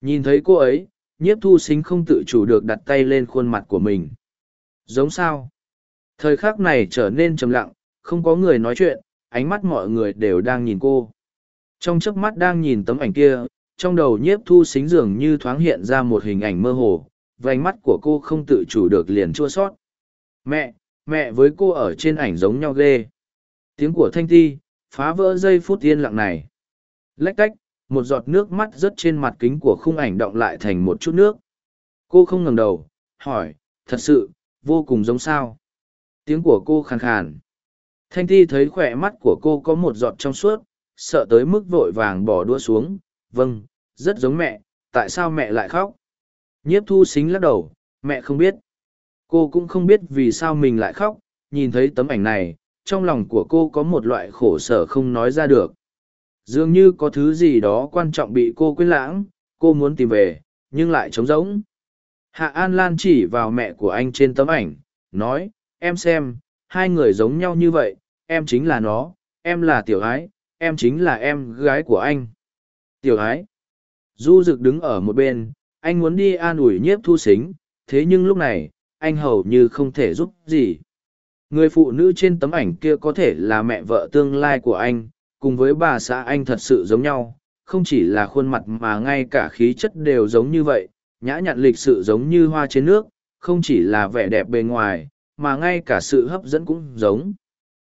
Nhìn thấy cô ấy, nhiếp thu xính không tự chủ được đặt tay lên khuôn mặt của mình. Giống sao? Thời khắc này trở nên trầm lặng, không có người nói chuyện, ánh mắt mọi người đều đang nhìn cô trong chớp mắt đang nhìn tấm ảnh kia, trong đầu nhiếp thu xính dường như thoáng hiện ra một hình ảnh mơ hồ, vành mắt của cô không tự chủ được liền chua sót. Mẹ mẹ với cô ở trên ảnh giống nhau ghê. Tiếng của thanh ti, phá vỡ giây phút yên lặng này. Lách cách, một giọt nước mắt rớt trên mặt kính của khung ảnh động lại thành một chút nước. Cô không ngẩng đầu, hỏi, thật sự, vô cùng giống sao? Tiếng của cô khàn khàn. Thanh ti thấy khỏe mắt của cô có một giọt trong suốt sợ tới mức vội vàng bỏ đua xuống. Vâng rất giống mẹ, tại sao mẹ lại khóc? Nhiếp thu xính lắc đầu, mẹ không biết. Cô cũng không biết vì sao mình lại khóc, nhìn thấy tấm ảnh này, trong lòng của cô có một loại khổ sở không nói ra được. Dường như có thứ gì đó quan trọng bị cô quên lãng, cô muốn tìm về, nhưng lại trống rỗng. Hạ an lan chỉ vào mẹ của anh trên tấm ảnh, nói, em xem, hai người giống nhau như vậy, em chính là nó, em là tiểu ái em chính là em gái của anh. Tiểu ái. Du rực đứng ở một bên, anh muốn đi an ủi nhiếp thu xính, thế nhưng lúc này, anh hầu như không thể giúp gì. Người phụ nữ trên tấm ảnh kia có thể là mẹ vợ tương lai của anh, cùng với bà xã anh thật sự giống nhau, không chỉ là khuôn mặt mà ngay cả khí chất đều giống như vậy, nhã nhặn lịch sự giống như hoa trên nước, không chỉ là vẻ đẹp bề ngoài, mà ngay cả sự hấp dẫn cũng giống.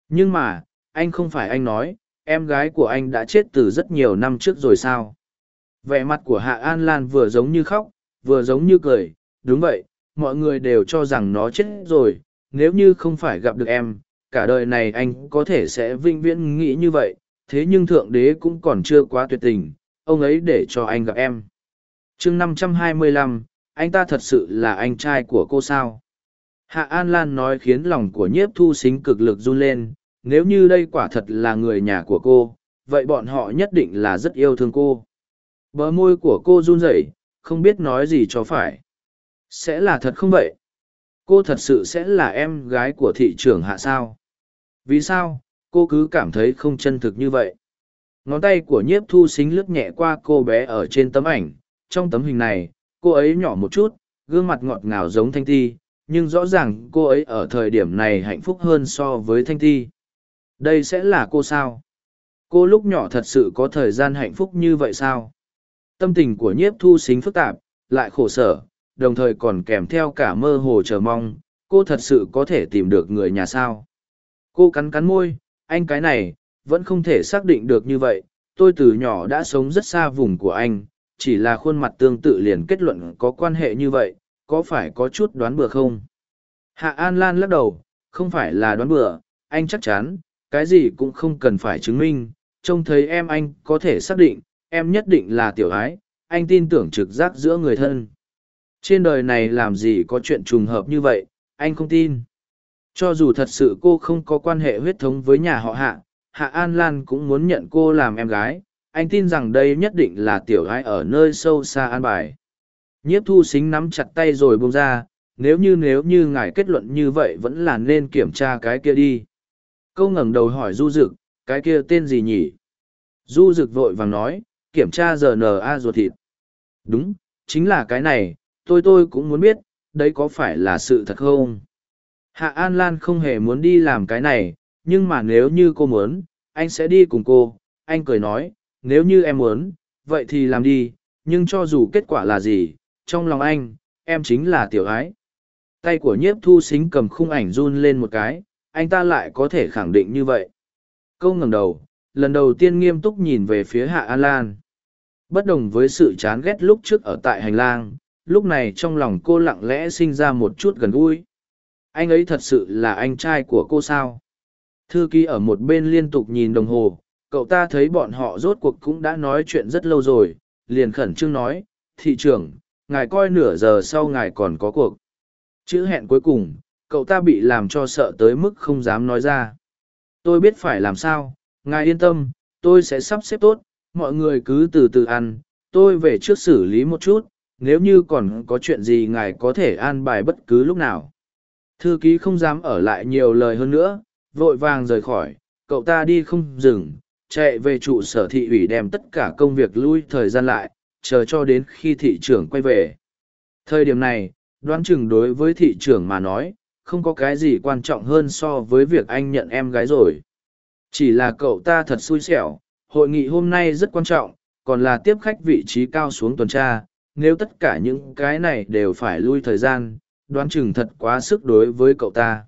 Nhưng mà, anh không phải anh nói em gái của anh đã chết từ rất nhiều năm trước rồi sao? Vẻ mặt của hạ an lan vừa giống như khóc, vừa giống như cười. Đúng vậy, mọi người đều cho rằng nó chết rồi. Nếu như không phải gặp được em, cả đời này anh có thể sẽ vinh viễn nghĩ như vậy. Thế nhưng thượng đế cũng còn chưa quá tuyệt tình. Ông ấy để cho anh gặp em. Chương năm trăm hai mươi lăm, anh ta thật sự là anh trai của cô sao? Hạ an lan nói khiến lòng của nhiếp thu xính cực lực run lên nếu như đây quả thật là người nhà của cô, vậy bọn họ nhất định là rất yêu thương cô. Bờ môi của cô run rẩy, không biết nói gì cho phải. Sẽ là thật không vậy? Cô thật sự sẽ là em gái của thị trưởng hạ sao? Vì sao, cô cứ cảm thấy không chân thực như vậy? Ngón tay của nhiếp thu xính lướt nhẹ qua cô bé ở trên tấm ảnh. Trong tấm hình này, cô ấy nhỏ một chút, gương mặt ngọt ngào giống thanh ti, nhưng rõ ràng cô ấy ở thời điểm này hạnh phúc hơn so với thanh ti đây sẽ là cô sao? Cô lúc nhỏ thật sự có thời gian hạnh phúc như vậy sao? Tâm tình của nhiếp thu xính phức tạp, lại khổ sở, đồng thời còn kèm theo cả mơ hồ chờ mong, cô thật sự có thể tìm được người nhà sao? Cô cắn cắn môi, anh cái này, vẫn không thể xác định được như vậy, tôi từ nhỏ đã sống rất xa vùng của anh, chỉ là khuôn mặt tương tự liền kết luận có quan hệ như vậy, có phải có chút đoán bừa không? Hạ an lan lắc đầu, không phải là đoán bừa, anh chắc chắn cái gì cũng không cần phải chứng minh, trông thấy em anh có thể xác định, em nhất định là tiểu ái, anh tin tưởng trực giác giữa người thân. Trên đời này làm gì có chuyện trùng hợp như vậy, anh không tin. Cho dù thật sự cô không có quan hệ huyết thống với nhà họ hạ hạ an lan cũng muốn nhận cô làm em gái, anh tin rằng đây nhất định là tiểu gái ở nơi sâu xa an bài. Nhiếp thu xính nắm chặt tay rồi bông ra, nếu như nếu như ngài kết luận như vậy vẫn là nên kiểm tra cái kia đi câu ngẩng đầu hỏi du dực cái kia tên gì nhỉ du dực vội vàng nói kiểm tra rna ruột thịt đúng chính là cái này tôi tôi cũng muốn biết đấy có phải là sự thật không hạ an lan không hề muốn đi làm cái này nhưng mà nếu như cô muốn, anh sẽ đi cùng cô. Anh cười nói, nếu như em muốn, vậy thì làm đi, nhưng cho dù kết quả là gì, trong lòng anh, em chính là tiểu ái. Tay của nhiếp thu xính cầm khung ảnh run lên một cái, anh ta lại có thể khẳng định như vậy. Câu ngẩng đầu, lần đầu tiên nghiêm túc nhìn về phía Hạ An Lan. Bất đồng với sự chán ghét lúc trước ở tại hành lang, lúc này trong lòng cô lặng lẽ sinh ra một chút gần gũi. Anh ấy thật sự là anh trai của cô sao? Thư ký ở một bên liên tục nhìn đồng hồ, cậu ta thấy bọn họ rốt cuộc cũng đã nói chuyện rất lâu rồi, liền khẩn trương nói, thị trưởng, ngài coi nửa giờ sau ngài còn có cuộc. Chữ hẹn cuối cùng, cậu ta bị làm cho sợ tới mức không dám nói ra. Tôi biết phải làm sao, ngài yên tâm, tôi sẽ sắp xếp tốt, mọi người cứ từ từ ăn, tôi về trước xử lý một chút, nếu như còn có chuyện gì ngài có thể an bài bất cứ lúc nào. Thư ký không dám ở lại nhiều lời hơn nữa, vội vàng rời khỏi, cậu ta đi không dừng, chạy về trụ sở thị ủy đem tất cả công việc lui thời gian lại, chờ cho đến khi thị trưởng quay về. Thời điểm này, đoán chừng đối với thị trưởng mà nói, không có cái gì quan trọng hơn so với việc anh nhận em gái rồi. Chỉ là cậu ta thật xui xẻo, hội nghị hôm nay rất quan trọng, còn là tiếp khách vị trí cao xuống tuần tra, nếu tất cả những cái này đều phải lui thời gian, đoán chừng thật quá sức đối với cậu ta.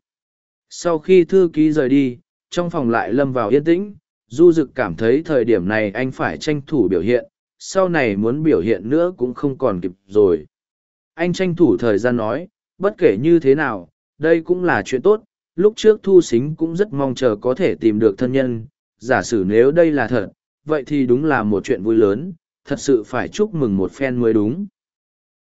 Sau khi thư ký rời đi, trong phòng lại lâm vào yên tĩnh, du dực cảm thấy thời điểm này anh phải tranh thủ biểu hiện, sau này muốn biểu hiện nữa cũng không còn kịp rồi. Anh tranh thủ thời gian nói, bất kể như thế nào, đây cũng là chuyện tốt, lúc trước thu xính cũng rất mong chờ có thể tìm được thân nhân, giả sử nếu đây là thật, vậy thì đúng là một chuyện vui lớn, thật sự phải chúc mừng một phen mới đúng.